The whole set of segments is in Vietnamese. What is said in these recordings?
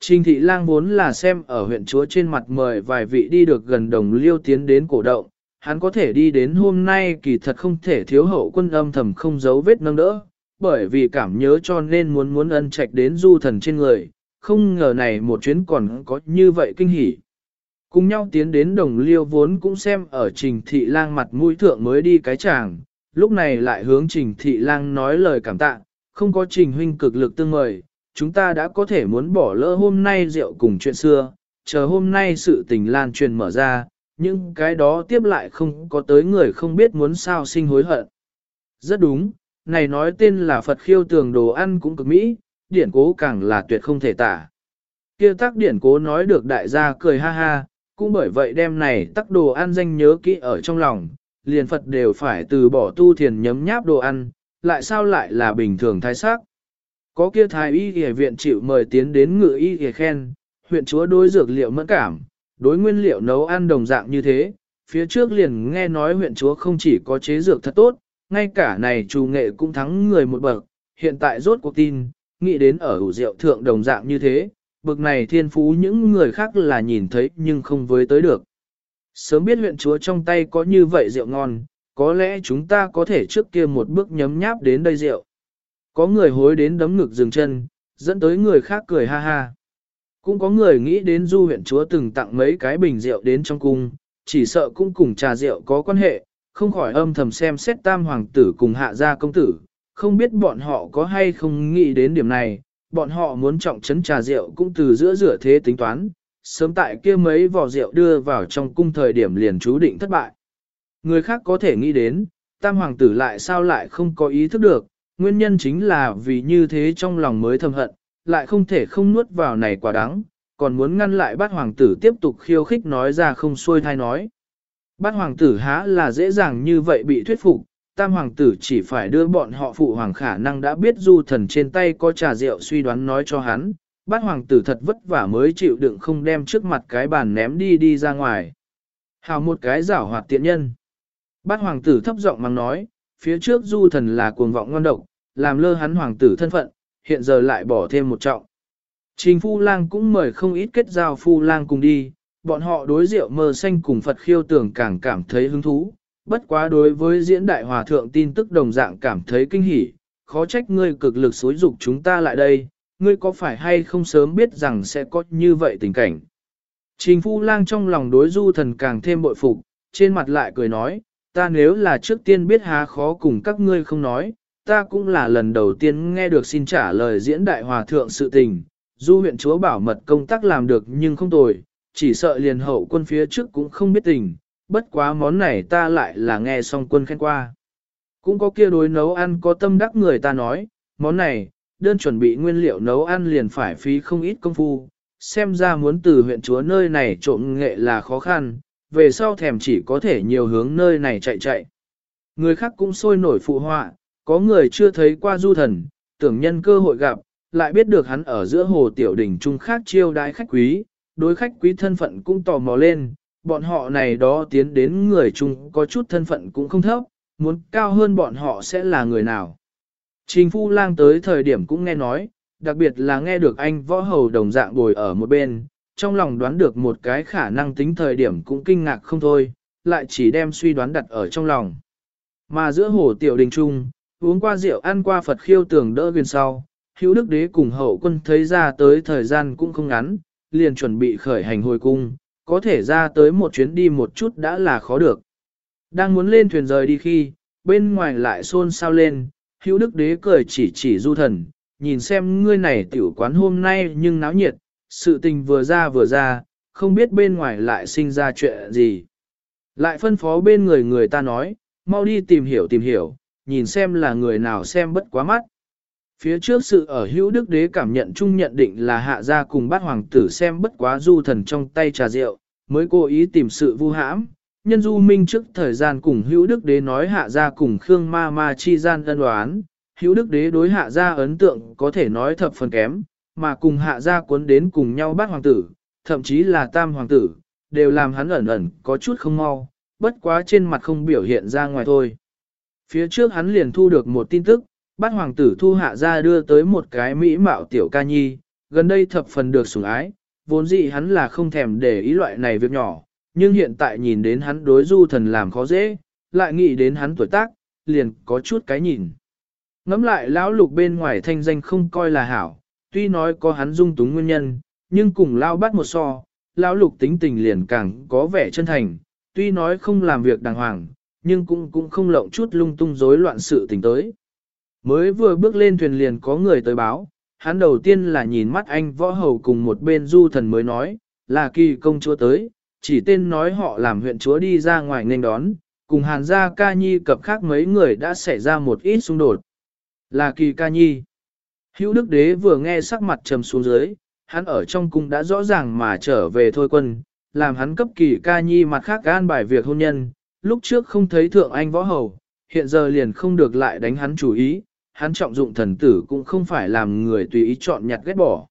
Trình thị lang vốn là xem ở huyện chúa trên mặt mời vài vị đi được gần đồng liêu tiến đến cổ động, hắn có thể đi đến hôm nay kỳ thật không thể thiếu hậu quân âm thầm không giấu vết nâng đỡ, bởi vì cảm nhớ cho nên muốn muốn ân trạch đến du thần trên người, không ngờ này một chuyến còn có như vậy kinh hỉ. Cùng nhau tiến đến đồng liêu vốn cũng xem ở trình thị lang mặt mũi thượng mới đi cái chàng, lúc này lại hướng trình thị lang nói lời cảm tạ, không có trình huynh cực lực tương mời, chúng ta đã có thể muốn bỏ lỡ hôm nay rượu cùng chuyện xưa, chờ hôm nay sự tình lan truyền mở ra, nhưng cái đó tiếp lại không có tới người không biết muốn sao sinh hối hận. Rất đúng, này nói tên là Phật khiêu tường đồ ăn cũng cực mỹ, điển cố càng là tuyệt không thể tả. Kia tác điển cố nói được đại gia cười ha ha, cũng bởi vậy đem này tắc đồ ăn danh nhớ kỹ ở trong lòng, liền Phật đều phải từ bỏ tu thiền nhấm nháp đồ ăn, lại sao lại là bình thường thái sắc. Có kia thái y y viện chịu mời tiến đến ngự y y khen, huyện chúa đối dược liệu mẫn cảm, đối nguyên liệu nấu ăn đồng dạng như thế, phía trước liền nghe nói huyện chúa không chỉ có chế dược thật tốt, ngay cả này trù nghệ cũng thắng người một bậc, hiện tại rốt cuộc tin, nghĩ đến ở ủ rượu thượng đồng dạng như thế, bậc này thiên phú những người khác là nhìn thấy nhưng không với tới được. Sớm biết huyện chúa trong tay có như vậy rượu ngon, có lẽ chúng ta có thể trước kia một bước nhấm nháp đến đây rượu. Có người hối đến đấm ngực dừng chân, dẫn tới người khác cười ha ha. Cũng có người nghĩ đến du huyện chúa từng tặng mấy cái bình rượu đến trong cung, chỉ sợ cũng cùng trà rượu có quan hệ, không khỏi âm thầm xem xét tam hoàng tử cùng hạ gia công tử, không biết bọn họ có hay không nghĩ đến điểm này, bọn họ muốn trọng trấn trà rượu cũng từ giữa rửa thế tính toán, sớm tại kia mấy vò rượu đưa vào trong cung thời điểm liền chú định thất bại. Người khác có thể nghĩ đến, tam hoàng tử lại sao lại không có ý thức được, nguyên nhân chính là vì như thế trong lòng mới thầm hận, lại không thể không nuốt vào này quả đắng, còn muốn ngăn lại bát hoàng tử tiếp tục khiêu khích nói ra không xuôi thai nói. Bát hoàng tử há là dễ dàng như vậy bị thuyết phục, tam hoàng tử chỉ phải đưa bọn họ phụ hoàng khả năng đã biết du thần trên tay có trà rượu suy đoán nói cho hắn, bát hoàng tử thật vất vả mới chịu đựng không đem trước mặt cái bàn ném đi đi ra ngoài. Hào một cái giảo hoạt tiện nhân. Bát hoàng tử thấp giọng mắng nói, phía trước du thần là cuồng vọng ngon độc, làm lơ hắn hoàng tử thân phận, hiện giờ lại bỏ thêm một trọng. Trình Phu Lang cũng mời không ít kết giao Phu Lang cùng đi, bọn họ đối rượu mơ xanh cùng Phật khiêu tưởng càng cảm thấy hứng thú, bất quá đối với diễn đại hòa thượng tin tức đồng dạng cảm thấy kinh hỉ, khó trách ngươi cực lực xối dục chúng ta lại đây, ngươi có phải hay không sớm biết rằng sẽ có như vậy tình cảnh. Trình Phu Lang trong lòng đối du thần càng thêm bội phục, trên mặt lại cười nói, ta nếu là trước tiên biết há khó cùng các ngươi không nói, ta cũng là lần đầu tiên nghe được xin trả lời diễn đại hòa thượng sự tình, du huyện chúa bảo mật công tác làm được nhưng không tồi, chỉ sợ liền hậu quân phía trước cũng không biết tình, bất quá món này ta lại là nghe xong quân khen qua. Cũng có kia đối nấu ăn có tâm đắc người ta nói, món này, đơn chuẩn bị nguyên liệu nấu ăn liền phải phí không ít công phu, xem ra muốn từ huyện chúa nơi này trộm nghệ là khó khăn, về sau thèm chỉ có thể nhiều hướng nơi này chạy chạy. Người khác cũng sôi nổi phụ họa, có người chưa thấy qua du thần, tưởng nhân cơ hội gặp, lại biết được hắn ở giữa hồ tiểu đỉnh trung khác chiêu đái khách quý, đối khách quý thân phận cũng tò mò lên, bọn họ này đó tiến đến người chung có chút thân phận cũng không thấp, muốn cao hơn bọn họ sẽ là người nào. Trình Phu Lang tới thời điểm cũng nghe nói, đặc biệt là nghe được anh võ hầu đồng dạng ngồi ở một bên, trong lòng đoán được một cái khả năng tính thời điểm cũng kinh ngạc không thôi, lại chỉ đem suy đoán đặt ở trong lòng. Mà giữa hồ tiểu đình trung, uống qua rượu ăn qua Phật khiêu tưởng đỡ viên sau, hữu đức đế cùng hậu quân thấy ra tới thời gian cũng không ngắn, liền chuẩn bị khởi hành hồi cung, có thể ra tới một chuyến đi một chút đã là khó được. Đang muốn lên thuyền rời đi khi, bên ngoài lại xôn xao lên, hữu đức đế cười chỉ chỉ du thần, nhìn xem ngươi này tiểu quán hôm nay nhưng náo nhiệt, sự tình vừa ra vừa ra, không biết bên ngoài lại sinh ra chuyện gì. Lại phân phó bên người người ta nói, mau đi tìm hiểu tìm hiểu, nhìn xem là người nào xem bất quá mắt. Phía trước sự ở hữu đức đế cảm nhận chung nhận định là hạ gia cùng bát hoàng tử xem bất quá du thần trong tay trà rượu, mới cố ý tìm sự vu hãm. Nhân du minh trước thời gian cùng hữu đức đế nói hạ gia cùng Khương ma ma chi gian ân đoán, hữu đức đế đối hạ gia ấn tượng có thể nói thập phần kém, mà cùng hạ gia cuốn đến cùng nhau bát hoàng tử, thậm chí là tam hoàng tử, đều làm hắn ẩn ẩn có chút không mau, bất quá trên mặt không biểu hiện ra ngoài thôi. Phía trước hắn liền thu được một tin tức, bát hoàng tử thu hạ gia đưa tới một cái mỹ mạo tiểu ca nhi, gần đây thập phần được sủng ái, vốn dĩ hắn là không thèm để ý loại này việc nhỏ, nhưng hiện tại nhìn đến hắn đối du thần làm khó dễ, lại nghĩ đến hắn tuổi tác, liền có chút cái nhìn. Ngắm lại lão lục bên ngoài thanh danh không coi là hảo, tuy nói có hắn dung túng nguyên nhân, nhưng cùng lao bắt một so, lao lục tính tình liền càng có vẻ chân thành, tuy nói không làm việc đàng hoàng, nhưng cũng cũng không lộng chút lung tung rối loạn sự tình tới. Mới vừa bước lên thuyền liền có người tới báo, hắn đầu tiên là nhìn mắt anh võ hầu cùng một bên du thần mới nói, là kỳ công chúa tới, chỉ tên nói họ làm huyện chúa đi ra ngoài nên đón, cùng hàn gia ca nhi cập khác mấy người đã xảy ra một ít xung đột. Là kỳ ca nhi. Hữu đức đế vừa nghe sắc mặt trầm xuống dưới, hắn ở trong cung đã rõ ràng mà trở về thôi quân, làm hắn cấp kỳ ca nhi mặt khác gan bài việc hôn nhân, lúc trước không thấy thượng anh võ hầu, hiện giờ liền không được lại đánh hắn chủ ý, hắn trọng dụng thần tử cũng không phải làm người tùy ý chọn nhặt ghét bỏ.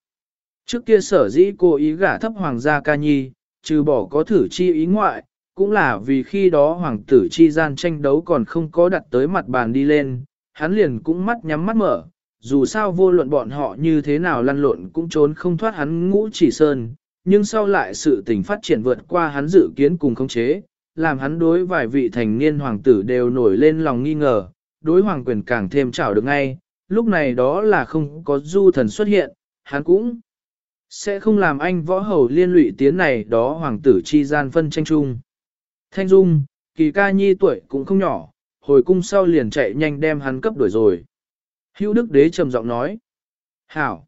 Trước kia sở dĩ cô ý gả thấp hoàng gia ca nhi, trừ bỏ có thử chi ý ngoại, cũng là vì khi đó hoàng tử chi gian tranh đấu còn không có đặt tới mặt bàn đi lên, hắn liền cũng mắt nhắm mắt mở, dù sao vô luận bọn họ như thế nào lăn lộn cũng trốn không thoát hắn ngũ chỉ sơn, nhưng sau lại sự tình phát triển vượt qua hắn dự kiến cùng khống chế, làm hắn đối vài vị thành niên hoàng tử đều nổi lên lòng nghi ngờ, đối hoàng quyền càng thêm trảo được ngay, lúc này đó là không có du thần xuất hiện, hắn cũng sẽ không làm anh võ hầu liên lụy tiến này đó hoàng tử chi gian phân tranh chung. Thanh Dung, kỳ ca nhi tuổi cũng không nhỏ, hồi cung sau liền chạy nhanh đem hắn cấp đuổi rồi. Hữu Đức Đế trầm giọng nói. Hảo.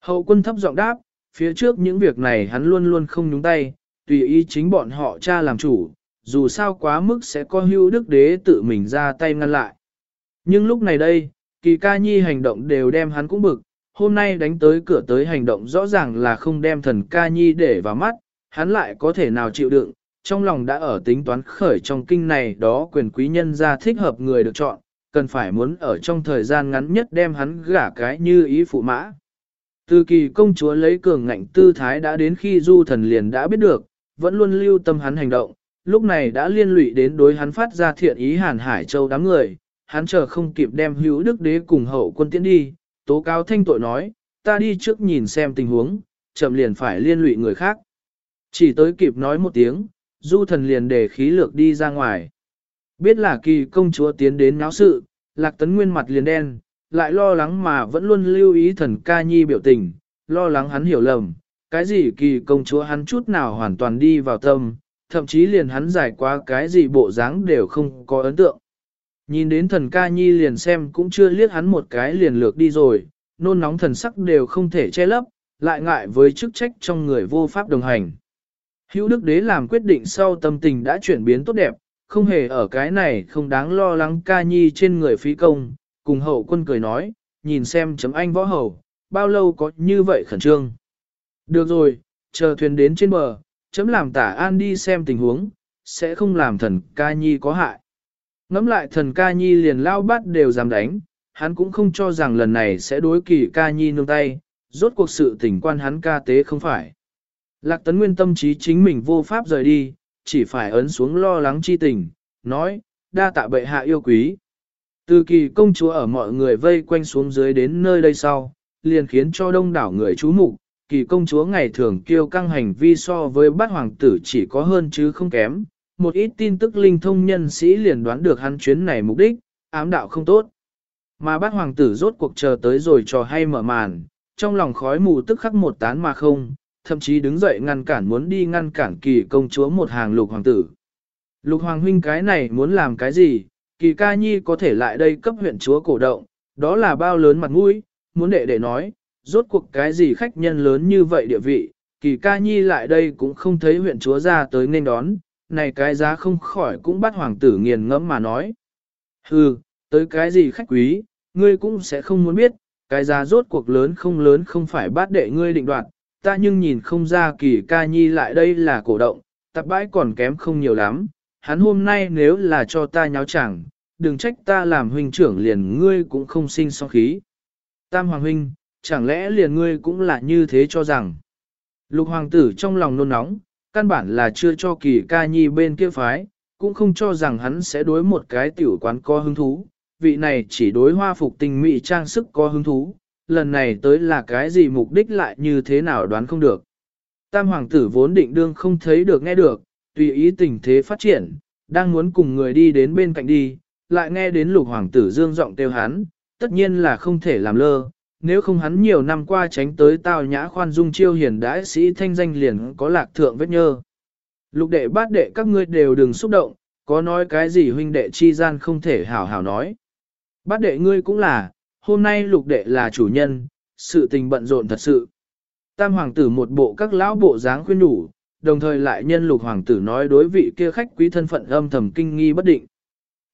Hậu quân thấp giọng đáp, phía trước những việc này hắn luôn luôn không nhúng tay, tùy ý chính bọn họ cha làm chủ, dù sao quá mức sẽ có hữu Đức Đế tự mình ra tay ngăn lại. Nhưng lúc này đây, kỳ ca nhi hành động đều đem hắn cũng bực, hôm nay đánh tới cửa tới hành động rõ ràng là không đem thần ca nhi để vào mắt, hắn lại có thể nào chịu đựng, trong lòng đã ở tính toán khởi trong kinh này đó quyền quý nhân ra thích hợp người được chọn, cần phải muốn ở trong thời gian ngắn nhất đem hắn gả cái như ý phụ mã. Từ kỳ công chúa lấy cường ngạnh tư thái đã đến khi du thần liền đã biết được, vẫn luôn lưu tâm hắn hành động, lúc này đã liên lụy đến đối hắn phát ra thiện ý hàn hải châu đám người, hắn chờ không kịp đem hữu đức đế cùng hậu quân tiến đi, tố cáo thanh tội nói, ta đi trước nhìn xem tình huống, chậm liền phải liên lụy người khác. Chỉ tới kịp nói một tiếng, du thần liền để khí lược đi ra ngoài. Biết là kỳ công chúa tiến đến náo sự, lạc tấn nguyên mặt liền đen, lại lo lắng mà vẫn luôn lưu ý thần ca nhi biểu tình, lo lắng hắn hiểu lầm, cái gì kỳ công chúa hắn chút nào hoàn toàn đi vào tâm, thậm chí liền hắn giải qua cái gì bộ dáng đều không có ấn tượng. Nhìn đến thần ca nhi liền xem cũng chưa liếc hắn một cái liền lược đi rồi, nôn nóng thần sắc đều không thể che lấp, lại ngại với chức trách trong người vô pháp đồng hành. Hữu Đức Đế làm quyết định sau tâm tình đã chuyển biến tốt đẹp, không hề ở cái này không đáng lo lắng ca nhi trên người phí công, cùng hậu quân cười nói, nhìn xem chấm anh võ hầu, bao lâu có như vậy khẩn trương. Được rồi, chờ thuyền đến trên bờ, chấm làm tả an đi xem tình huống, sẽ không làm thần ca nhi có hại. Ngắm lại thần ca nhi liền lao bắt đều dám đánh, hắn cũng không cho rằng lần này sẽ đối kỳ ca nhi nương tay, rốt cuộc sự tình quan hắn ca tế không phải. Lạc tấn nguyên tâm trí chính mình vô pháp rời đi, chỉ phải ấn xuống lo lắng chi tình, nói, đa tạ bệ hạ yêu quý. Từ kỳ công chúa ở mọi người vây quanh xuống dưới đến nơi đây sau, liền khiến cho đông đảo người chú mục kỳ công chúa ngày thường kiêu căng hành vi so với bát hoàng tử chỉ có hơn chứ không kém. Một ít tin tức linh thông nhân sĩ liền đoán được hắn chuyến này mục đích, ám đạo không tốt. Mà bát hoàng tử rốt cuộc chờ tới rồi trò hay mở màn, trong lòng khói mù tức khắc một tán mà không, thậm chí đứng dậy ngăn cản muốn đi ngăn cản kỳ công chúa một hàng lục hoàng tử. Lục hoàng huynh cái này muốn làm cái gì, kỳ ca nhi có thể lại đây cấp huyện chúa cổ động, đó là bao lớn mặt mũi, muốn đệ đệ nói, rốt cuộc cái gì khách nhân lớn như vậy địa vị, kỳ ca nhi lại đây cũng không thấy huyện chúa ra tới nên đón, này cái giá không khỏi cũng bắt hoàng tử nghiền ngẫm mà nói. Hừ, tới cái gì khách quý, ngươi cũng sẽ không muốn biết, cái giá rốt cuộc lớn không lớn không phải bắt đệ ngươi định đoạt, ta nhưng nhìn không ra kỳ ca nhi lại đây là cổ động, tập bãi còn kém không nhiều lắm, hắn hôm nay nếu là cho ta nháo chẳng, đừng trách ta làm huynh trưởng liền ngươi cũng không sinh so khí. Tam hoàng huynh, chẳng lẽ liền ngươi cũng là như thế cho rằng. Lục hoàng tử trong lòng nôn nóng, căn bản là chưa cho kỳ ca nhi bên kia phái, cũng không cho rằng hắn sẽ đối một cái tiểu quán có hứng thú, vị này chỉ đối hoa phục tình mỹ trang sức có hứng thú, lần này tới là cái gì mục đích lại như thế nào đoán không được. Tam hoàng tử vốn định đương không thấy được nghe được, tùy ý tình thế phát triển, đang muốn cùng người đi đến bên cạnh đi, lại nghe đến lục hoàng tử dương giọng kêu hắn, tất nhiên là không thể làm lơ, nếu không hắn nhiều năm qua tránh tới tao nhã khoan dung chiêu hiền đãi sĩ thanh danh liền có lạc thượng vết nhơ. Lục đệ bát đệ các ngươi đều đừng xúc động, có nói cái gì huynh đệ chi gian không thể hảo hảo nói. Bát đệ ngươi cũng là, hôm nay lục đệ là chủ nhân, sự tình bận rộn thật sự. Tam hoàng tử một bộ các lão bộ dáng khuyên đủ, đồng thời lại nhân lục hoàng tử nói đối vị kia khách quý thân phận âm thầm kinh nghi bất định.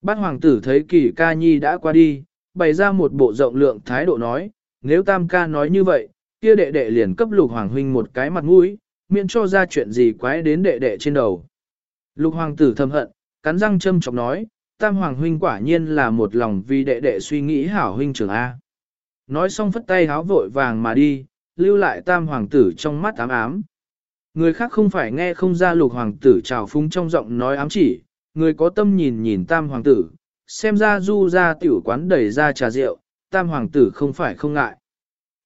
Bát hoàng tử thấy kỳ ca nhi đã qua đi, bày ra một bộ rộng lượng thái độ nói, nếu tam ca nói như vậy, kia đệ đệ liền cấp lục hoàng huynh một cái mặt mũi, miễn cho ra chuyện gì quái đến đệ đệ trên đầu. Lục hoàng tử thầm hận, cắn răng châm chọc nói, tam hoàng huynh quả nhiên là một lòng vì đệ đệ suy nghĩ hảo huynh trưởng A. Nói xong phất tay háo vội vàng mà đi, lưu lại tam hoàng tử trong mắt ám ám. Người khác không phải nghe không ra lục hoàng tử trào phúng trong giọng nói ám chỉ, người có tâm nhìn nhìn tam hoàng tử, xem ra du ra tiểu quán đẩy ra trà rượu, tam hoàng tử không phải không ngại.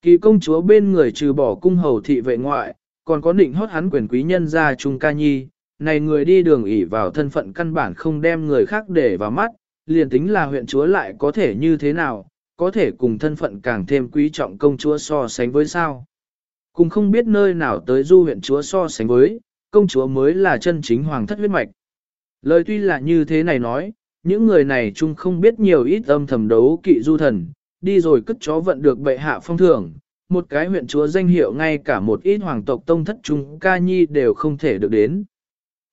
Kỳ công chúa bên người trừ bỏ cung hầu thị vệ ngoại, còn có định hót hắn quyền quý nhân gia trung ca nhi, này người đi đường ỉ vào thân phận căn bản không đem người khác để vào mắt, liền tính là huyện chúa lại có thể như thế nào, có thể cùng thân phận càng thêm quý trọng công chúa so sánh với sao. Cùng không biết nơi nào tới du huyện chúa so sánh với, công chúa mới là chân chính hoàng thất huyết mạch. Lời tuy là như thế này nói, những người này chung không biết nhiều ít âm thầm đấu kỵ du thần, đi rồi cất chó vận được bệ hạ phong thưởng, một cái huyện chúa danh hiệu ngay cả một ít hoàng tộc tông thất trung ca nhi đều không thể được đến.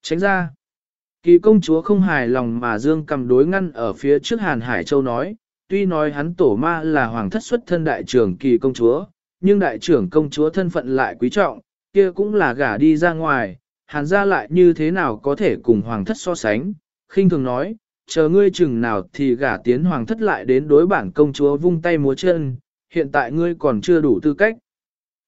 Tránh ra, kỳ công chúa không hài lòng mà dương cầm đối ngăn ở phía trước Hàn Hải Châu nói, tuy nói hắn tổ ma là hoàng thất xuất thân đại trưởng kỳ công chúa, nhưng đại trưởng công chúa thân phận lại quý trọng, kia cũng là gả đi ra ngoài, hàn ra lại như thế nào có thể cùng hoàng thất so sánh, khinh thường nói, chờ ngươi chừng nào thì gả tiến hoàng thất lại đến đối bản công chúa vung tay múa chân, hiện tại ngươi còn chưa đủ tư cách.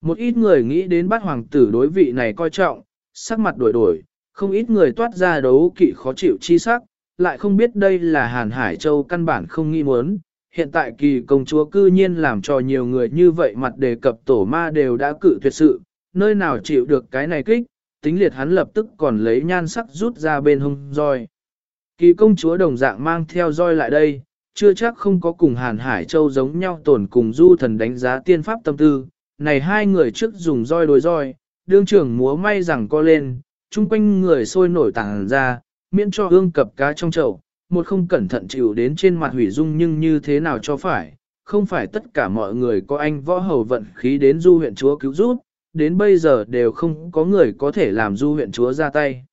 Một ít người nghĩ đến bắt hoàng tử đối vị này coi trọng, sắc mặt đổi đổi, không ít người toát ra đấu kỵ khó chịu chi sắc, lại không biết đây là Hàn Hải Châu căn bản không nghĩ muốn. Hiện tại kỳ công chúa cư nhiên làm cho nhiều người như vậy mặt đề cập tổ ma đều đã cự tuyệt sự, nơi nào chịu được cái này kích, tính liệt hắn lập tức còn lấy nhan sắc rút ra bên hông roi. Kỳ công chúa đồng dạng mang theo roi lại đây, chưa chắc không có cùng Hàn Hải Châu giống nhau tổn cùng du thần đánh giá tiên pháp tâm tư. Này hai người trước dùng roi đối roi, đương trưởng múa may rằng co lên, chung quanh người sôi nổi tàng ra, miễn cho hương cập cá trong chậu, một không cẩn thận chịu đến trên mặt hủy dung nhưng như thế nào cho phải, không phải tất cả mọi người có anh võ hầu vận khí đến du huyện chúa cứu giúp, đến bây giờ đều không có người có thể làm du huyện chúa ra tay.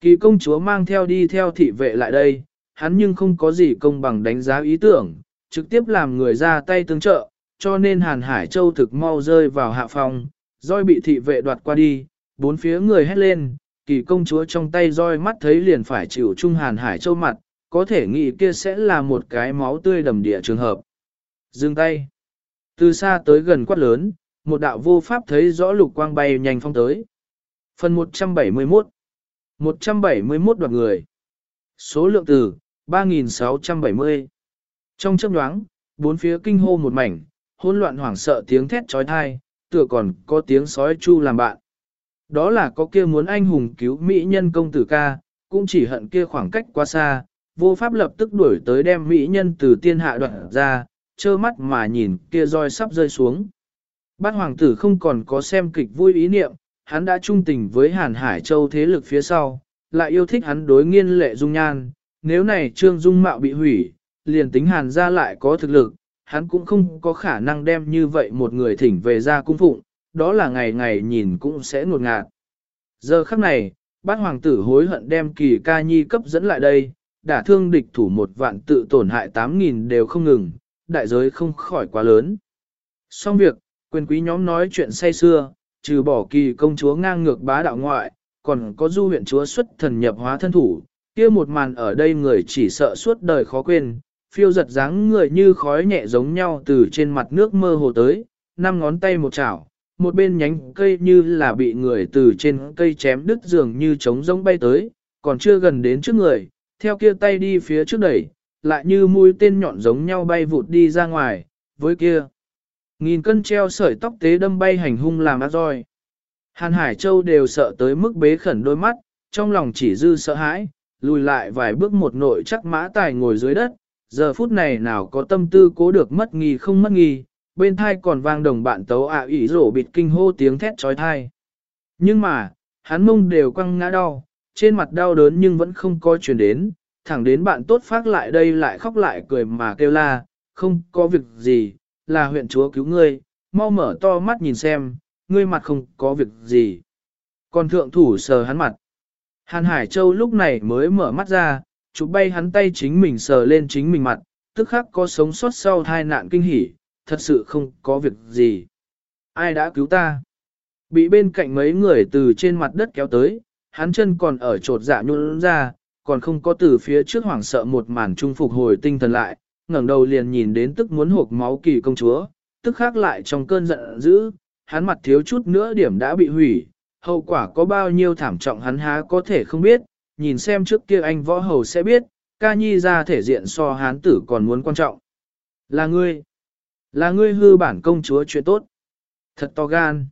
Kỳ công chúa mang theo đi theo thị vệ lại đây, hắn nhưng không có gì công bằng đánh giá ý tưởng, trực tiếp làm người ra tay tương trợ, cho nên Hàn Hải Châu thực mau rơi vào hạ phòng, roi bị thị vệ đoạt qua đi, bốn phía người hét lên, kỳ công chúa trong tay roi mắt thấy liền phải chịu chung Hàn Hải Châu mặt, có thể nghĩ kia sẽ là một cái máu tươi đầm địa trường hợp. Dừng tay. Từ xa tới gần quát lớn, một đạo vô pháp thấy rõ lục quang bay nhanh phong tới. Phần 171 171 đoạt người. Số lượng từ 3.670. Trong chấp nhoáng, bốn phía kinh hô một mảnh, hỗn loạn hoảng sợ tiếng thét trói thai, tựa còn có tiếng sói chu làm bạn. Đó là có kia muốn anh hùng cứu mỹ nhân công tử ca, cũng chỉ hận kia khoảng cách quá xa, vô pháp lập tức đuổi tới đem mỹ nhân từ tiên hạ đoạn ra, trơ mắt mà nhìn kia roi sắp rơi xuống. Bát hoàng tử không còn có xem kịch vui ý niệm, hắn đã trung tình với Hàn Hải Châu thế lực phía sau, lại yêu thích hắn đối nghiên lệ dung nhan, nếu này trương dung mạo bị hủy, liền tính Hàn ra lại có thực lực, hắn cũng không có khả năng đem như vậy một người thỉnh về ra cung phụng, đó là ngày ngày nhìn cũng sẽ ngột ngạt. Giờ khắc này, bát hoàng tử hối hận đem kỳ ca nhi cấp dẫn lại đây, đã thương địch thủ một vạn tự tổn hại tám nghìn đều không ngừng, đại giới không khỏi quá lớn. Xong việc, quyền quý nhóm nói chuyện say xưa, trừ bỏ kỳ công chúa ngang ngược bá đạo ngoại, còn có du huyện chúa xuất thần nhập hóa thân thủ, kia một màn ở đây người chỉ sợ suốt đời khó quên, phiêu giật dáng người như khói nhẹ giống nhau từ trên mặt nước mơ hồ tới, năm ngón tay một chảo, một bên nhánh cây như là bị người từ trên cây chém đứt dường như trống rỗng bay tới, còn chưa gần đến trước người, theo kia tay đi phía trước đẩy, lại như mũi tên nhọn giống nhau bay vụt đi ra ngoài, với kia. Nghìn cân treo sợi tóc tế đâm bay hành hung làm ác roi. Hàn Hải Châu đều sợ tới mức bế khẩn đôi mắt, trong lòng chỉ dư sợ hãi, lùi lại vài bước một nội chắc mã tài ngồi dưới đất, giờ phút này nào có tâm tư cố được mất nghi không mất nghi, bên thai còn vang đồng bạn tấu ạ à ủy rổ bịt kinh hô tiếng thét trói thai. Nhưng mà, hắn mông đều quăng ngã đau, trên mặt đau đớn nhưng vẫn không có chuyển đến, thẳng đến bạn tốt phát lại đây lại khóc lại cười mà kêu la, không có việc gì, là huyện chúa cứu ngươi, mau mở to mắt nhìn xem, ngươi mặt không có việc gì. Còn thượng thủ sờ hắn mặt. Hàn Hải Châu lúc này mới mở mắt ra, chụp bay hắn tay chính mình sờ lên chính mình mặt, tức khắc có sống sót sau tai nạn kinh hỉ, thật sự không có việc gì. Ai đã cứu ta? Bị bên cạnh mấy người từ trên mặt đất kéo tới, hắn chân còn ở trột dạ nhuôn ra, còn không có từ phía trước hoảng sợ một màn trung phục hồi tinh thần lại, ngẩng đầu liền nhìn đến tức muốn hộp máu kỳ công chúa, tức khác lại trong cơn giận dữ, hắn mặt thiếu chút nữa điểm đã bị hủy, hậu quả có bao nhiêu thảm trọng hắn há có thể không biết, nhìn xem trước kia anh võ hầu sẽ biết, ca nhi ra thể diện so hán tử còn muốn quan trọng. Là ngươi, là ngươi hư bản công chúa chuyện tốt. Thật to gan.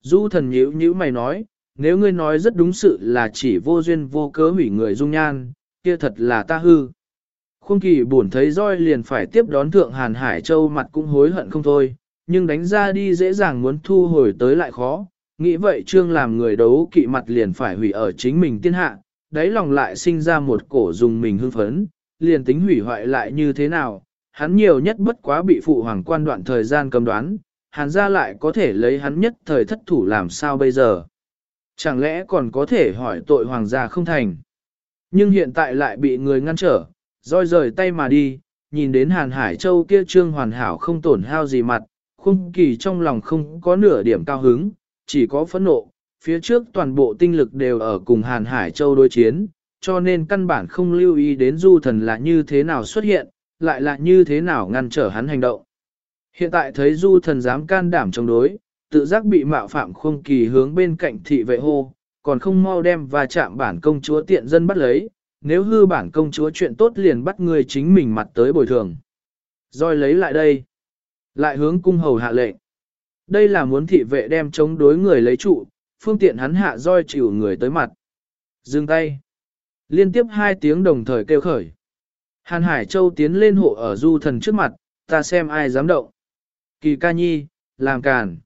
Du thần nhíu nhíu mày nói, nếu ngươi nói rất đúng sự là chỉ vô duyên vô cớ hủy người dung nhan, kia thật là ta hư. Khuôn kỳ buồn thấy roi liền phải tiếp đón thượng Hàn Hải Châu mặt cũng hối hận không thôi, nhưng đánh ra đi dễ dàng muốn thu hồi tới lại khó. Nghĩ vậy trương làm người đấu kỵ mặt liền phải hủy ở chính mình tiên hạ, đáy lòng lại sinh ra một cổ dùng mình hưng phấn, liền tính hủy hoại lại như thế nào, hắn nhiều nhất bất quá bị phụ hoàng quan đoạn thời gian cầm đoán, hàn ra lại có thể lấy hắn nhất thời thất thủ làm sao bây giờ. Chẳng lẽ còn có thể hỏi tội hoàng gia không thành. Nhưng hiện tại lại bị người ngăn trở, roi rời tay mà đi, nhìn đến hàn hải châu kia trương hoàn hảo không tổn hao gì mặt, khung kỳ trong lòng không có nửa điểm cao hứng, chỉ có phẫn nộ, phía trước toàn bộ tinh lực đều ở cùng hàn hải châu đối chiến, cho nên căn bản không lưu ý đến du thần là như thế nào xuất hiện, lại là như thế nào ngăn trở hắn hành động. Hiện tại thấy du thần dám can đảm chống đối, tự giác bị mạo phạm không kỳ hướng bên cạnh thị vệ hô, còn không mau đem và chạm bản công chúa tiện dân bắt lấy, nếu hư bản công chúa chuyện tốt liền bắt người chính mình mặt tới bồi thường. Rồi lấy lại đây. Lại hướng cung hầu hạ lệnh. Đây là muốn thị vệ đem chống đối người lấy trụ, phương tiện hắn hạ roi chịu người tới mặt. Dừng tay. Liên tiếp hai tiếng đồng thời kêu khởi. Hàn Hải Châu tiến lên hộ ở du thần trước mặt, ta xem ai dám động. Kỳ ca nhi, làm càn.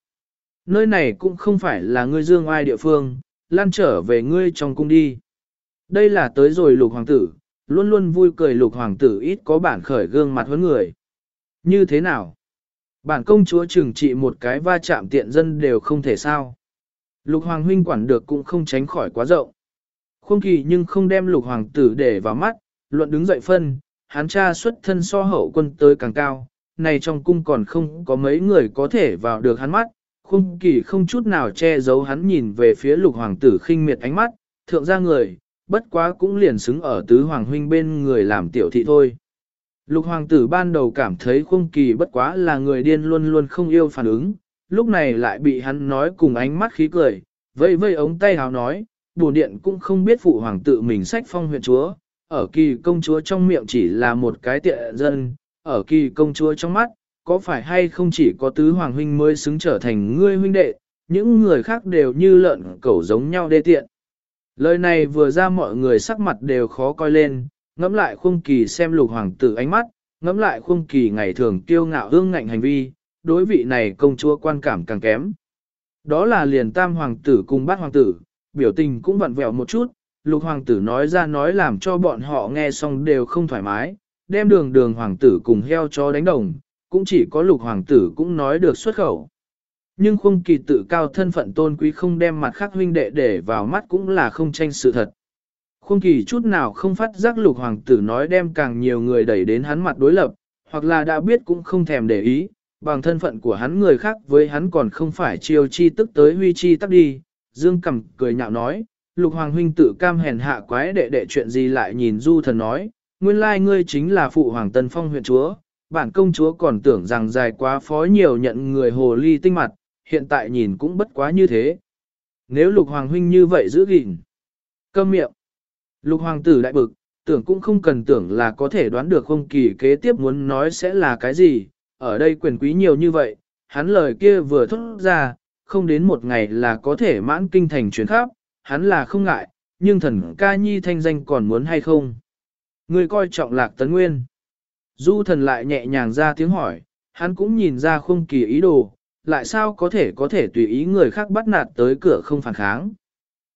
Nơi này cũng không phải là ngươi dương ai địa phương, lan trở về ngươi trong cung đi. Đây là tới rồi lục hoàng tử, luôn luôn vui cười lục hoàng tử ít có bản khởi gương mặt hơn người. Như thế nào? Bản công chúa trừng trị một cái va chạm tiện dân đều không thể sao. Lục hoàng huynh quản được cũng không tránh khỏi quá rộng. Không kỳ nhưng không đem lục hoàng tử để vào mắt, luận đứng dậy phân, hắn cha xuất thân so hậu quân tới càng cao, này trong cung còn không có mấy người có thể vào được hắn mắt, khung kỳ không chút nào che giấu hắn nhìn về phía lục hoàng tử khinh miệt ánh mắt, thượng ra người, bất quá cũng liền xứng ở tứ hoàng huynh bên người làm tiểu thị thôi. Lục hoàng tử ban đầu cảm thấy khung kỳ bất quá là người điên luôn luôn không yêu phản ứng, lúc này lại bị hắn nói cùng ánh mắt khí cười, vây vây ống tay hào nói, bổn điện cũng không biết phụ hoàng tử mình sách phong huyện chúa, ở kỳ công chúa trong miệng chỉ là một cái tiện dân, ở kỳ công chúa trong mắt, có phải hay không chỉ có tứ hoàng huynh mới xứng trở thành ngươi huynh đệ, những người khác đều như lợn cẩu giống nhau đê tiện. Lời này vừa ra mọi người sắc mặt đều khó coi lên, ngẫm lại khung kỳ xem lục hoàng tử ánh mắt, ngẫm lại khung kỳ ngày thường kiêu ngạo hương ngạnh hành vi, đối vị này công chúa quan cảm càng kém. Đó là liền tam hoàng tử cùng bát hoàng tử, biểu tình cũng vặn vẹo một chút, lục hoàng tử nói ra nói làm cho bọn họ nghe xong đều không thoải mái, đem đường đường hoàng tử cùng heo cho đánh đồng, cũng chỉ có lục hoàng tử cũng nói được xuất khẩu. Nhưng khung kỳ tự cao thân phận tôn quý không đem mặt khác huynh đệ để vào mắt cũng là không tranh sự thật. Khung kỳ chút nào không phát giác lục hoàng tử nói đem càng nhiều người đẩy đến hắn mặt đối lập, hoặc là đã biết cũng không thèm để ý, bằng thân phận của hắn người khác với hắn còn không phải chiêu chi tức tới huy chi tắc đi. Dương cầm cười nhạo nói, lục hoàng huynh tự cam hèn hạ quái đệ đệ chuyện gì lại nhìn du thần nói, nguyên lai ngươi chính là phụ hoàng tân phong huyện chúa, bản công chúa còn tưởng rằng dài quá phó nhiều nhận người hồ ly tinh mặt, hiện tại nhìn cũng bất quá như thế. Nếu lục hoàng huynh như vậy giữ gìn, câm miệng, lục hoàng tử đại bực, tưởng cũng không cần tưởng là có thể đoán được không kỳ kế tiếp muốn nói sẽ là cái gì, ở đây quyền quý nhiều như vậy, hắn lời kia vừa thốt ra, không đến một ngày là có thể mãn kinh thành chuyến khắp, hắn là không ngại, nhưng thần ca nhi thanh danh còn muốn hay không. Người coi trọng lạc tấn nguyên. Du thần lại nhẹ nhàng ra tiếng hỏi, hắn cũng nhìn ra không kỳ ý đồ, lại sao có thể có thể tùy ý người khác bắt nạt tới cửa không phản kháng.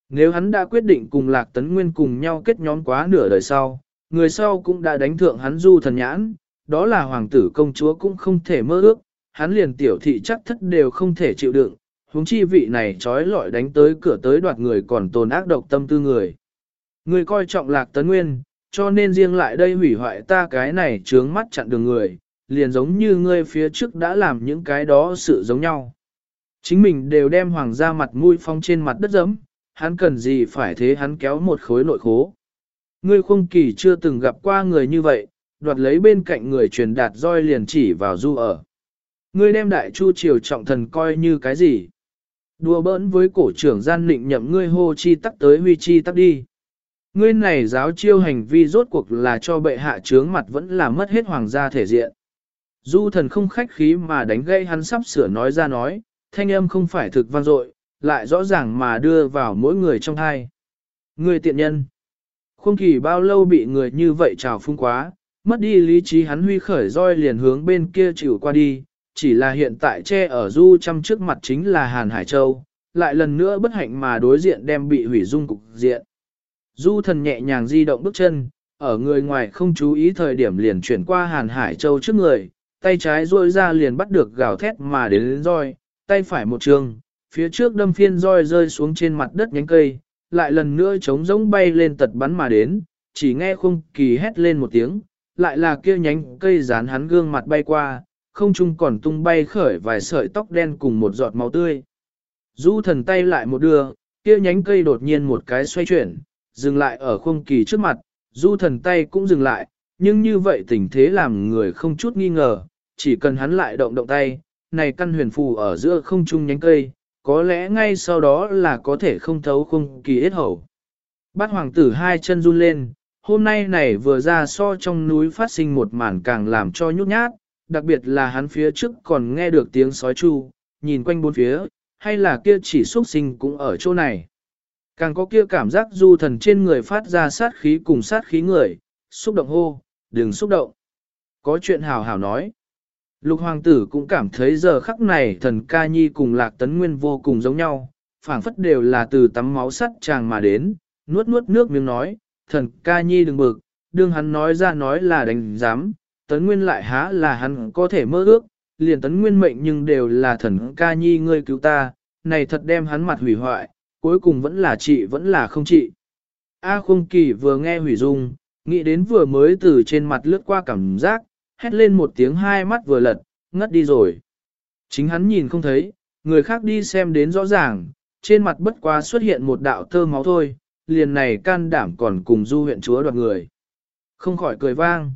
Nếu hắn đã quyết định cùng lạc tấn nguyên cùng nhau kết nhóm quá nửa đời sau, người sau cũng đã đánh thượng hắn du thần nhãn, đó là hoàng tử công chúa cũng không thể mơ ước, hắn liền tiểu thị chắc thất đều không thể chịu đựng, huống chi vị này trói lọi đánh tới cửa tới đoạt người còn tồn ác độc tâm tư người. Người coi trọng lạc tấn nguyên, cho nên riêng lại đây hủy hoại ta cái này trướng mắt chặn đường người, liền giống như ngươi phía trước đã làm những cái đó sự giống nhau. Chính mình đều đem hoàng gia mặt mũi phong trên mặt đất dẫm, hắn cần gì phải thế hắn kéo một khối nội khố. Ngươi không kỳ chưa từng gặp qua người như vậy, đoạt lấy bên cạnh người truyền đạt roi liền chỉ vào du ở. Ngươi đem đại chu triều trọng thần coi như cái gì? Đùa bỡn với cổ trưởng gian định nhậm ngươi hô chi tắc tới huy chi tắc đi. Ngươi này giáo chiêu hành vi rốt cuộc là cho bệ hạ trướng mặt vẫn là mất hết hoàng gia thể diện. Du thần không khách khí mà đánh gây hắn sắp sửa nói ra nói, thanh âm không phải thực vang dội, lại rõ ràng mà đưa vào mỗi người trong hai. Người tiện nhân. Không kỳ bao lâu bị người như vậy trào phung quá, mất đi lý trí hắn huy khởi roi liền hướng bên kia chịu qua đi, chỉ là hiện tại che ở du chăm trước mặt chính là Hàn Hải Châu, lại lần nữa bất hạnh mà đối diện đem bị hủy dung cục diện. Du thần nhẹ nhàng di động bước chân, ở người ngoài không chú ý thời điểm liền chuyển qua Hàn Hải Châu trước người, tay trái duỗi ra liền bắt được gào thét mà đến, lên roi, tay phải một trường, phía trước đâm phiên roi rơi xuống trên mặt đất nhánh cây, lại lần nữa trống rỗng bay lên tật bắn mà đến, chỉ nghe khung kỳ hét lên một tiếng, lại là kia nhánh cây dán hắn gương mặt bay qua, không trung còn tung bay khởi vài sợi tóc đen cùng một giọt máu tươi. Du thần tay lại một đưa, kia nhánh cây đột nhiên một cái xoay chuyển, dừng lại ở khung kỳ trước mặt, du thần tay cũng dừng lại, nhưng như vậy tình thế làm người không chút nghi ngờ, chỉ cần hắn lại động động tay, này căn huyền phù ở giữa không trung nhánh cây, có lẽ ngay sau đó là có thể không thấu không kỳ ít hậu. Bát hoàng tử hai chân run lên, hôm nay này vừa ra so trong núi phát sinh một màn càng làm cho nhút nhát, đặc biệt là hắn phía trước còn nghe được tiếng sói chu, nhìn quanh bốn phía, hay là kia chỉ xuất sinh cũng ở chỗ này. Càng có kia cảm giác du thần trên người phát ra sát khí cùng sát khí người, xúc động hô, đừng xúc động. Có chuyện hào hào nói. Lục hoàng tử cũng cảm thấy giờ khắc này thần ca nhi cùng lạc tấn nguyên vô cùng giống nhau, phảng phất đều là từ tắm máu sắt chàng mà đến, nuốt nuốt nước miếng nói, thần ca nhi đừng bực, đương hắn nói ra nói là đánh giám, tấn nguyên lại há là hắn có thể mơ ước, liền tấn nguyên mệnh nhưng đều là thần ca nhi ngươi cứu ta, này thật đem hắn mặt hủy hoại, cuối cùng vẫn là trị vẫn là không trị. A khung kỳ vừa nghe hủy dung, nghĩ đến vừa mới từ trên mặt lướt qua cảm giác, hét lên một tiếng hai mắt vừa lật, ngất đi rồi. Chính hắn nhìn không thấy, người khác đi xem đến rõ ràng, trên mặt bất quá xuất hiện một đạo tơ máu thôi, liền này can đảm còn cùng du huyện chúa đoạt người. Không khỏi cười vang.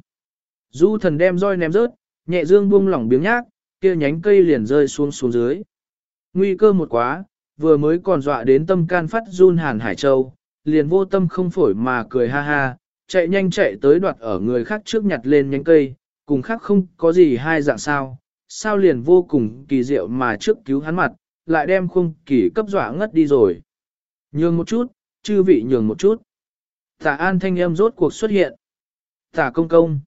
Du thần đem roi ném rớt, nhẹ dương buông lỏng biếng nhác, kia nhánh cây liền rơi xuống xuống dưới. Nguy cơ một quá, vừa mới còn dọa đến tâm can phát run hàn hải châu, liền vô tâm không phổi mà cười ha ha, chạy nhanh chạy tới đoạt ở người khác trước nhặt lên nhánh cây, cùng khác không có gì hai dạng sao, sao liền vô cùng kỳ diệu mà trước cứu hắn mặt, lại đem khung kỳ cấp dọa ngất đi rồi. Nhường một chút, chư vị nhường một chút. Tả an thanh em rốt cuộc xuất hiện. Tả công công.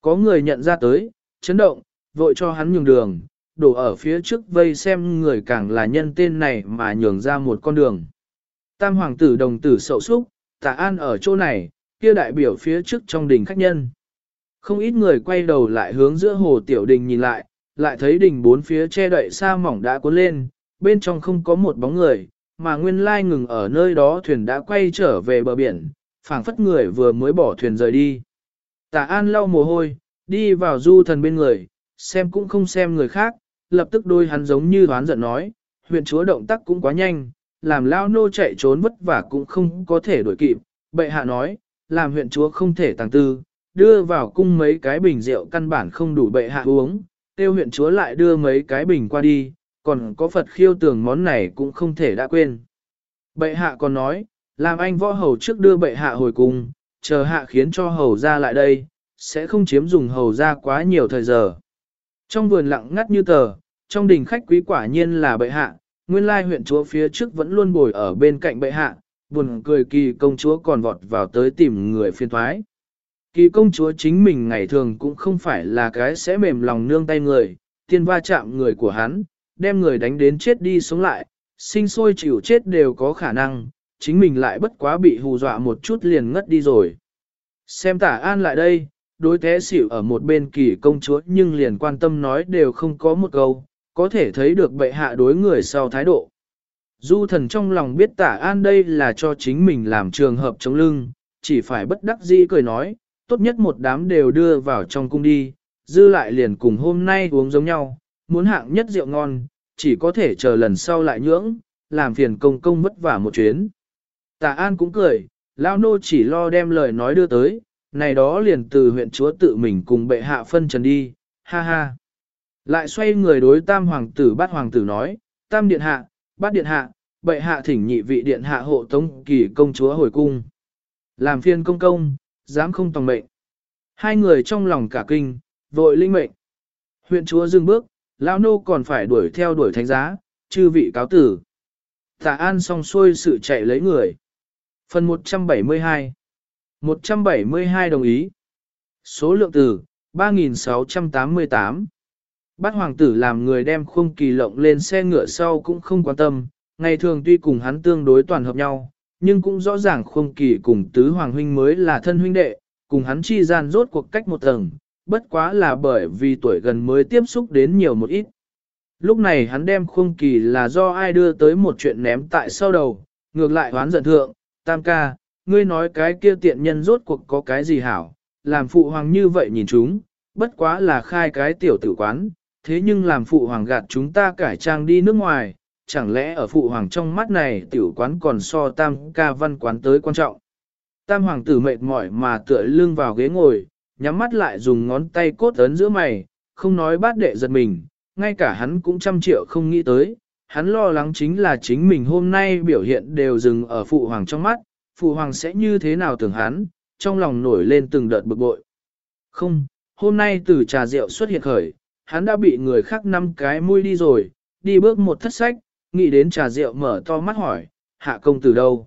Có người nhận ra tới, chấn động, vội cho hắn nhường đường, đổ ở phía trước vây xem người càng là nhân tên này mà nhường ra một con đường. Tam hoàng tử đồng tử sậu súc, tạ an ở chỗ này, kia đại biểu phía trước trong đình khách nhân. Không ít người quay đầu lại hướng giữa hồ tiểu đình nhìn lại, lại thấy đình bốn phía che đậy sa mỏng đã cuốn lên, bên trong không có một bóng người, mà nguyên lai ngừng ở nơi đó thuyền đã quay trở về bờ biển, phảng phất người vừa mới bỏ thuyền rời đi. Tả An lau mồ hôi, đi vào du thần bên người, xem cũng không xem người khác, lập tức đôi hắn giống như đoán giận nói, huyện chúa động tác cũng quá nhanh, làm lao nô chạy trốn vất vả cũng không có thể đuổi kịp. Bệ hạ nói, làm huyện chúa không thể tàng tư, đưa vào cung mấy cái bình rượu căn bản không đủ bệ hạ uống, tiêu huyện chúa lại đưa mấy cái bình qua đi, còn có Phật khiêu tưởng món này cũng không thể đã quên. Bệ hạ còn nói, làm anh võ hầu trước đưa bệ hạ hồi cung, chờ hạ khiến cho hầu ra lại đây, sẽ không chiếm dùng hầu ra quá nhiều thời giờ. Trong vườn lặng ngắt như tờ, trong đình khách quý quả nhiên là bệ hạ, nguyên lai huyện chúa phía trước vẫn luôn bồi ở bên cạnh bệ hạ, buồn cười kỳ công chúa còn vọt vào tới tìm người phiên thoái. Kỳ công chúa chính mình ngày thường cũng không phải là cái sẽ mềm lòng nương tay người, tiên va chạm người của hắn, đem người đánh đến chết đi sống lại, sinh sôi chịu chết đều có khả năng, chính mình lại bất quá bị hù dọa một chút liền ngất đi rồi. Xem tả an lại đây, đối thế xỉu ở một bên kỳ công chúa nhưng liền quan tâm nói đều không có một câu, có thể thấy được bệ hạ đối người sau thái độ. Du thần trong lòng biết tả an đây là cho chính mình làm trường hợp chống lưng, chỉ phải bất đắc dĩ cười nói, tốt nhất một đám đều đưa vào trong cung đi, dư lại liền cùng hôm nay uống giống nhau, muốn hạng nhất rượu ngon, chỉ có thể chờ lần sau lại nhưỡng, làm phiền công công vất vả một chuyến. Tả An cũng cười, Lao Nô chỉ lo đem lời nói đưa tới, này đó liền từ huyện chúa tự mình cùng bệ hạ phân trần đi, ha ha. Lại xoay người đối tam hoàng tử bát hoàng tử nói, tam điện hạ, bát điện hạ, bệ hạ thỉnh nhị vị điện hạ hộ tống kỳ công chúa hồi cung. Làm phiên công công, dám không tòng mệnh. Hai người trong lòng cả kinh, vội linh mệnh. Huyện chúa dừng bước, lão nô còn phải đuổi theo đuổi thánh giá, chư vị cáo tử. Tạ an xong xuôi sự chạy lấy người. Phần 172 172 đồng ý. Số lượng từ 3.688 Bát hoàng tử làm người đem khung kỳ lộng lên xe ngựa sau cũng không quan tâm, ngày thường tuy cùng hắn tương đối toàn hợp nhau, nhưng cũng rõ ràng khung kỳ cùng tứ hoàng huynh mới là thân huynh đệ, cùng hắn chi gian rốt cuộc cách một tầng, bất quá là bởi vì tuổi gần mới tiếp xúc đến nhiều một ít. Lúc này hắn đem khung kỳ là do ai đưa tới một chuyện ném tại sau đầu, ngược lại hoán giận thượng, tam ca, ngươi nói cái kia tiện nhân rốt cuộc có cái gì hảo, làm phụ hoàng như vậy nhìn chúng, bất quá là khai cái tiểu tử quán, thế nhưng làm phụ hoàng gạt chúng ta cải trang đi nước ngoài, chẳng lẽ ở phụ hoàng trong mắt này tiểu quán còn so tam ca văn quán tới quan trọng. Tam hoàng tử mệt mỏi mà tựa lưng vào ghế ngồi, nhắm mắt lại dùng ngón tay cốt ấn giữa mày, không nói bát đệ giật mình, ngay cả hắn cũng trăm triệu không nghĩ tới, hắn lo lắng chính là chính mình hôm nay biểu hiện đều dừng ở phụ hoàng trong mắt, phụ hoàng sẽ như thế nào tưởng hắn, trong lòng nổi lên từng đợt bực bội. Không, hôm nay từ trà rượu xuất hiện khởi, hắn đã bị người khác năm cái mũi đi rồi, đi bước một thất sách, nghĩ đến trà rượu mở to mắt hỏi, hạ công tử đâu?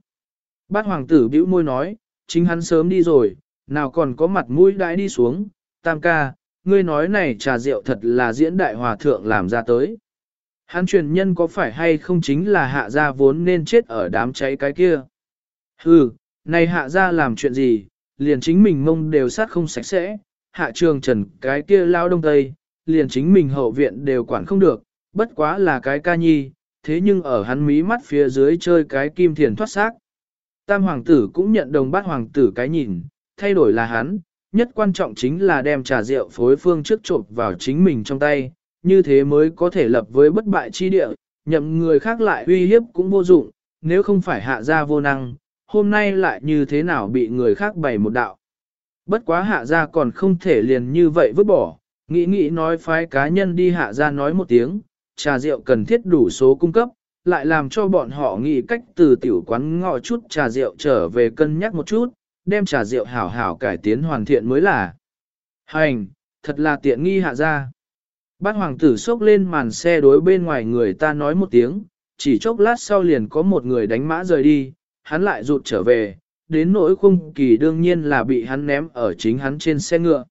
Bát hoàng tử bĩu môi nói, chính hắn sớm đi rồi, nào còn có mặt mũi đãi đi xuống, tam ca, ngươi nói này trà rượu thật là diễn đại hòa thượng làm ra tới. Hắn truyền nhân có phải hay không chính là hạ gia vốn nên chết ở đám cháy cái kia? Hừ, này hạ gia làm chuyện gì, liền chính mình mông đều sát không sạch sẽ, hạ trường trần cái kia lao đông tây, liền chính mình hậu viện đều quản không được, bất quá là cái ca nhi, thế nhưng ở hắn mí mắt phía dưới chơi cái kim thiền thoát xác. Tam hoàng tử cũng nhận đồng bát hoàng tử cái nhìn, thay đổi là hắn, nhất quan trọng chính là đem trà rượu phối phương trước trộm vào chính mình trong tay, như thế mới có thể lập với bất bại chi địa, nhậm người khác lại uy hiếp cũng vô dụng, nếu không phải hạ gia vô năng, hôm nay lại như thế nào bị người khác bày một đạo. Bất quá hạ gia còn không thể liền như vậy vứt bỏ, nghĩ nghĩ nói phái cá nhân đi hạ gia nói một tiếng, trà rượu cần thiết đủ số cung cấp, lại làm cho bọn họ nghĩ cách từ tiểu quán ngọ chút trà rượu trở về cân nhắc một chút, đem trà rượu hảo hảo cải tiến hoàn thiện mới là. Hành, thật là tiện nghi hạ gia. Bát hoàng tử xốc lên màn xe đối bên ngoài người ta nói một tiếng, chỉ chốc lát sau liền có một người đánh mã rời đi, hắn lại rụt trở về, đến nỗi khung kỳ đương nhiên là bị hắn ném ở chính hắn trên xe ngựa.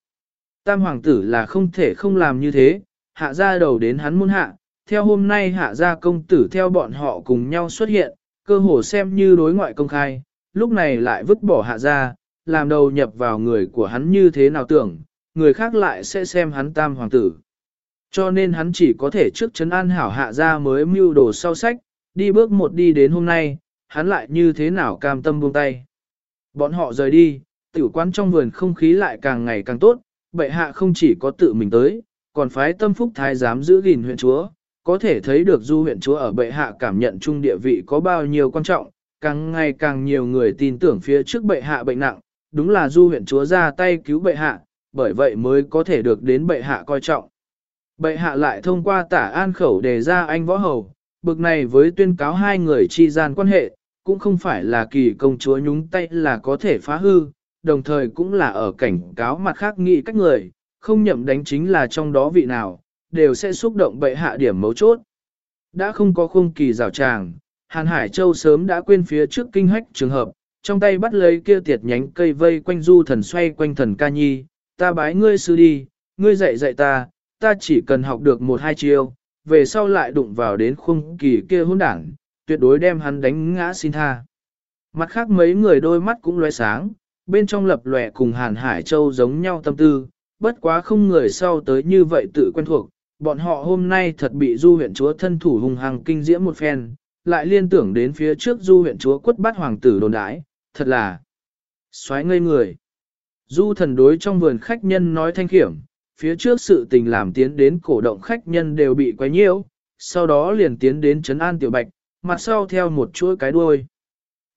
Tam hoàng tử là không thể không làm như thế, hạ ra đầu đến hắn muôn hạ, theo hôm nay hạ gia công tử theo bọn họ cùng nhau xuất hiện, cơ hồ xem như đối ngoại công khai, lúc này lại vứt bỏ hạ gia, làm đầu nhập vào người của hắn như thế nào tưởng, người khác lại sẽ xem hắn tam hoàng tử. Cho nên hắn chỉ có thể trước chấn an hảo hạ ra mới mưu đồ sau sách, đi bước một đi đến hôm nay, hắn lại như thế nào cam tâm buông tay. Bọn họ rời đi, tiểu quán trong vườn không khí lại càng ngày càng tốt, bệ hạ không chỉ có tự mình tới, còn phái tâm phúc thái giám giữ gìn huyện chúa, có thể thấy được du huyện chúa ở bệ hạ cảm nhận chung địa vị có bao nhiêu quan trọng, càng ngày càng nhiều người tin tưởng phía trước bệ hạ bệnh nặng, đúng là du huyện chúa ra tay cứu bệ hạ, bởi vậy mới có thể được đến bệ hạ coi trọng. Bệ hạ lại thông qua tả an khẩu đề ra anh võ hầu, bực này với tuyên cáo hai người chi gian quan hệ, cũng không phải là kỳ công chúa nhúng tay là có thể phá hư, đồng thời cũng là ở cảnh cáo mặt khác nghĩ cách người, không nhậm đánh chính là trong đó vị nào, đều sẽ xúc động bệ hạ điểm mấu chốt. Đã không có khung kỳ rào tràng, Hàn Hải Châu sớm đã quên phía trước kinh hách trường hợp, trong tay bắt lấy kia tiệt nhánh cây vây quanh du thần xoay quanh thần ca nhi, ta bái ngươi sư đi, ngươi dạy dạy ta, ta chỉ cần học được một hai chiêu, về sau lại đụng vào đến khung kỳ kia hôn đảng, tuyệt đối đem hắn đánh ngã xin tha. Mặt khác mấy người đôi mắt cũng lóe sáng, bên trong lập lòe cùng Hàn Hải Châu giống nhau tâm tư, bất quá không người sau tới như vậy tự quen thuộc, bọn họ hôm nay thật bị du huyện chúa thân thủ hung hăng kinh diễm một phen, lại liên tưởng đến phía trước du huyện chúa quất bắt hoàng tử đồn đãi, thật là xoáy ngây người. Du thần đối trong vườn khách nhân nói thanh khiểm, phía trước sự tình làm tiến đến cổ động khách nhân đều bị quấy nhiễu, sau đó liền tiến đến trấn an tiểu bạch, mặt sau theo một chuỗi cái đuôi.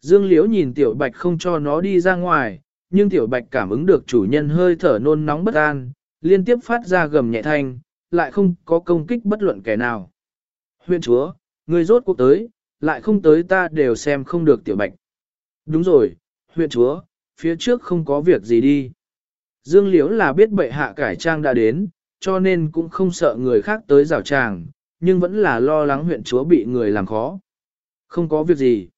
Dương Liễu nhìn tiểu bạch không cho nó đi ra ngoài, nhưng tiểu bạch cảm ứng được chủ nhân hơi thở nôn nóng bất an, liên tiếp phát ra gầm nhẹ thanh, lại không có công kích bất luận kẻ nào. Huyện chúa, người rốt cuộc tới, lại không tới ta đều xem không được tiểu bạch. Đúng rồi, huyện chúa, phía trước không có việc gì đi. Dương Liễu là biết bệ hạ cải trang đã đến, cho nên cũng không sợ người khác tới rào tràng, nhưng vẫn là lo lắng huyện chúa bị người làm khó. Không có việc gì.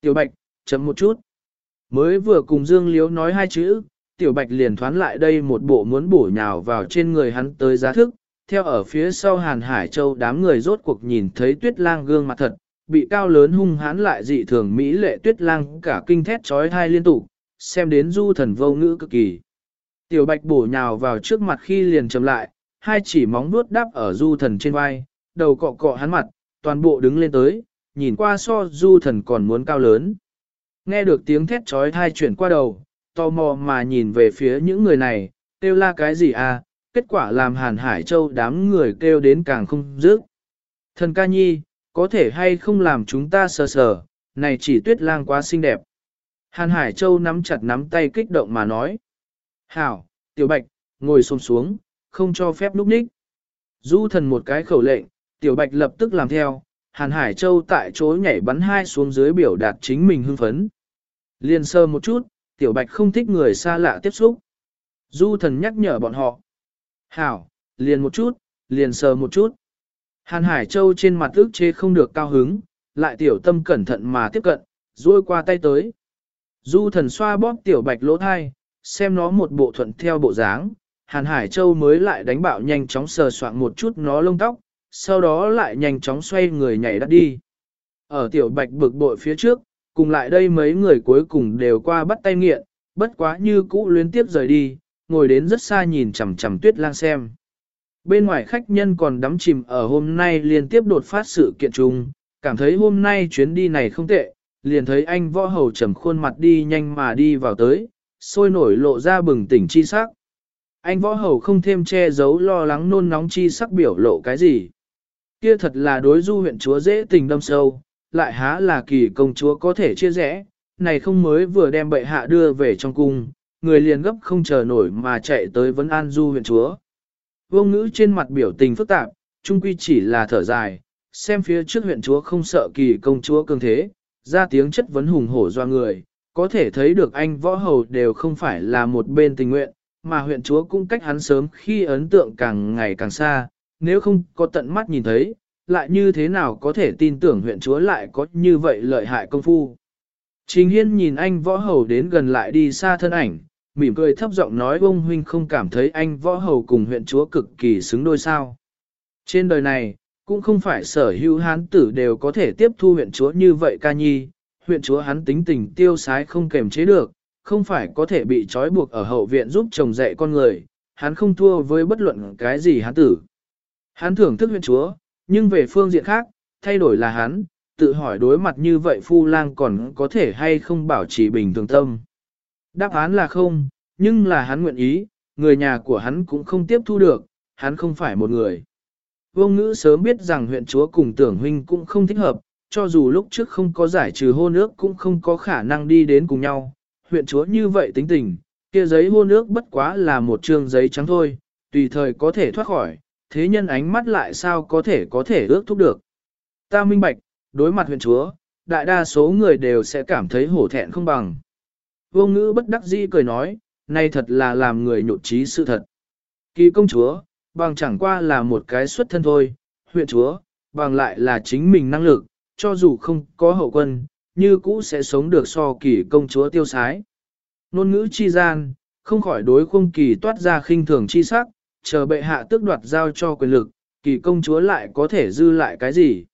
Tiểu Bạch, chấm một chút. Mới vừa cùng Dương Liễu nói hai chữ, Tiểu Bạch liền thoán lại đây một bộ muốn bổ nhào vào trên người hắn tới giá thức, theo ở phía sau Hàn Hải Châu đám người rốt cuộc nhìn thấy tuyết lang gương mặt thật, bị cao lớn hung hãn lại dị thường Mỹ lệ tuyết lang cả kinh thét trói thai liên tục, xem đến du thần vô ngữ cực kỳ. Tiểu bạch bổ nhào vào trước mặt khi liền chậm lại, hai chỉ móng vuốt đáp ở du thần trên vai, đầu cọ cọ hắn mặt, toàn bộ đứng lên tới, nhìn qua so du thần còn muốn cao lớn. Nghe được tiếng thét trói thai chuyển qua đầu, tò mò mà nhìn về phía những người này, kêu la cái gì à, kết quả làm hàn hải châu đám người kêu đến càng không dứt. Thần ca nhi, có thể hay không làm chúng ta sờ sờ, này chỉ tuyết lang quá xinh đẹp. Hàn Hải Châu nắm chặt nắm tay kích động mà nói. Hảo, tiểu bạch, ngồi xôm xuống, không cho phép núp ních. Du thần một cái khẩu lệnh, tiểu bạch lập tức làm theo, Hàn Hải Châu tại chỗ nhảy bắn hai xuống dưới biểu đạt chính mình hưng phấn. Liên sơ một chút, tiểu bạch không thích người xa lạ tiếp xúc. Du thần nhắc nhở bọn họ. Hảo, liền một chút, liền sờ một chút. Hàn Hải Châu trên mặt ước chê không được cao hứng, lại tiểu tâm cẩn thận mà tiếp cận, duỗi qua tay tới. Du thần xoa bóp tiểu bạch lỗ thai, xem nó một bộ thuận theo bộ dáng, Hàn Hải Châu mới lại đánh bạo nhanh chóng sờ soạn một chút nó lông tóc, sau đó lại nhanh chóng xoay người nhảy đắt đi. Ở tiểu bạch bực bội phía trước, cùng lại đây mấy người cuối cùng đều qua bắt tay nghiện, bất quá như cũ luyến tiếp rời đi, ngồi đến rất xa nhìn chằm chằm tuyết lang xem. Bên ngoài khách nhân còn đắm chìm ở hôm nay liên tiếp đột phát sự kiện chung, cảm thấy hôm nay chuyến đi này không tệ, liền thấy anh võ hầu trầm khuôn mặt đi nhanh mà đi vào tới, sôi nổi lộ ra bừng tỉnh chi sắc. Anh võ hầu không thêm che giấu lo lắng nôn nóng chi sắc biểu lộ cái gì. Kia thật là đối du huyện chúa dễ tình đâm sâu, lại há là kỳ công chúa có thể chia rẽ, này không mới vừa đem bệ hạ đưa về trong cung, người liền gấp không chờ nổi mà chạy tới vấn an du huyện chúa. Vô ngữ trên mặt biểu tình phức tạp, trung quy chỉ là thở dài, xem phía trước huyện chúa không sợ kỳ công chúa cường thế, ra tiếng chất vấn hùng hổ doa người, có thể thấy được anh võ hầu đều không phải là một bên tình nguyện, mà huyện chúa cũng cách hắn sớm khi ấn tượng càng ngày càng xa, nếu không có tận mắt nhìn thấy, lại như thế nào có thể tin tưởng huyện chúa lại có như vậy lợi hại công phu. Trình Hiên nhìn anh võ hầu đến gần lại đi xa thân ảnh, mỉm cười thấp giọng nói ông huynh không cảm thấy anh võ hầu cùng huyện chúa cực kỳ xứng đôi sao. Trên đời này, cũng không phải sở hữu hán tử đều có thể tiếp thu huyện chúa như vậy ca nhi, huyện chúa hắn tính tình tiêu sái không kềm chế được, không phải có thể bị trói buộc ở hậu viện giúp chồng dạy con người, hắn không thua với bất luận cái gì hắn tử. Hắn thưởng thức huyện chúa, nhưng về phương diện khác, thay đổi là hắn, tự hỏi đối mặt như vậy phu lang còn có thể hay không bảo trì bình thường tâm. Đáp án là không, nhưng là hắn nguyện ý, người nhà của hắn cũng không tiếp thu được, hắn không phải một người. Vương ngữ sớm biết rằng huyện chúa cùng tưởng huynh cũng không thích hợp, cho dù lúc trước không có giải trừ hôn ước cũng không có khả năng đi đến cùng nhau. Huyện chúa như vậy tính tình, kia giấy hôn ước bất quá là một trương giấy trắng thôi, tùy thời có thể thoát khỏi, thế nhân ánh mắt lại sao có thể có thể ước thúc được. Ta minh bạch, đối mặt huyện chúa, đại đa số người đều sẽ cảm thấy hổ thẹn không bằng. Vô ngữ bất đắc dĩ cười nói, nay thật là làm người nhột trí sự thật. Kỳ công chúa, bằng chẳng qua là một cái xuất thân thôi, huyện chúa, bằng lại là chính mình năng lực, cho dù không có hậu quân, như cũ sẽ sống được so kỳ công chúa tiêu sái. Nôn ngữ chi gian, không khỏi đối khung kỳ toát ra khinh thường chi sắc, chờ bệ hạ tước đoạt giao cho quyền lực, kỳ công chúa lại có thể dư lại cái gì.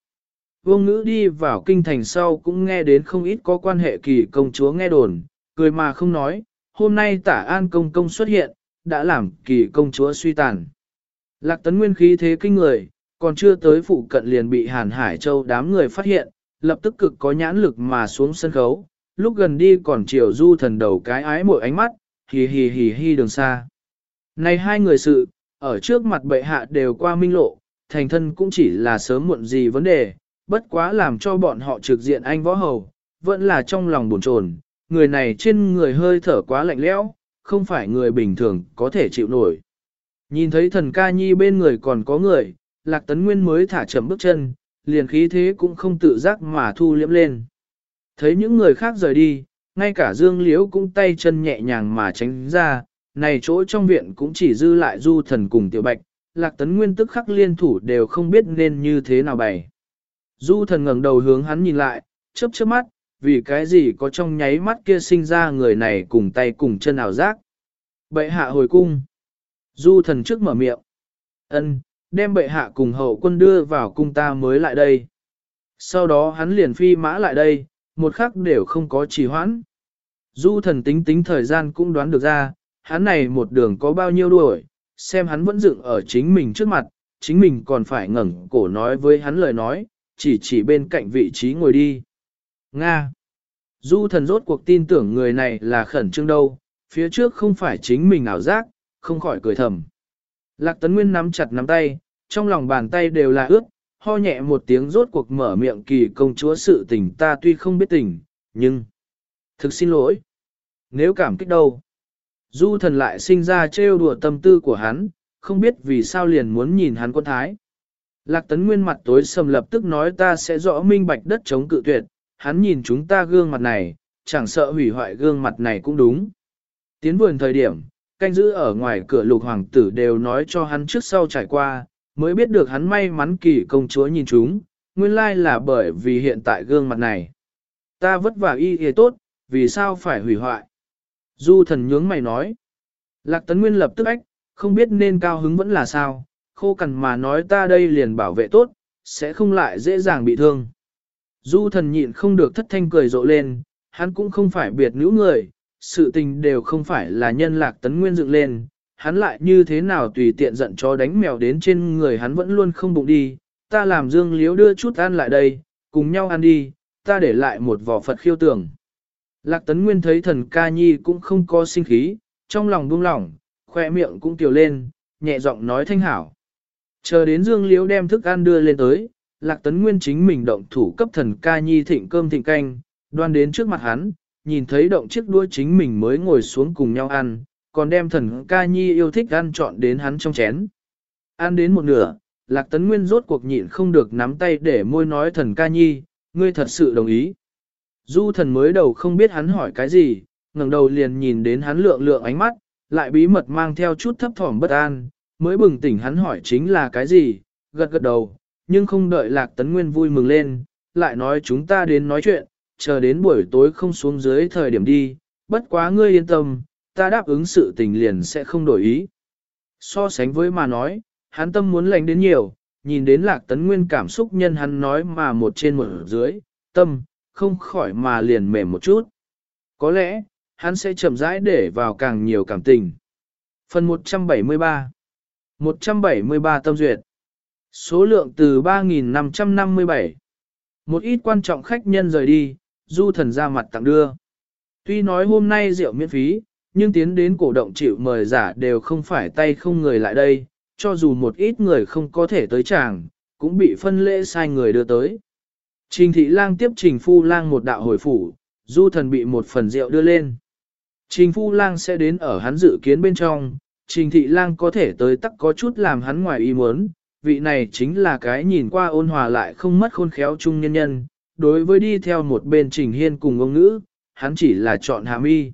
Vương ngữ đi vào kinh thành sau cũng nghe đến không ít có quan hệ kỳ công chúa nghe đồn, cười mà không nói, hôm nay tả an công công xuất hiện, đã làm kỳ công chúa suy tàn. Lạc tấn nguyên khí thế kinh người, còn chưa tới phụ cận liền bị Hàn Hải Châu đám người phát hiện, lập tức cực có nhãn lực mà xuống sân khấu, lúc gần đi còn chiều du thần đầu cái ái mỗi ánh mắt, hì hì hì hì đường xa. Này hai người sự, ở trước mặt bệ hạ đều qua minh lộ, thành thân cũng chỉ là sớm muộn gì vấn đề, bất quá làm cho bọn họ trực diện anh võ hầu, vẫn là trong lòng buồn chồn, người này trên người hơi thở quá lạnh lẽo, không phải người bình thường có thể chịu nổi. Nhìn thấy thần ca nhi bên người còn có người, lạc tấn nguyên mới thả chậm bước chân, liền khí thế cũng không tự giác mà thu liễm lên. Thấy những người khác rời đi, ngay cả dương liễu cũng tay chân nhẹ nhàng mà tránh ra, này chỗ trong viện cũng chỉ dư lại du thần cùng tiểu bạch, lạc tấn nguyên tức khắc liên thủ đều không biết nên như thế nào bày. Du thần ngẩng đầu hướng hắn nhìn lại, chớp chớp mắt, vì cái gì có trong nháy mắt kia sinh ra người này cùng tay cùng chân ảo giác. Bệ hạ hồi cung. Du thần trước mở miệng. ân đem bệ hạ cùng hậu quân đưa vào cung ta mới lại đây. Sau đó hắn liền phi mã lại đây, một khắc đều không có trì hoãn. Du thần tính tính thời gian cũng đoán được ra, hắn này một đường có bao nhiêu đuổi, xem hắn vẫn dựng ở chính mình trước mặt, chính mình còn phải ngẩng cổ nói với hắn lời nói, chỉ chỉ bên cạnh vị trí ngồi đi. Nga. Du thần rốt cuộc tin tưởng người này là khẩn trương đâu, phía trước không phải chính mình ảo giác, không khỏi cười thầm. Lạc tấn nguyên nắm chặt nắm tay, trong lòng bàn tay đều là ướt, ho nhẹ một tiếng rốt cuộc mở miệng kỳ công chúa sự tình ta tuy không biết tình, nhưng... Thực xin lỗi. Nếu cảm kích đâu. Du thần lại sinh ra trêu đùa tâm tư của hắn, không biết vì sao liền muốn nhìn hắn quân thái. Lạc tấn nguyên mặt tối sầm lập tức nói ta sẽ rõ minh bạch đất chống cự tuyệt, hắn nhìn chúng ta gương mặt này, chẳng sợ hủy hoại gương mặt này cũng đúng. Tiến vườn thời điểm, canh giữ ở ngoài cửa lục hoàng tử đều nói cho hắn trước sau trải qua, mới biết được hắn may mắn kỳ công chúa nhìn chúng, nguyên lai là bởi vì hiện tại gương mặt này. Ta vất vả y y tốt, vì sao phải hủy hoại? Du thần nhướng mày nói. Lạc tấn nguyên lập tức ách, không biết nên cao hứng vẫn là sao, khô cằn mà nói ta đây liền bảo vệ tốt, sẽ không lại dễ dàng bị thương. Du thần nhịn không được thất thanh cười rộ lên, hắn cũng không phải biệt nữ người, sự tình đều không phải là nhân lạc tấn nguyên dựng lên, hắn lại như thế nào tùy tiện giận cho đánh mèo đến trên người hắn vẫn luôn không bụng đi, ta làm dương liếu đưa chút ăn lại đây, cùng nhau ăn đi, ta để lại một vỏ Phật khiêu tưởng. Lạc tấn nguyên thấy thần ca nhi cũng không có sinh khí, trong lòng buông lỏng, khoe miệng cũng tiểu lên, nhẹ giọng nói thanh hảo. Chờ đến dương liếu đem thức ăn đưa lên tới, lạc tấn nguyên chính mình động thủ cấp thần ca nhi thịnh cơm thịnh canh, đoan đến trước mặt hắn, nhìn thấy động chiếc đuôi chính mình mới ngồi xuống cùng nhau ăn, còn đem thần ca nhi yêu thích ăn chọn đến hắn trong chén. Ăn đến một nửa, lạc tấn nguyên rốt cuộc nhịn không được nắm tay để môi nói thần ca nhi, ngươi thật sự đồng ý. Du thần mới đầu không biết hắn hỏi cái gì, ngẩng đầu liền nhìn đến hắn lượng lượng ánh mắt, lại bí mật mang theo chút thấp thỏm bất an, mới bừng tỉnh hắn hỏi chính là cái gì, gật gật đầu, nhưng không đợi lạc tấn nguyên vui mừng lên, lại nói chúng ta đến nói chuyện, chờ đến buổi tối không xuống dưới thời điểm đi, bất quá ngươi yên tâm, ta đáp ứng sự tình liền sẽ không đổi ý. So sánh với mà nói, hắn tâm muốn lành đến nhiều, nhìn đến lạc tấn nguyên cảm xúc nhân hắn nói mà một trên một dưới, tâm, không khỏi mà liền mềm một chút. Có lẽ, hắn sẽ chậm rãi để vào càng nhiều cảm tình. Phần 173 173 tâm duyệt Số lượng từ 3.557 Một ít quan trọng khách nhân rời đi, du thần ra mặt tặng đưa. Tuy nói hôm nay rượu miễn phí, nhưng tiến đến cổ động chịu mời giả đều không phải tay không người lại đây, cho dù một ít người không có thể tới chàng, cũng bị phân lễ sai người đưa tới. Trình thị lang tiếp trình phu lang một đạo hồi phủ, du thần bị một phần rượu đưa lên. Trình phu lang sẽ đến ở hắn dự kiến bên trong, trình thị lang có thể tới tắc có chút làm hắn ngoài ý muốn, vị này chính là cái nhìn qua ôn hòa lại không mất khôn khéo chung nhân nhân, đối với đi theo một bên trình hiên cùng ông ngữ, hắn chỉ là chọn hàm y.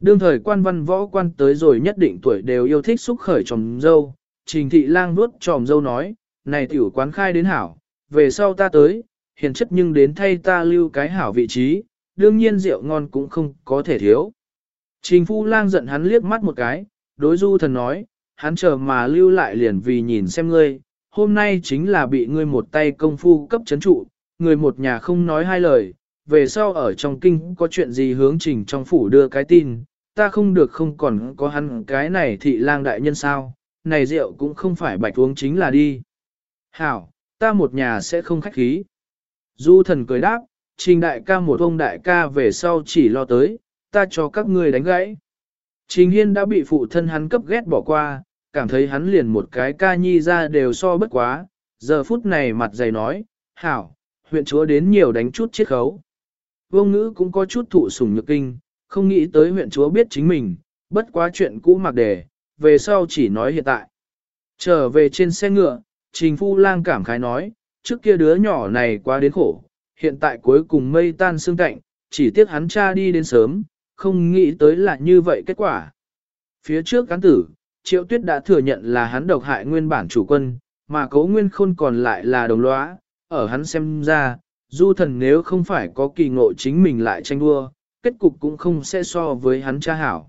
Đương thời quan văn võ quan tới rồi nhất định tuổi đều yêu thích xúc khởi tròm dâu, trình thị lang vuốt tròm dâu nói, này tiểu quán khai đến hảo, về sau ta tới, hiền chất nhưng đến thay ta lưu cái hảo vị trí, đương nhiên rượu ngon cũng không có thể thiếu. Trình phu lang giận hắn liếc mắt một cái, đối du thần nói, hắn chờ mà lưu lại liền vì nhìn xem ngươi, hôm nay chính là bị ngươi một tay công phu cấp chấn trụ, người một nhà không nói hai lời, về sau ở trong kinh có chuyện gì hướng trình trong phủ đưa cái tin, ta không được không còn có hắn cái này thị lang đại nhân sao, này rượu cũng không phải bạch uống chính là đi. Hảo, ta một nhà sẽ không khách khí. Du thần cười đáp, trình đại ca một ông đại ca về sau chỉ lo tới, ta cho các ngươi đánh gãy. Trình hiên đã bị phụ thân hắn cấp ghét bỏ qua, cảm thấy hắn liền một cái ca nhi ra đều so bất quá, giờ phút này mặt dày nói, hảo, huyện chúa đến nhiều đánh chút chiết khấu. Vô ngữ cũng có chút thụ sủng nhược kinh, không nghĩ tới huyện chúa biết chính mình, bất quá chuyện cũ mặc đề, về sau chỉ nói hiện tại. Trở về trên xe ngựa, Trình Phu Lang cảm khái nói, trước kia đứa nhỏ này quá đến khổ, hiện tại cuối cùng mây tan xương cạnh, chỉ tiếc hắn cha đi đến sớm, không nghĩ tới là như vậy kết quả. Phía trước cán tử, Triệu Tuyết đã thừa nhận là hắn độc hại nguyên bản chủ quân, mà cấu nguyên khôn còn lại là đồng lõa, ở hắn xem ra, du thần nếu không phải có kỳ ngộ chính mình lại tranh đua, kết cục cũng không sẽ so với hắn cha hảo.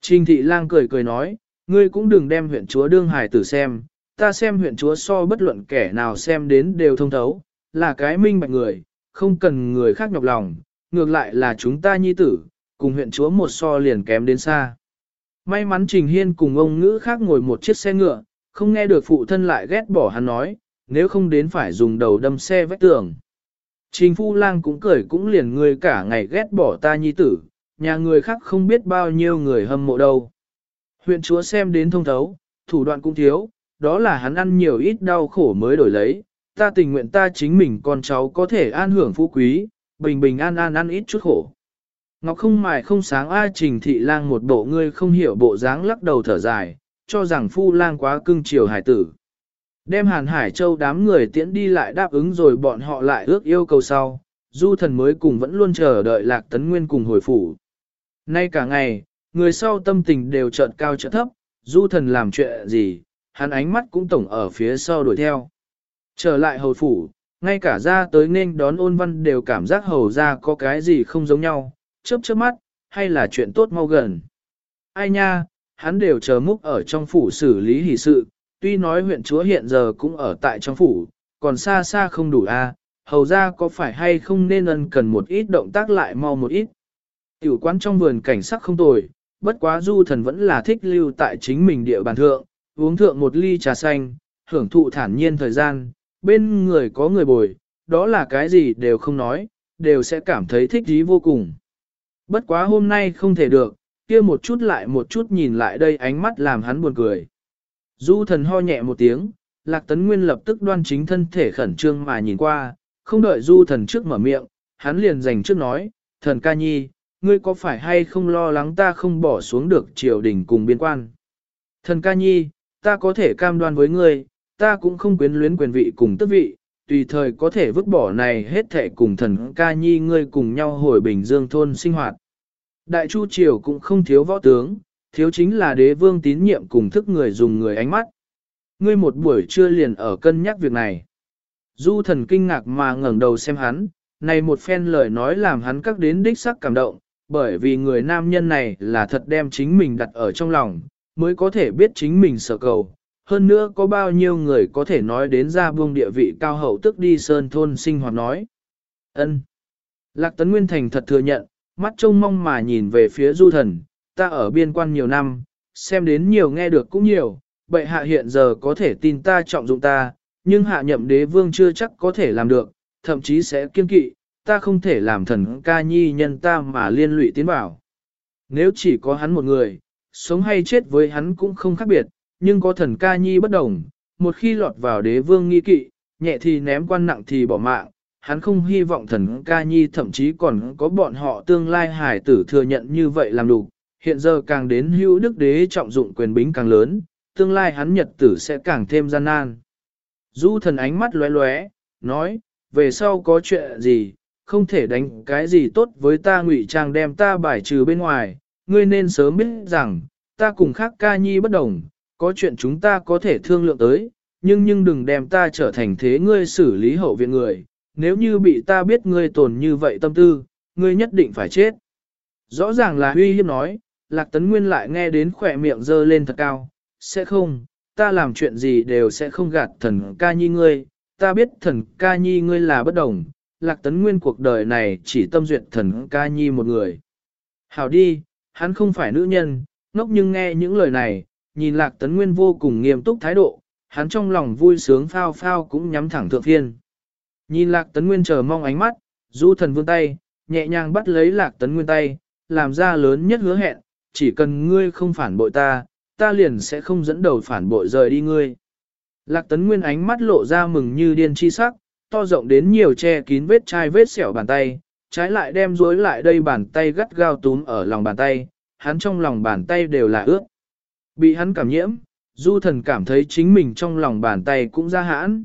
Trình thị lang cười cười nói, ngươi cũng đừng đem huyện chúa đương hài tử xem, ta xem huyện chúa so bất luận kẻ nào xem đến đều thông thấu, là cái minh bạch người, không cần người khác nhọc lòng, ngược lại là chúng ta nhi tử, cùng huyện chúa một so liền kém đến xa. May mắn Trình Hiên cùng ông ngữ khác ngồi một chiếc xe ngựa, không nghe được phụ thân lại ghét bỏ hắn nói, nếu không đến phải dùng đầu đâm xe vách tường. Trình Phu Lang cũng cười cũng liền người cả ngày ghét bỏ ta nhi tử, nhà người khác không biết bao nhiêu người hâm mộ đâu. Huyện chúa xem đến thông thấu, thủ đoạn cũng thiếu, đó là hắn ăn nhiều ít đau khổ mới đổi lấy, ta tình nguyện ta chính mình con cháu có thể an hưởng phú quý, bình bình an an ăn ít chút khổ. Ngọc không mài không sáng ai trình thị lang một bộ ngươi không hiểu bộ dáng lắc đầu thở dài, cho rằng phu lang quá cưng chiều hải tử. Đem hàn hải châu đám người tiễn đi lại đáp ứng rồi bọn họ lại ước yêu cầu sau, du thần mới cùng vẫn luôn chờ đợi lạc tấn nguyên cùng hồi phủ. Nay cả ngày, người sau tâm tình đều chợt cao chợt thấp, du thần làm chuyện gì, hắn ánh mắt cũng tổng ở phía sau đuổi theo. Trở lại hồi phủ, ngay cả ra tới nên đón ôn văn đều cảm giác hầu ra có cái gì không giống nhau, chớp chớp mắt, hay là chuyện tốt mau gần. Ai nha, hắn đều chờ múc ở trong phủ xử lý hỷ sự, tuy nói huyện chúa hiện giờ cũng ở tại trong phủ, còn xa xa không đủ a. hầu ra có phải hay không nên ân cần một ít động tác lại mau một ít. Tiểu quán trong vườn cảnh sắc không tồi, bất quá du thần vẫn là thích lưu tại chính mình địa bàn thượng, uống thượng một ly trà xanh, hưởng thụ thản nhiên thời gian, bên người có người bồi, đó là cái gì đều không nói, đều sẽ cảm thấy thích ý vô cùng. Bất quá hôm nay không thể được, kia một chút lại một chút nhìn lại đây ánh mắt làm hắn buồn cười. Du thần ho nhẹ một tiếng, lạc tấn nguyên lập tức đoan chính thân thể khẩn trương mà nhìn qua, không đợi du thần trước mở miệng, hắn liền dành trước nói, thần ca nhi, ngươi có phải hay không lo lắng ta không bỏ xuống được triều đình cùng biên quan? Thần ca nhi, ta có thể cam đoan với ngươi, ta cũng không quyến luyến quyền vị cùng tước vị, tùy thời có thể vứt bỏ này hết thể cùng thần ca nhi ngươi cùng nhau hồi Bình Dương thôn sinh hoạt. Đại Chu Triều cũng không thiếu võ tướng, thiếu chính là đế vương tín nhiệm cùng thức người dùng người ánh mắt. Ngươi một buổi trưa liền ở cân nhắc việc này. Du thần kinh ngạc mà ngẩng đầu xem hắn, này một phen lời nói làm hắn các đến đích sắc cảm động, bởi vì người nam nhân này là thật đem chính mình đặt ở trong lòng, mới có thể biết chính mình sở cầu. Hơn nữa có bao nhiêu người có thể nói đến ra buông địa vị cao hậu tức đi sơn thôn sinh hoạt nói. ân Lạc Tấn Nguyên Thành thật thừa nhận, mắt trông mong mà nhìn về phía du thần, ta ở biên quan nhiều năm, xem đến nhiều nghe được cũng nhiều, bệ hạ hiện giờ có thể tin ta trọng dụng ta, nhưng hạ nhậm đế vương chưa chắc có thể làm được, thậm chí sẽ kiên kỵ, ta không thể làm thần ca nhi nhân ta mà liên lụy tiến bảo. Nếu chỉ có hắn một người, sống hay chết với hắn cũng không khác biệt, nhưng có thần ca nhi bất đồng, một khi lọt vào đế vương nghi kỵ, nhẹ thì ném quan nặng thì bỏ mạng, hắn không hy vọng thần ca nhi thậm chí còn có bọn họ tương lai hải tử thừa nhận như vậy làm đủ, hiện giờ càng đến hữu đức đế trọng dụng quyền bính càng lớn, tương lai hắn nhật tử sẽ càng thêm gian nan. Du thần ánh mắt lóe lóe, nói, về sau có chuyện gì, không thể đánh cái gì tốt với ta ngụy trang đem ta bài trừ bên ngoài, ngươi nên sớm biết rằng, ta cùng khác ca nhi bất đồng, có chuyện chúng ta có thể thương lượng tới, nhưng nhưng đừng đem ta trở thành thế ngươi xử lý hậu viện người, nếu như bị ta biết ngươi tồn như vậy tâm tư, ngươi nhất định phải chết. Rõ ràng là huy hiếp nói, Lạc Tấn Nguyên lại nghe đến khỏe miệng dơ lên thật cao, sẽ không, ta làm chuyện gì đều sẽ không gạt thần ca nhi ngươi, ta biết thần ca nhi ngươi là bất đồng, Lạc Tấn Nguyên cuộc đời này chỉ tâm duyệt thần ca nhi một người. Hảo đi, hắn không phải nữ nhân, ngốc nhưng nghe những lời này, nhìn Lạc Tấn Nguyên vô cùng nghiêm túc thái độ, hắn trong lòng vui sướng phao phao cũng nhắm thẳng thượng phiên. Nhìn Lạc Tấn Nguyên chờ mong ánh mắt, du thần vươn tay, nhẹ nhàng bắt lấy Lạc Tấn Nguyên tay, làm ra lớn nhất hứa hẹn, chỉ cần ngươi không phản bội ta, ta liền sẽ không dẫn đầu phản bội rời đi ngươi. Lạc Tấn Nguyên ánh mắt lộ ra mừng như điên chi sắc, to rộng đến nhiều che kín vết chai vết sẹo bàn tay, trái lại đem rối lại đây bàn tay gắt gao túm ở lòng bàn tay, hắn trong lòng bàn tay đều là ướt. Bị hắn cảm nhiễm, du thần cảm thấy chính mình trong lòng bàn tay cũng ra hãn.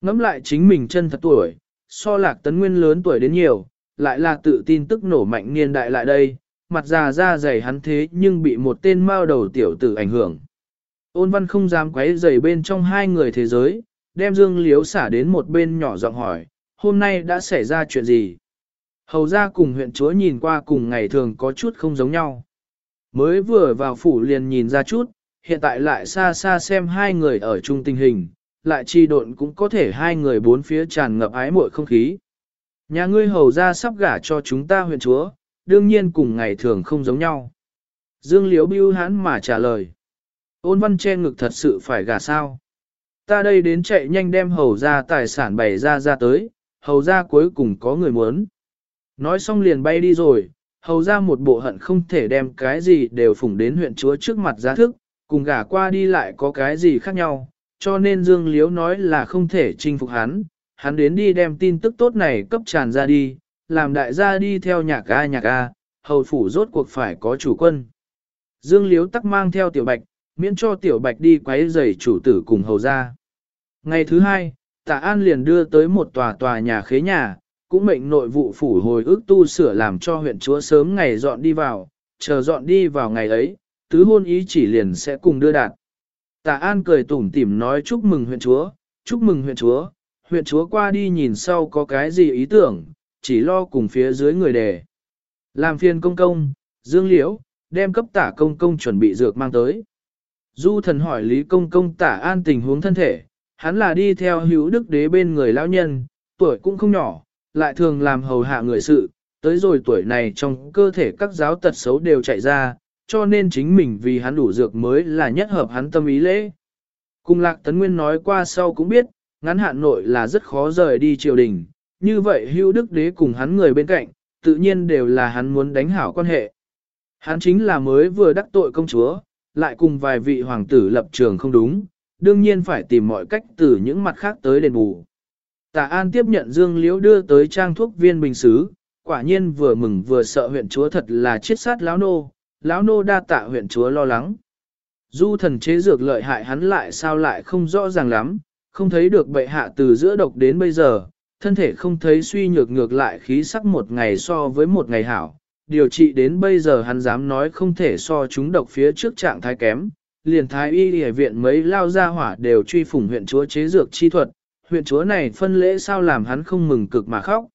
Ngắm lại chính mình chân thật tuổi, so lạc tấn nguyên lớn tuổi đến nhiều, lại là tự tin tức nổ mạnh niên đại lại đây, mặt già ra dày hắn thế nhưng bị một tên mao đầu tiểu tử ảnh hưởng. Ôn văn không dám quấy dày bên trong hai người thế giới, đem dương liếu xả đến một bên nhỏ giọng hỏi, hôm nay đã xảy ra chuyện gì? Hầu ra cùng huyện chúa nhìn qua cùng ngày thường có chút không giống nhau. Mới vừa vào phủ liền nhìn ra chút, hiện tại lại xa xa xem hai người ở chung tình hình, lại chi độn cũng có thể hai người bốn phía tràn ngập ái muội không khí. Nhà ngươi hầu ra sắp gả cho chúng ta huyện chúa, đương nhiên cùng ngày thường không giống nhau. Dương Liễu bưu hắn mà trả lời. Ôn văn che ngực thật sự phải gả sao. Ta đây đến chạy nhanh đem hầu ra tài sản bày ra ra tới, hầu ra cuối cùng có người muốn. Nói xong liền bay đi rồi, hầu ra một bộ hận không thể đem cái gì đều phủng đến huyện chúa trước mặt giá thức, cùng gả qua đi lại có cái gì khác nhau, cho nên Dương Liễu nói là không thể chinh phục hắn, hắn đến đi đem tin tức tốt này cấp tràn ra đi, làm đại gia đi theo nhạc A nhạc A, hầu phủ rốt cuộc phải có chủ quân. Dương Liếu tắc mang theo tiểu bạch, miễn cho tiểu bạch đi quấy rầy chủ tử cùng hầu ra. Ngày thứ hai, tạ an liền đưa tới một tòa tòa nhà khế nhà, cũng mệnh nội vụ phủ hồi ước tu sửa làm cho huyện chúa sớm ngày dọn đi vào, chờ dọn đi vào ngày ấy, tứ hôn ý chỉ liền sẽ cùng đưa đạt. Tạ An cười tủm tỉm nói chúc mừng huyện chúa, chúc mừng huyện chúa, huyện chúa qua đi nhìn sau có cái gì ý tưởng, chỉ lo cùng phía dưới người đề. Làm phiền công công, dương liễu, đem cấp tả công công chuẩn bị dược mang tới. Du thần hỏi Lý Công Công tả an tình huống thân thể, hắn là đi theo hữu đức đế bên người lão nhân, tuổi cũng không nhỏ, lại thường làm hầu hạ người sự, tới rồi tuổi này trong cơ thể các giáo tật xấu đều chạy ra, cho nên chính mình vì hắn đủ dược mới là nhất hợp hắn tâm ý lễ. Cùng Lạc Tấn Nguyên nói qua sau cũng biết, ngắn hạn nội là rất khó rời đi triều đình, như vậy hữu đức đế cùng hắn người bên cạnh, tự nhiên đều là hắn muốn đánh hảo quan hệ. Hắn chính là mới vừa đắc tội công chúa, lại cùng vài vị hoàng tử lập trường không đúng, đương nhiên phải tìm mọi cách từ những mặt khác tới đền bù. Tạ An tiếp nhận Dương Liễu đưa tới trang thuốc viên bình xứ, quả nhiên vừa mừng vừa sợ huyện chúa thật là chết sát lão nô, lão nô đa tạ huyện chúa lo lắng. Du thần chế dược lợi hại hắn lại sao lại không rõ ràng lắm, không thấy được bệ hạ từ giữa độc đến bây giờ, thân thể không thấy suy nhược ngược lại khí sắc một ngày so với một ngày hảo. Điều trị đến bây giờ hắn dám nói không thể so chúng độc phía trước trạng thái kém, liền thái y y viện mấy lao ra hỏa đều truy phủng huyện chúa chế dược chi thuật, huyện chúa này phân lễ sao làm hắn không mừng cực mà khóc.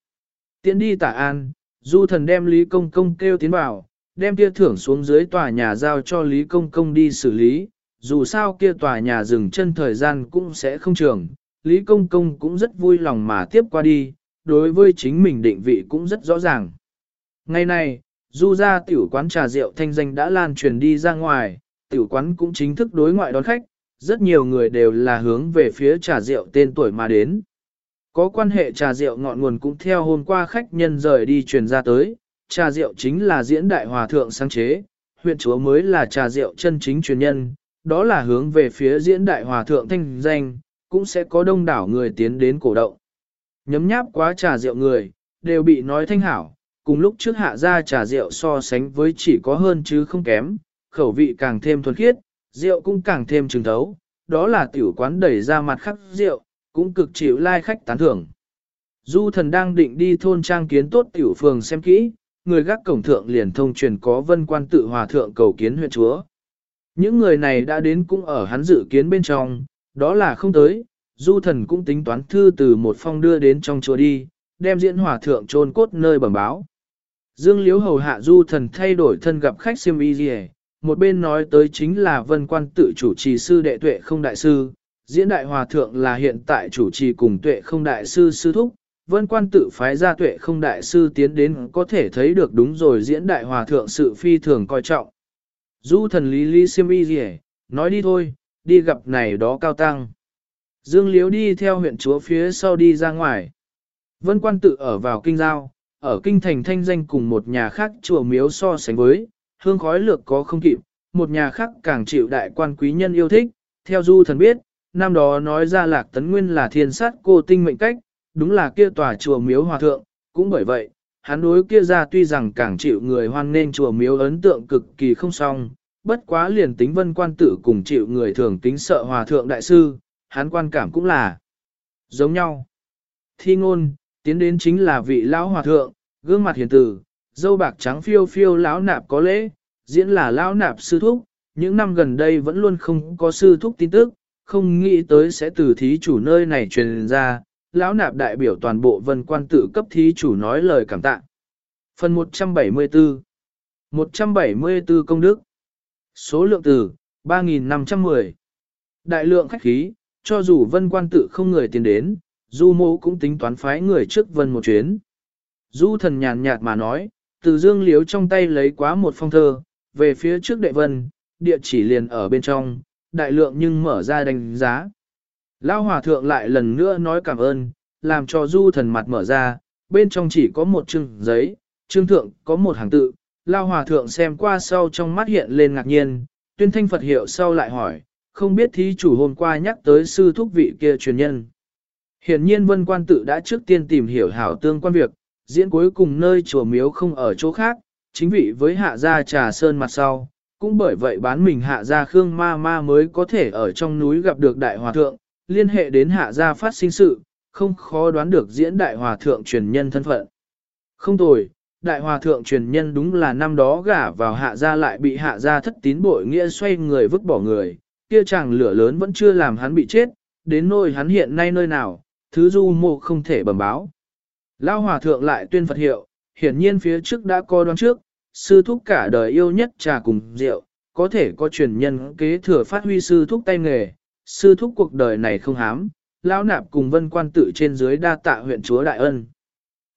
Tiến đi tả an, du thần đem Lý Công Công kêu tiến vào, đem kia thưởng xuống dưới tòa nhà giao cho Lý Công Công đi xử lý, dù sao kia tòa nhà dừng chân thời gian cũng sẽ không trường, Lý Công Công cũng rất vui lòng mà tiếp qua đi, đối với chính mình định vị cũng rất rõ ràng. Ngày này, du ra tiểu quán trà rượu thanh danh đã lan truyền đi ra ngoài, tiểu quán cũng chính thức đối ngoại đón khách, rất nhiều người đều là hướng về phía trà rượu tên tuổi mà đến. Có quan hệ trà rượu ngọn nguồn cũng theo hôm qua khách nhân rời đi truyền ra tới, trà rượu chính là diễn đại hòa thượng sáng chế, huyện chúa mới là trà rượu chân chính truyền nhân, đó là hướng về phía diễn đại hòa thượng thanh danh, cũng sẽ có đông đảo người tiến đến cổ động. Nhấm nháp quá trà rượu người, đều bị nói thanh hảo, cùng lúc trước hạ ra trà rượu so sánh với chỉ có hơn chứ không kém, khẩu vị càng thêm thuần khiết, rượu cũng càng thêm trừng thấu, đó là tiểu quán đẩy ra mặt khắc rượu, cũng cực chịu lai like khách tán thưởng. Du thần đang định đi thôn trang kiến tốt tiểu phường xem kỹ, người gác cổng thượng liền thông truyền có vân quan tự hòa thượng cầu kiến huyện chúa. Những người này đã đến cũng ở hắn dự kiến bên trong, đó là không tới, du thần cũng tính toán thư từ một phong đưa đến trong chùa đi, đem diễn hòa thượng trôn cốt nơi bẩm báo. Dương Liễu hầu hạ du thần thay đổi thân gặp khách siêm y gì một bên nói tới chính là vân quan tự chủ trì sư đệ tuệ không đại sư, diễn đại hòa thượng là hiện tại chủ trì cùng tuệ không đại sư sư thúc, vân quan tự phái ra tuệ không đại sư tiến đến có thể thấy được đúng rồi diễn đại hòa thượng sự phi thường coi trọng. Du thần lý lý siêm y gì nói đi thôi, đi gặp này đó cao tăng. Dương Liếu đi theo huyện chúa phía sau đi ra ngoài. Vân quan tự ở vào kinh giao, ở kinh thành thanh danh cùng một nhà khác chùa miếu so sánh với, hương khói lược có không kịp, một nhà khác càng chịu đại quan quý nhân yêu thích, theo du thần biết, năm đó nói ra lạc tấn nguyên là thiên sát cô tinh mệnh cách, đúng là kia tòa chùa miếu hòa thượng, cũng bởi vậy, hắn đối kia ra tuy rằng càng chịu người hoan nên chùa miếu ấn tượng cực kỳ không song, bất quá liền tính vân quan tử cùng chịu người thường tính sợ hòa thượng đại sư, hắn quan cảm cũng là giống nhau. Thi ngôn, tiến đến chính là vị lão hòa thượng, gương mặt hiền tử, dâu bạc trắng phiêu phiêu lão nạp có lễ, diễn là lão nạp sư thúc, những năm gần đây vẫn luôn không có sư thúc tin tức, không nghĩ tới sẽ từ thí chủ nơi này truyền ra, lão nạp đại biểu toàn bộ vân quan tự cấp thí chủ nói lời cảm tạ. Phần 174 174 công đức Số lượng từ 3.510 Đại lượng khách khí, cho dù vân quan tự không người tiến đến, du mô cũng tính toán phái người trước vân một chuyến. Du thần nhàn nhạt mà nói, từ dương liếu trong tay lấy quá một phong thơ, về phía trước đệ vân, địa chỉ liền ở bên trong, đại lượng nhưng mở ra đánh giá. Lao hòa thượng lại lần nữa nói cảm ơn, làm cho du thần mặt mở ra, bên trong chỉ có một chương giấy, chương thượng có một hàng tự. Lao hòa thượng xem qua sau trong mắt hiện lên ngạc nhiên, tuyên thanh Phật hiệu sau lại hỏi, không biết thí chủ hôm qua nhắc tới sư thúc vị kia truyền nhân. Hiển nhiên vân quan tự đã trước tiên tìm hiểu hảo tương quan việc, diễn cuối cùng nơi chùa miếu không ở chỗ khác, chính vị với hạ gia trà sơn mặt sau, cũng bởi vậy bán mình hạ gia khương ma ma mới có thể ở trong núi gặp được đại hòa thượng, liên hệ đến hạ gia phát sinh sự, không khó đoán được diễn đại hòa thượng truyền nhân thân phận. Không tồi, đại hòa thượng truyền nhân đúng là năm đó gả vào hạ gia lại bị hạ gia thất tín bội nghĩa xoay người vứt bỏ người, kia chàng lửa lớn vẫn chưa làm hắn bị chết, đến nỗi hắn hiện nay nơi nào, thứ du mộ không thể bẩm báo. Lao hòa thượng lại tuyên Phật hiệu, hiển nhiên phía trước đã coi đoán trước, sư thúc cả đời yêu nhất trà cùng rượu, có thể có truyền nhân kế thừa phát huy sư thúc tay nghề, sư thúc cuộc đời này không hám, lão nạp cùng vân quan tự trên dưới đa tạ huyện chúa đại ân.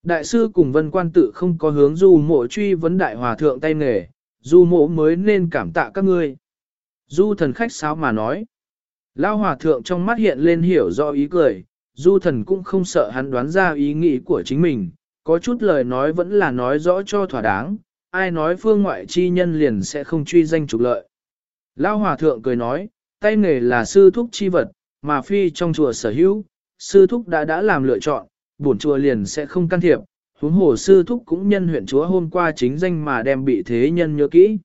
Đại sư cùng vân quan tự không có hướng du mộ truy vấn đại hòa thượng tay nghề, du mộ mới nên cảm tạ các ngươi. Du thần khách sáo mà nói. Lão hòa thượng trong mắt hiện lên hiểu rõ ý cười, du thần cũng không sợ hắn đoán ra ý nghĩ của chính mình, có chút lời nói vẫn là nói rõ cho thỏa đáng, ai nói phương ngoại chi nhân liền sẽ không truy danh trục lợi. Lão hòa thượng cười nói, tay nghề là sư thúc chi vật, mà phi trong chùa sở hữu, sư thúc đã đã làm lựa chọn, bổn chùa liền sẽ không can thiệp, huống hồ sư thúc cũng nhân huyện chúa hôm qua chính danh mà đem bị thế nhân nhớ kỹ.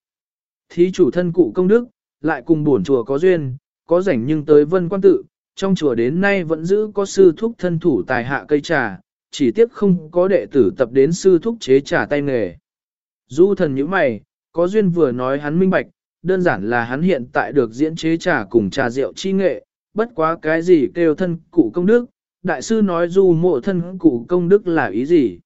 Thí chủ thân cụ công đức, lại cùng bổn chùa có duyên, có rảnh nhưng tới vân quan tự, trong chùa đến nay vẫn giữ có sư thúc thân thủ tài hạ cây trà, chỉ tiếc không có đệ tử tập đến sư thúc chế trà tay nghề. Du thần như mày, có duyên vừa nói hắn minh bạch, đơn giản là hắn hiện tại được diễn chế trà cùng trà rượu chi nghệ, bất quá cái gì kêu thân cụ công đức, đại sư nói du mộ thân cụ công đức là ý gì.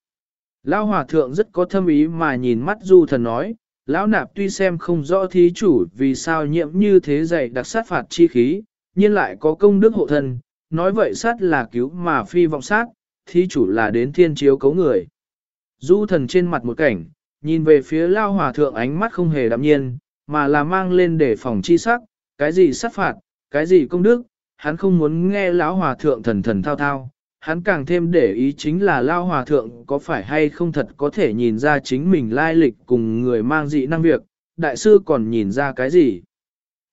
Lão hòa thượng rất có thâm ý mà nhìn mắt du thần nói, lão nạp tuy xem không rõ thí chủ vì sao nhiễm như thế dày đặc sát phạt chi khí, nhưng lại có công đức hộ thân, nói vậy sát là cứu mà phi vọng sát, thí chủ là đến thiên chiếu cấu người. Du thần trên mặt một cảnh, nhìn về phía lao hòa thượng ánh mắt không hề đạm nhiên, mà là mang lên để phòng chi sắc, cái gì sát phạt, cái gì công đức, hắn không muốn nghe lão hòa thượng thần thần thao thao, hắn càng thêm để ý chính là lão hòa thượng có phải hay không thật có thể nhìn ra chính mình lai lịch cùng người mang dị năng việc, đại sư còn nhìn ra cái gì.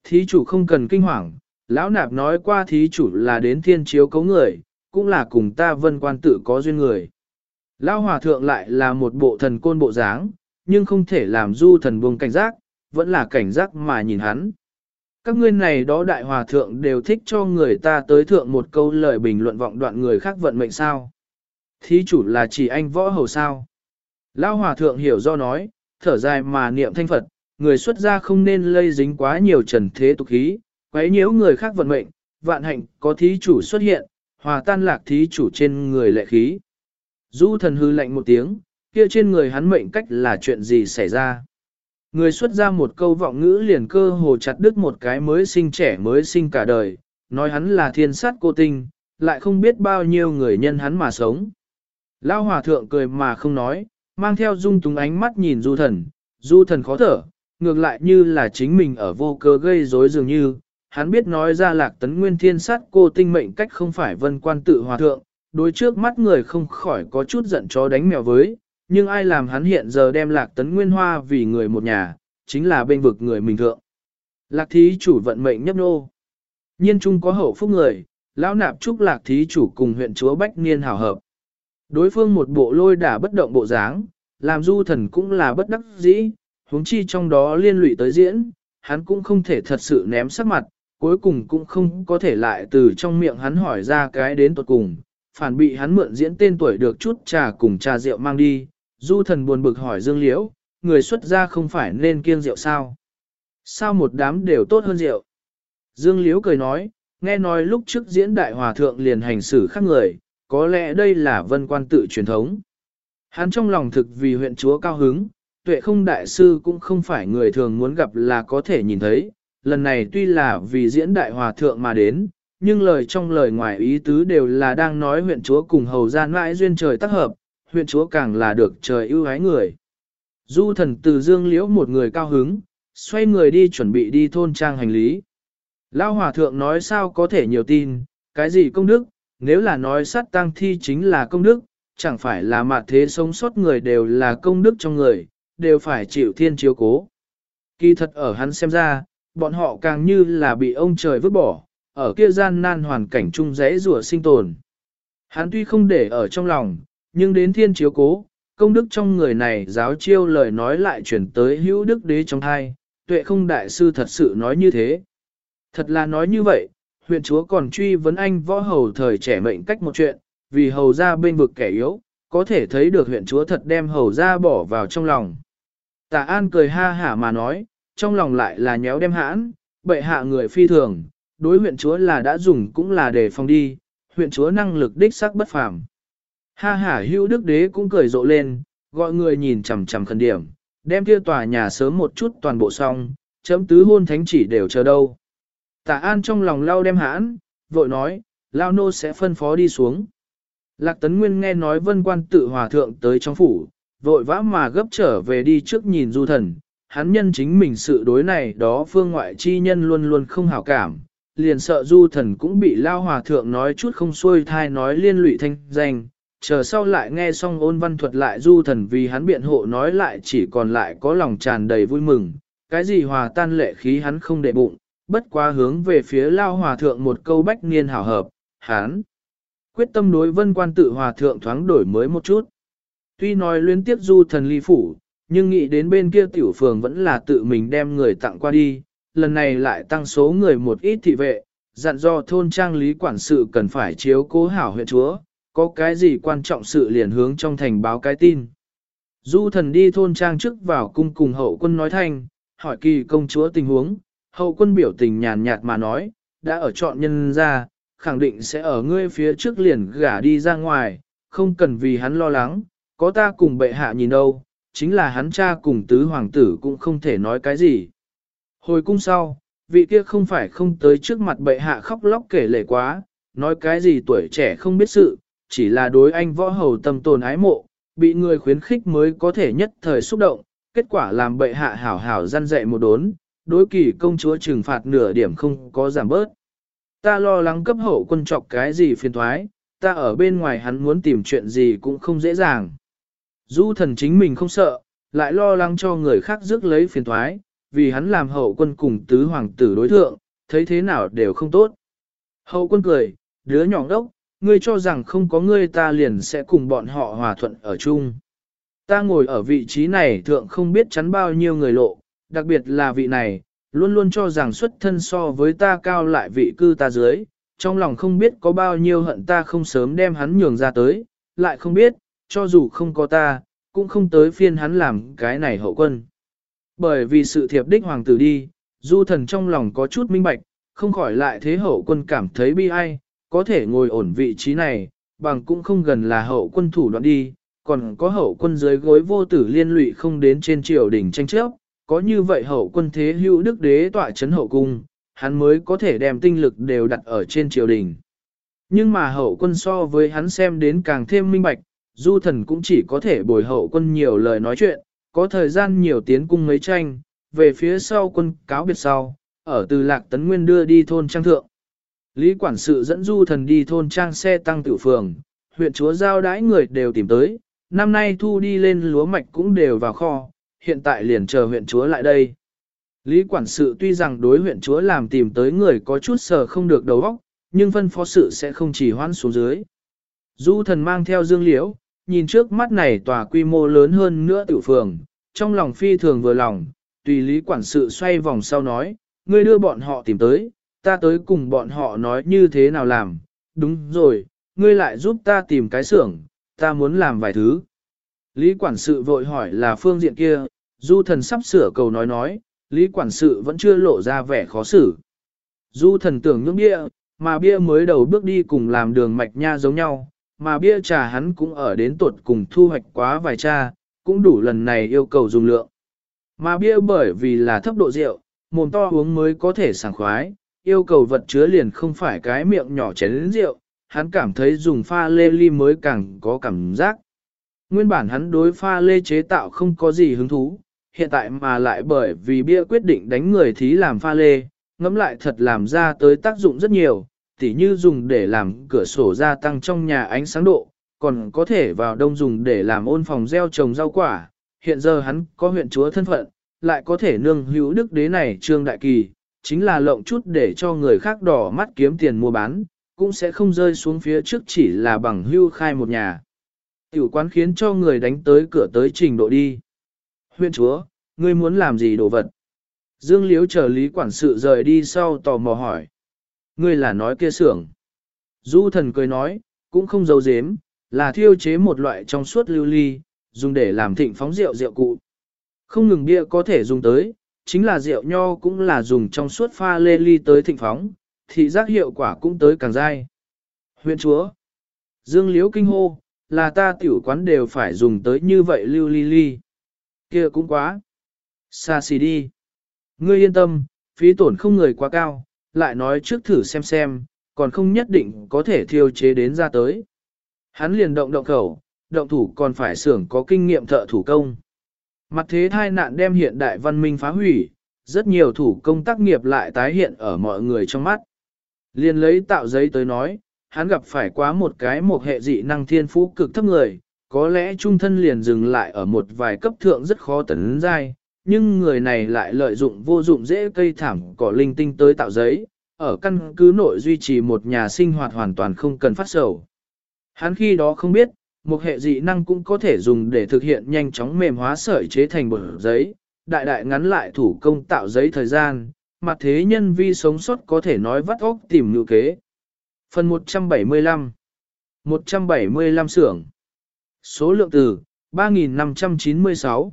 Thí chủ không cần kinh hoàng, lão nạp nói qua thí chủ là đến thiên chiếu cấu người, cũng là cùng ta vân quan tự có duyên người. Lão hòa thượng lại là một bộ thần côn bộ dáng, nhưng không thể làm du thần buông cảnh giác, vẫn là cảnh giác mà nhìn hắn. Các ngươi này đó đại hòa thượng đều thích cho người ta tới thượng một câu lời bình luận vọng đoạn người khác vận mệnh sao. Thí chủ là chỉ anh võ hầu sao. Lao hòa thượng hiểu do nói, thở dài mà niệm thanh Phật, người xuất gia không nên lây dính quá nhiều trần thế tục khí, quấy nhiễu người khác vận mệnh, vạn hạnh có thí chủ xuất hiện, hòa tan lạc thí chủ trên người lệ khí. Du thần hư lạnh một tiếng, kia trên người hắn mệnh cách là chuyện gì xảy ra. Người xuất ra một câu vọng ngữ liền cơ hồ chặt đứt một cái mới sinh trẻ mới sinh cả đời, nói hắn là thiên sát cô tinh, lại không biết bao nhiêu người nhân hắn mà sống. Lao hòa thượng cười mà không nói, mang theo dung túng ánh mắt nhìn du thần, du thần khó thở, ngược lại như là chính mình ở vô cớ gây rối dường như, hắn biết nói ra lạc tấn nguyên thiên sát cô tinh mệnh cách không phải vân quan tự hòa thượng, đối trước mắt người không khỏi có chút giận chó đánh mèo với, nhưng ai làm hắn hiện giờ đem lạc tấn nguyên hoa vì người một nhà, chính là bên vực người mình thượng. Lạc thí chủ vận mệnh nhấp nô. Nhiên trung có hậu phúc người, lão nạp chúc lạc thí chủ cùng huyện chúa Bách Niên hảo hợp. Đối phương một bộ lôi đả bất động bộ dáng, làm du thần cũng là bất đắc dĩ, huống chi trong đó liên lụy tới diễn, hắn cũng không thể thật sự ném sắc mặt, cuối cùng cũng không có thể lại từ trong miệng hắn hỏi ra cái đến tuột cùng, phản bị hắn mượn diễn tên tuổi được chút trà cùng trà rượu mang đi, du thần buồn bực hỏi Dương Liễu, người xuất gia không phải nên kiêng rượu sao? Sao một đám đều tốt hơn rượu? Dương Liễu cười nói, nghe nói lúc trước diễn đại hòa thượng liền hành xử khác người, có lẽ đây là vân quan tự truyền thống. Hắn trong lòng thực vì huyện chúa cao hứng, tuệ không đại sư cũng không phải người thường muốn gặp là có thể nhìn thấy, lần này tuy là vì diễn đại hòa thượng mà đến, nhưng lời trong lời ngoài ý tứ đều là đang nói huyện chúa cùng hầu gian mãi duyên trời tác hợp, huyện chúa càng là được trời ưu ái người. Du thần từ dương liễu một người cao hứng, xoay người đi chuẩn bị đi thôn trang hành lý. Lao hòa thượng nói sao có thể nhiều tin, cái gì công đức, nếu là nói sát tang thi chính là công đức, chẳng phải là mặt thế sống sót người đều là công đức trong người, đều phải chịu thiên chiếu cố. Kỳ thật ở hắn xem ra, bọn họ càng như là bị ông trời vứt bỏ, ở kia gian nan hoàn cảnh chung rẽ rùa sinh tồn. Hắn tuy không để ở trong lòng, nhưng đến thiên chiếu cố, công đức trong người này giáo chiêu lời nói lại chuyển tới hữu đức đế trong thai, tuệ không đại sư thật sự nói như thế. Thật là nói như vậy, huyện chúa còn truy vấn anh võ hầu thời trẻ mệnh cách một chuyện, vì hầu ra bên vực kẻ yếu, có thể thấy được huyện chúa thật đem hầu ra bỏ vào trong lòng. Tạ An cười ha hả mà nói, trong lòng lại là nhéo đem hãn, bệ hạ người phi thường, đối huyện chúa là đã dùng cũng là để phòng đi, huyện chúa năng lực đích sắc bất phàm. Ha hả hữu đức đế cũng cười rộ lên, gọi người nhìn chằm chằm khẩn điểm, đem kia tòa nhà sớm một chút toàn bộ xong, chấm tứ hôn thánh chỉ đều chờ đâu. Tạ An trong lòng lao đem hãn, vội nói, lao nô sẽ phân phó đi xuống. Lạc Tấn Nguyên nghe nói vân quan tự hòa thượng tới trong phủ, vội vã mà gấp trở về đi trước nhìn du thần, hắn nhân chính mình sự đối này đó phương ngoại chi nhân luôn luôn không hảo cảm, liền sợ du thần cũng bị lao hòa thượng nói chút không xuôi thai nói liên lụy thanh danh, chờ sau lại nghe xong ôn văn thuật lại du thần vì hắn biện hộ nói lại chỉ còn lại có lòng tràn đầy vui mừng, cái gì hòa tan lệ khí hắn không để bụng, bất quá hướng về phía lao hòa thượng một câu bách niên hảo hợp, hắn. Quyết tâm đối vân quan tự hòa thượng thoáng đổi mới một chút. Tuy nói liên tiếp du thần ly phủ, nhưng nghĩ đến bên kia tiểu phường vẫn là tự mình đem người tặng qua đi, lần này lại tăng số người một ít thị vệ, dặn do thôn trang lý quản sự cần phải chiếu cố hảo huyện chúa, có cái gì quan trọng sự liền hướng trong thành báo cái tin. Du thần đi thôn trang trước vào cung cùng hậu quân nói thanh, hỏi kỳ công chúa tình huống, hậu quân biểu tình nhàn nhạt mà nói, đã ở chọn nhân ra, khẳng định sẽ ở ngươi phía trước liền gả đi ra ngoài, không cần vì hắn lo lắng, có ta cùng bệ hạ nhìn đâu, chính là hắn cha cùng tứ hoàng tử cũng không thể nói cái gì. Hồi cung sau, vị kia không phải không tới trước mặt bệ hạ khóc lóc kể lể quá, nói cái gì tuổi trẻ không biết sự, chỉ là đối anh võ hầu tâm tồn ái mộ, bị người khuyến khích mới có thể nhất thời xúc động, kết quả làm bệ hạ hảo hảo gian dạy một đốn, đối kỳ công chúa trừng phạt nửa điểm không có giảm bớt. Ta lo lắng cấp hậu quân trọc cái gì phiền thoái, ta ở bên ngoài hắn muốn tìm chuyện gì cũng không dễ dàng. Du thần chính mình không sợ, lại lo lắng cho người khác rước lấy phiền thoái, vì hắn làm hậu quân cùng tứ hoàng tử đối thượng, thấy thế nào đều không tốt. Hậu quân cười, đứa nhỏ đốc, ngươi cho rằng không có ngươi ta liền sẽ cùng bọn họ hòa thuận ở chung. Ta ngồi ở vị trí này thượng không biết chắn bao nhiêu người lộ, đặc biệt là vị này, luôn luôn cho rằng xuất thân so với ta cao lại vị cư ta dưới, trong lòng không biết có bao nhiêu hận ta không sớm đem hắn nhường ra tới, lại không biết, cho dù không có ta, cũng không tới phiên hắn làm cái này hậu quân. Bởi vì sự thiệp đích hoàng tử đi, du thần trong lòng có chút minh bạch, không khỏi lại thế hậu quân cảm thấy bi ai, có thể ngồi ổn vị trí này, bằng cũng không gần là hậu quân thủ đoạn đi, còn có hậu quân dưới gối vô tử liên lụy không đến trên triều đỉnh tranh chấp, có như vậy hậu quân thế hữu đức đế tọa chấn hậu cung, hắn mới có thể đem tinh lực đều đặt ở trên triều đình. Nhưng mà hậu quân so với hắn xem đến càng thêm minh bạch, du thần cũng chỉ có thể bồi hậu quân nhiều lời nói chuyện, có thời gian nhiều tiến cung mấy tranh, về phía sau quân cáo biệt sau, ở từ lạc tấn nguyên đưa đi thôn trang thượng. Lý quản sự dẫn du thần đi thôn trang xe tăng tiểu phường, huyện chúa giao đãi người đều tìm tới, năm nay thu đi lên lúa mạch cũng đều vào kho, hiện tại liền chờ huyện chúa lại đây. Lý quản sự tuy rằng đối huyện chúa làm tìm tới người có chút sờ không được đầu óc, nhưng phân phó sự sẽ không chỉ hoãn xuống dưới. Du thần mang theo dương liễu, nhìn trước mắt này tòa quy mô lớn hơn nữa tiểu phường, trong lòng phi thường vừa lòng, tùy lý quản sự xoay vòng sau nói, ngươi đưa bọn họ tìm tới, ta tới cùng bọn họ nói như thế nào làm, đúng rồi, ngươi lại giúp ta tìm cái xưởng, ta muốn làm vài thứ. Lý quản sự vội hỏi là phương diện kia, du thần sắp sửa cầu nói nói, lý quản sự vẫn chưa lộ ra vẻ khó xử. Du thần tưởng những bia, mà bia mới đầu bước đi cùng làm đường mạch nha giống nhau, mà bia trà hắn cũng ở đến tuột cùng thu hoạch quá vài cha, cũng đủ lần này yêu cầu dùng lượng. Mà bia bởi vì là thấp độ rượu, mồm to uống mới có thể sảng khoái, yêu cầu vật chứa liền không phải cái miệng nhỏ chén rượu, hắn cảm thấy dùng pha lê ly mới càng có cảm giác. Nguyên bản hắn đối pha lê chế tạo không có gì hứng thú, hiện tại mà lại bởi vì bia quyết định đánh người thí làm pha lê, ngẫm lại thật làm ra tới tác dụng rất nhiều, tỉ như dùng để làm cửa sổ gia tăng trong nhà ánh sáng độ, còn có thể vào đông dùng để làm ôn phòng gieo trồng rau quả. Hiện giờ hắn có huyện chúa thân phận, lại có thể nương hữu đức đế này trương đại kỳ, chính là lộng chút để cho người khác đỏ mắt kiếm tiền mua bán, cũng sẽ không rơi xuống phía trước chỉ là bằng hưu khai một nhà. Tiểu quán khiến cho người đánh tới cửa tới trình độ đi. Huyện chúa, ngươi muốn làm gì đồ vật? Dương Liếu chờ lý quản sự rời đi sau tò mò hỏi. Ngươi là nói kia xưởng. Du thần cười nói, cũng không giấu dếm, là thiêu chế một loại trong suốt lưu ly, dùng để làm thịnh phóng rượu rượu cụ. Không ngừng bia có thể dùng tới, chính là rượu nho cũng là dùng trong suốt pha lê ly tới thịnh phóng, thị giác hiệu quả cũng tới càng dai. Huyện chúa, Dương Liễu kinh hô, là ta tiểu quán đều phải dùng tới như vậy lưu ly ly. kia cũng quá. Xa xì đi. Ngươi yên tâm, phí tổn không người quá cao, lại nói trước thử xem xem, còn không nhất định có thể thiêu chế đến ra tới. Hắn liền động động khẩu, động thủ còn phải xưởng có kinh nghiệm thợ thủ công. Mặt thế thai nạn đem hiện đại văn minh phá hủy, rất nhiều thủ công tác nghiệp lại tái hiện ở mọi người trong mắt. Liền lấy tạo giấy tới nói, hắn gặp phải quá một cái một hệ dị năng thiên phú cực thấp người, có lẽ trung thân liền dừng lại ở một vài cấp thượng rất khó tấn giai, nhưng người này lại lợi dụng vô dụng dễ cây thảm cỏ linh tinh tới tạo giấy, ở căn cứ nội duy trì một nhà sinh hoạt hoàn toàn không cần phát sầu. Hắn khi đó không biết, một hệ dị năng cũng có thể dùng để thực hiện nhanh chóng mềm hóa sợi chế thành bột giấy, đại đại ngắn lại thủ công tạo giấy thời gian, mà thế nhân vi sống sót có thể nói vắt óc tìm ngữ kế. Phần 175 175 xưởng Số lượng từ 3.596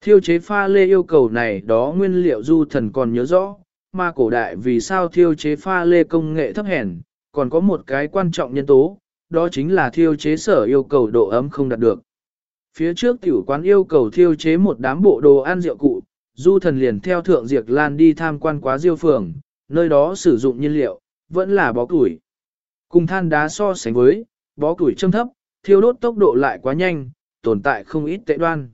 Thiêu chế pha lê yêu cầu này đó nguyên liệu du thần còn nhớ rõ, mà cổ đại vì sao thiêu chế pha lê công nghệ thấp hèn, còn có một cái quan trọng nhân tố, đó chính là thiêu chế sở yêu cầu độ ấm không đạt được. Phía trước tiểu quán yêu cầu thiêu chế một đám bộ đồ ăn rượu cụ, du thần liền theo thượng diệt lan đi tham quan quá diêu phường, nơi đó sử dụng nhiên liệu, vẫn là bó củi. Cùng than đá so sánh với, bó củi châm thấp, thiêu đốt tốc độ lại quá nhanh, tồn tại không ít tệ đoan.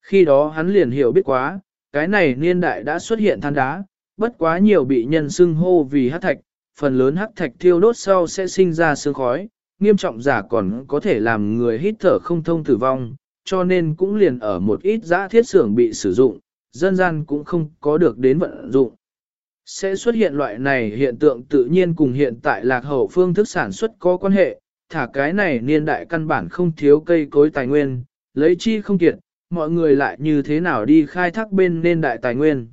Khi đó hắn liền hiểu biết quá, cái này niên đại đã xuất hiện than đá, bất quá nhiều bị nhân xưng hô vì hát thạch, phần lớn hắc thạch thiêu đốt sau sẽ sinh ra sương khói, nghiêm trọng giả còn có thể làm người hít thở không thông tử vong, cho nên cũng liền ở một ít giã thiết xưởng bị sử dụng, dân gian cũng không có được đến vận dụng. Sẽ xuất hiện loại này hiện tượng tự nhiên cùng hiện tại lạc hậu phương thức sản xuất có quan hệ, thả cái này niên đại căn bản không thiếu cây cối tài nguyên, lấy chi không kiệt, mọi người lại như thế nào đi khai thác bên nên đại tài nguyên.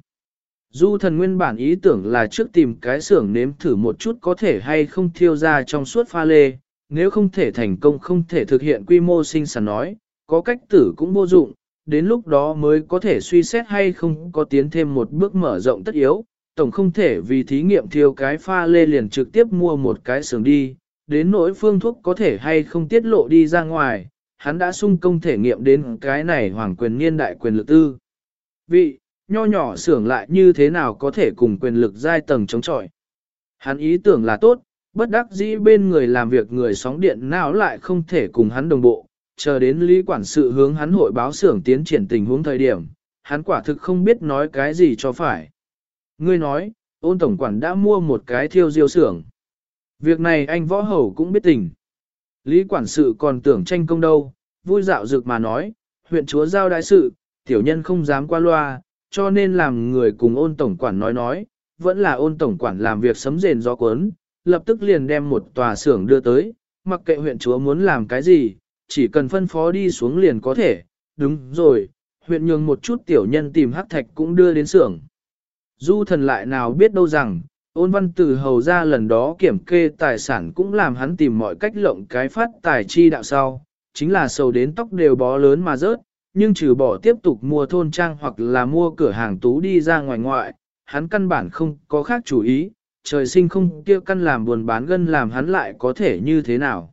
Du thần nguyên bản ý tưởng là trước tìm cái xưởng nếm thử một chút có thể hay không thiêu ra trong suốt pha lê, nếu không thể thành công không thể thực hiện quy mô sinh sản nói, có cách tử cũng vô dụng, đến lúc đó mới có thể suy xét hay không có tiến thêm một bước mở rộng tất yếu, tổng không thể vì thí nghiệm thiêu cái pha lê liền trực tiếp mua một cái xưởng đi, đến nỗi phương thuốc có thể hay không tiết lộ đi ra ngoài, hắn đã sung công thể nghiệm đến cái này hoàng quyền niên đại quyền lực tư. Vị, nho nhỏ xưởng lại như thế nào có thể cùng quyền lực giai tầng chống chọi. Hắn ý tưởng là tốt, bất đắc dĩ bên người làm việc người sóng điện nào lại không thể cùng hắn đồng bộ, chờ đến lý quản sự hướng hắn hội báo xưởng tiến triển tình huống thời điểm, hắn quả thực không biết nói cái gì cho phải. Ngươi nói, ôn tổng quản đã mua một cái thiêu diêu xưởng. Việc này anh võ hầu cũng biết tình. Lý quản sự còn tưởng tranh công đâu, vui dạo dược mà nói, huyện chúa giao đại sự, tiểu nhân không dám qua loa, cho nên làm người cùng ôn tổng quản nói nói, vẫn là ôn tổng quản làm việc sấm rền gió cuốn, lập tức liền đem một tòa xưởng đưa tới, mặc kệ huyện chúa muốn làm cái gì, chỉ cần phân phó đi xuống liền có thể, đúng rồi, huyện nhường một chút tiểu nhân tìm hắc thạch cũng đưa đến xưởng. Du thần lại nào biết đâu rằng, ôn văn từ hầu ra lần đó kiểm kê tài sản cũng làm hắn tìm mọi cách lộng cái phát tài chi đạo sau, chính là sầu đến tóc đều bó lớn mà rớt, nhưng trừ bỏ tiếp tục mua thôn trang hoặc là mua cửa hàng tú đi ra ngoài ngoại, hắn căn bản không có khác chủ ý, trời sinh không kia căn làm buồn bán gân làm hắn lại có thể như thế nào.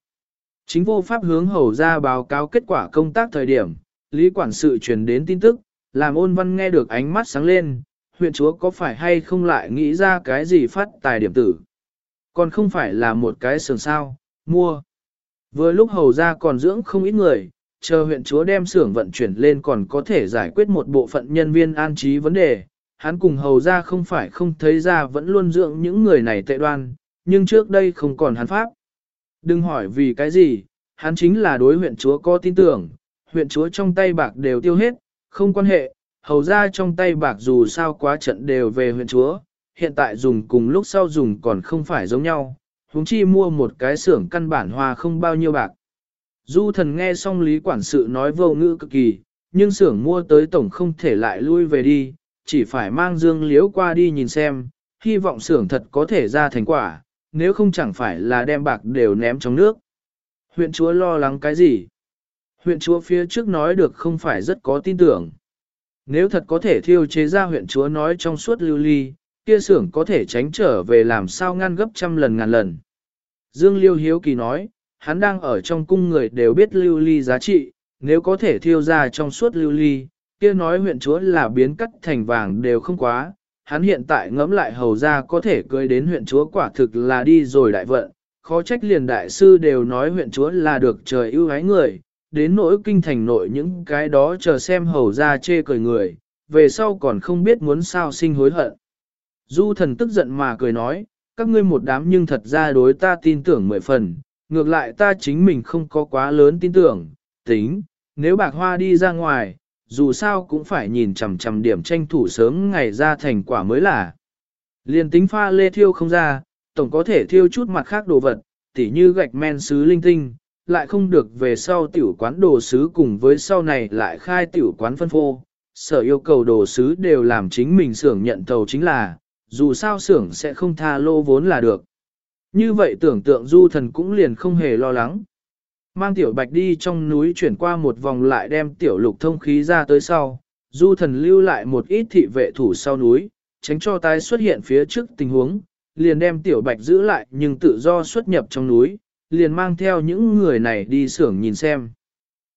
Chính vô pháp hướng hầu ra báo cáo kết quả công tác thời điểm, Lý Quản sự truyền đến tin tức, làm ôn văn nghe được ánh mắt sáng lên, huyện chúa có phải hay không lại nghĩ ra cái gì phát tài điểm tử. Còn không phải là một cái sườn sao, mua. Vừa lúc hầu ra còn dưỡng không ít người, chờ huyện chúa đem xưởng vận chuyển lên còn có thể giải quyết một bộ phận nhân viên an trí vấn đề. Hắn cùng hầu ra không phải không thấy ra vẫn luôn dưỡng những người này tệ đoan, nhưng trước đây không còn hắn pháp. Đừng hỏi vì cái gì, hắn chính là đối huyện chúa có tin tưởng, huyện chúa trong tay bạc đều tiêu hết, không quan hệ, hầu ra trong tay bạc dù sao quá trận đều về huyện chúa, hiện tại dùng cùng lúc sau dùng còn không phải giống nhau, huống chi mua một cái xưởng căn bản hoa không bao nhiêu bạc. Du thần nghe xong lý quản sự nói vô ngữ cực kỳ, nhưng xưởng mua tới tổng không thể lại lui về đi, chỉ phải mang dương liễu qua đi nhìn xem, hy vọng xưởng thật có thể ra thành quả, nếu không chẳng phải là đem bạc đều ném trong nước. Huyện chúa lo lắng cái gì? Huyện chúa phía trước nói được không phải rất có tin tưởng. Nếu thật có thể thiêu chế ra huyện chúa nói trong suốt lưu ly, kia xưởng có thể tránh trở về làm sao ngăn gấp trăm lần ngàn lần. Dương Liêu Hiếu Kỳ nói, hắn đang ở trong cung người đều biết lưu ly giá trị, nếu có thể thiêu ra trong suốt lưu ly, kia nói huyện chúa là biến cắt thành vàng đều không quá, hắn hiện tại ngẫm lại hầu ra có thể cưới đến huyện chúa quả thực là đi rồi đại vận, khó trách liền đại sư đều nói huyện chúa là được trời ưu ái người, đến nỗi kinh thành nội những cái đó chờ xem hầu ra chê cười người, về sau còn không biết muốn sao sinh hối hận. Du thần tức giận mà cười nói, các ngươi một đám nhưng thật ra đối ta tin tưởng mười phần, ngược lại ta chính mình không có quá lớn tin tưởng, tính, nếu bạc hoa đi ra ngoài, dù sao cũng phải nhìn chằm chằm điểm tranh thủ sớm ngày ra thành quả mới là. Liên tính pha lê thiêu không ra, tổng có thể thiêu chút mặt khác đồ vật, tỉ như gạch men sứ linh tinh, lại không được về sau tiểu quán đồ sứ cùng với sau này lại khai tiểu quán phân phô. Sở yêu cầu đồ sứ đều làm chính mình xưởng nhận thầu chính là, dù sao xưởng sẽ không tha lô vốn là được. Như vậy tưởng tượng du thần cũng liền không hề lo lắng. Mang tiểu bạch đi trong núi chuyển qua một vòng lại đem tiểu lục thông khí ra tới sau, du thần lưu lại một ít thị vệ thủ sau núi, tránh cho tái xuất hiện phía trước tình huống, liền đem tiểu bạch giữ lại nhưng tự do xuất nhập trong núi, liền mang theo những người này đi xưởng nhìn xem.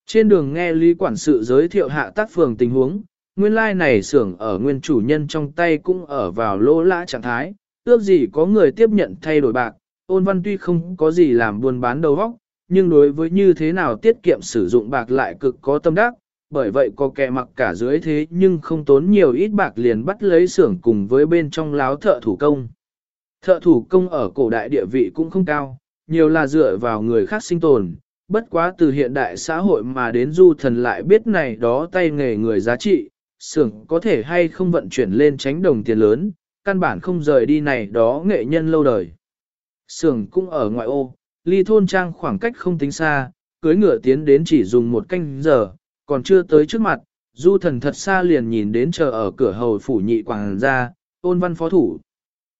Trên đường nghe Lý Quản sự giới thiệu hạ tác phường tình huống, nguyên lai like này xưởng ở nguyên chủ nhân trong tay cũng ở vào lỗ lã trạng thái, ước gì có người tiếp nhận thay đổi bạc, ôn văn tuy không có gì làm buôn bán đầu óc, nhưng đối với như thế nào tiết kiệm sử dụng bạc lại cực có tâm đắc, bởi vậy có kẻ mặc cả dưới thế nhưng không tốn nhiều ít bạc liền bắt lấy xưởng cùng với bên trong láo thợ thủ công. Thợ thủ công ở cổ đại địa vị cũng không cao, nhiều là dựa vào người khác sinh tồn, bất quá từ hiện đại xã hội mà đến du thần lại biết này đó tay nghề người giá trị, xưởng có thể hay không vận chuyển lên tránh đồng tiền lớn, căn bản không rời đi này đó nghệ nhân lâu đời. Xưởng cũng ở ngoại ô, ly thôn trang khoảng cách không tính xa, cưới ngựa tiến đến chỉ dùng một canh giờ, còn chưa tới trước mặt, du thần thật xa liền nhìn đến chờ ở cửa hầu phủ nhị quảng gia, ôn văn phó thủ.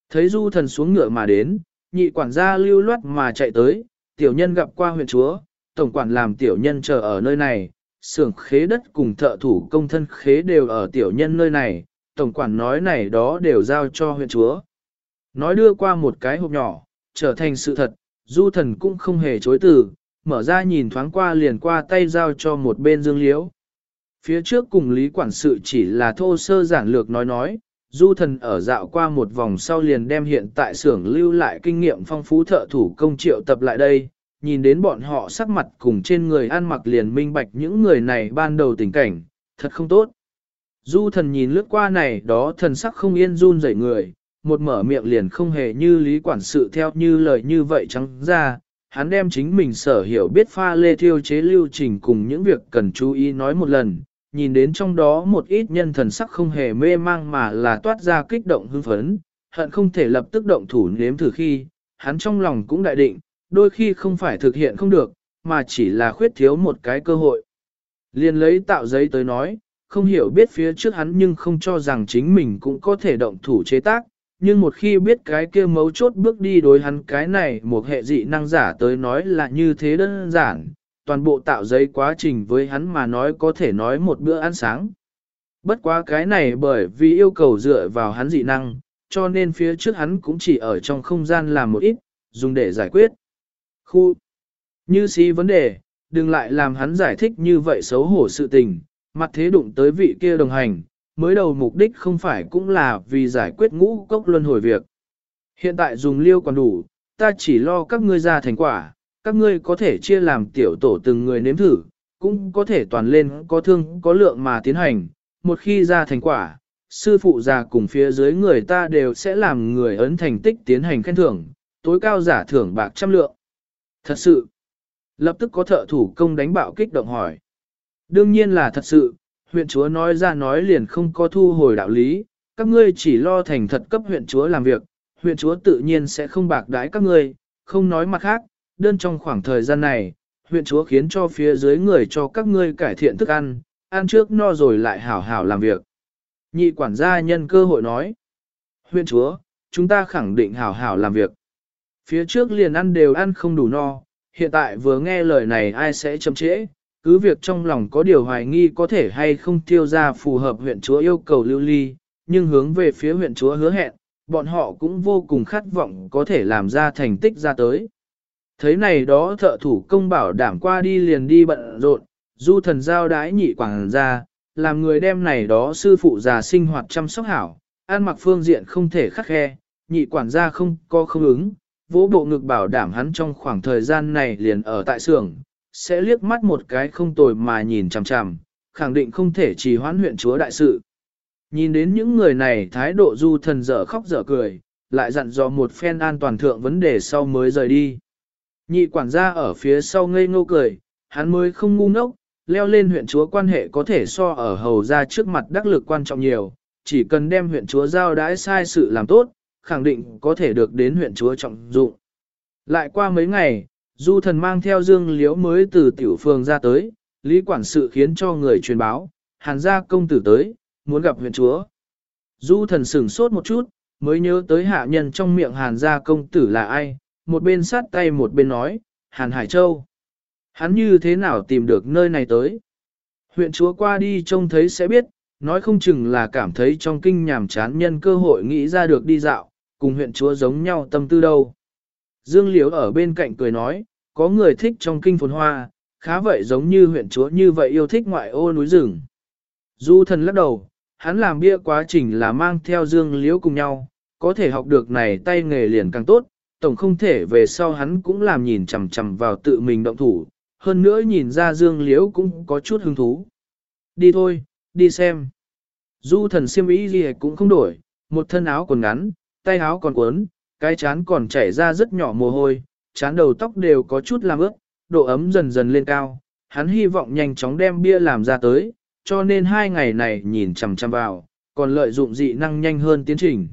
Thấy du thần xuống ngựa mà đến, nhị quản gia lưu loát mà chạy tới, tiểu nhân gặp qua huyện chúa, tổng quản làm tiểu nhân chờ ở nơi này, xưởng khế đất cùng thợ thủ công thân khế đều ở tiểu nhân nơi này, tổng quản nói này đó đều giao cho huyện chúa. Nói đưa qua một cái hộp nhỏ, trở thành sự thật, du thần cũng không hề chối từ, mở ra nhìn thoáng qua liền qua tay giao cho một bên dương liễu. Phía trước cùng lý quản sự chỉ là thô sơ giản lược nói nói, du thần ở dạo qua một vòng sau liền đem hiện tại xưởng lưu lại kinh nghiệm phong phú thợ thủ công triệu tập lại đây, nhìn đến bọn họ sắc mặt cùng trên người ăn mặc liền minh bạch những người này ban đầu tình cảnh, thật không tốt. Du thần nhìn lướt qua này đó thần sắc không yên run rẩy người, một mở miệng liền không hề như lý quản sự theo như lời như vậy trắng ra, hắn đem chính mình sở hiểu biết pha lê thiêu chế lưu trình cùng những việc cần chú ý nói một lần, nhìn đến trong đó một ít nhân thần sắc không hề mê mang mà là toát ra kích động hưng phấn, hận không thể lập tức động thủ nếm thử khi, hắn trong lòng cũng đại định, đôi khi không phải thực hiện không được, mà chỉ là khuyết thiếu một cái cơ hội. Liền lấy tạo giấy tới nói, không hiểu biết phía trước hắn nhưng không cho rằng chính mình cũng có thể động thủ chế tác, nhưng một khi biết cái kia mấu chốt bước đi đối hắn cái này một hệ dị năng giả tới nói là như thế đơn giản, toàn bộ tạo giấy quá trình với hắn mà nói có thể nói một bữa ăn sáng. Bất quá cái này bởi vì yêu cầu dựa vào hắn dị năng, cho nên phía trước hắn cũng chỉ ở trong không gian làm một ít, dùng để giải quyết. Khu Như xí vấn đề, đừng lại làm hắn giải thích như vậy xấu hổ sự tình, mặt thế đụng tới vị kia đồng hành, mới đầu mục đích không phải cũng là vì giải quyết ngũ cốc luân hồi việc. Hiện tại dùng liêu còn đủ, ta chỉ lo các ngươi ra thành quả, các ngươi có thể chia làm tiểu tổ từng người nếm thử, cũng có thể toàn lên có thương có lượng mà tiến hành, một khi ra thành quả, sư phụ già cùng phía dưới người ta đều sẽ làm người ấn thành tích tiến hành khen thưởng, tối cao giả thưởng bạc trăm lượng. Thật sự, lập tức có thợ thủ công đánh bạo kích động hỏi. Đương nhiên là thật sự, huyện chúa nói ra nói liền không có thu hồi đạo lý, các ngươi chỉ lo thành thật cấp huyện chúa làm việc, huyện chúa tự nhiên sẽ không bạc đái các ngươi, không nói mặt khác, đơn trong khoảng thời gian này, huyện chúa khiến cho phía dưới người cho các ngươi cải thiện thức ăn, ăn trước no rồi lại hảo hảo làm việc. Nhị quản gia nhân cơ hội nói, huyện chúa, chúng ta khẳng định hảo hảo làm việc. Phía trước liền ăn đều ăn không đủ no, hiện tại vừa nghe lời này ai sẽ chậm trễ, cứ việc trong lòng có điều hoài nghi có thể hay không tiêu ra phù hợp huyện chúa yêu cầu lưu ly, nhưng hướng về phía huyện chúa hứa hẹn, bọn họ cũng vô cùng khát vọng có thể làm ra thành tích ra tới. Thấy này đó thợ thủ công bảo đảm qua đi liền đi bận rộn, du thần giao đái nhị quảng ra, làm người đem này đó sư phụ già sinh hoạt chăm sóc hảo, an mặc phương diện không thể khắc khe, nhị quản gia không có không ứng, vỗ bộ ngực bảo đảm hắn trong khoảng thời gian này liền ở tại xưởng, sẽ liếc mắt một cái không tồi mà nhìn chằm chằm, khẳng định không thể trì hoãn huyện chúa đại sự. Nhìn đến những người này thái độ du thần dở khóc dở cười, lại dặn dò một phen an toàn thượng vấn đề sau mới rời đi. Nhị quản gia ở phía sau ngây ngô cười, hắn mới không ngu ngốc, leo lên huyện chúa quan hệ có thể so ở hầu ra trước mặt đắc lực quan trọng nhiều, chỉ cần đem huyện chúa giao đãi sai sự làm tốt, khẳng định có thể được đến huyện chúa trọng dụng. Lại qua mấy ngày, du thần mang theo dương liễu mới từ tiểu phường ra tới, lý quản sự khiến cho người truyền báo, hàn gia công tử tới, muốn gặp huyện chúa. Du thần sửng sốt một chút, mới nhớ tới hạ nhân trong miệng hàn gia công tử là ai, một bên sát tay một bên nói, hàn Hải Châu. Hắn như thế nào tìm được nơi này tới? Huyện chúa qua đi trông thấy sẽ biết, nói không chừng là cảm thấy trong kinh nhàm chán nhân cơ hội nghĩ ra được đi dạo, cùng huyện chúa giống nhau tâm tư đâu. Dương Liễu ở bên cạnh cười nói, có người thích trong kinh phồn hoa, khá vậy giống như huyện chúa như vậy yêu thích ngoại ô núi rừng. Du thần lắc đầu, hắn làm bia quá trình là mang theo Dương Liễu cùng nhau, có thể học được này tay nghề liền càng tốt, tổng không thể về sau hắn cũng làm nhìn chằm chằm vào tự mình động thủ, hơn nữa nhìn ra Dương Liễu cũng có chút hứng thú. Đi thôi, đi xem. Du thần siêm ý gì cũng không đổi, một thân áo còn ngắn, tay áo còn cuốn, cái chán còn chảy ra rất nhỏ mồ hôi, chán đầu tóc đều có chút làm ướt, độ ấm dần dần lên cao. Hắn hy vọng nhanh chóng đem bia làm ra tới, cho nên hai ngày này nhìn chằm chằm vào, còn lợi dụng dị năng nhanh hơn tiến trình.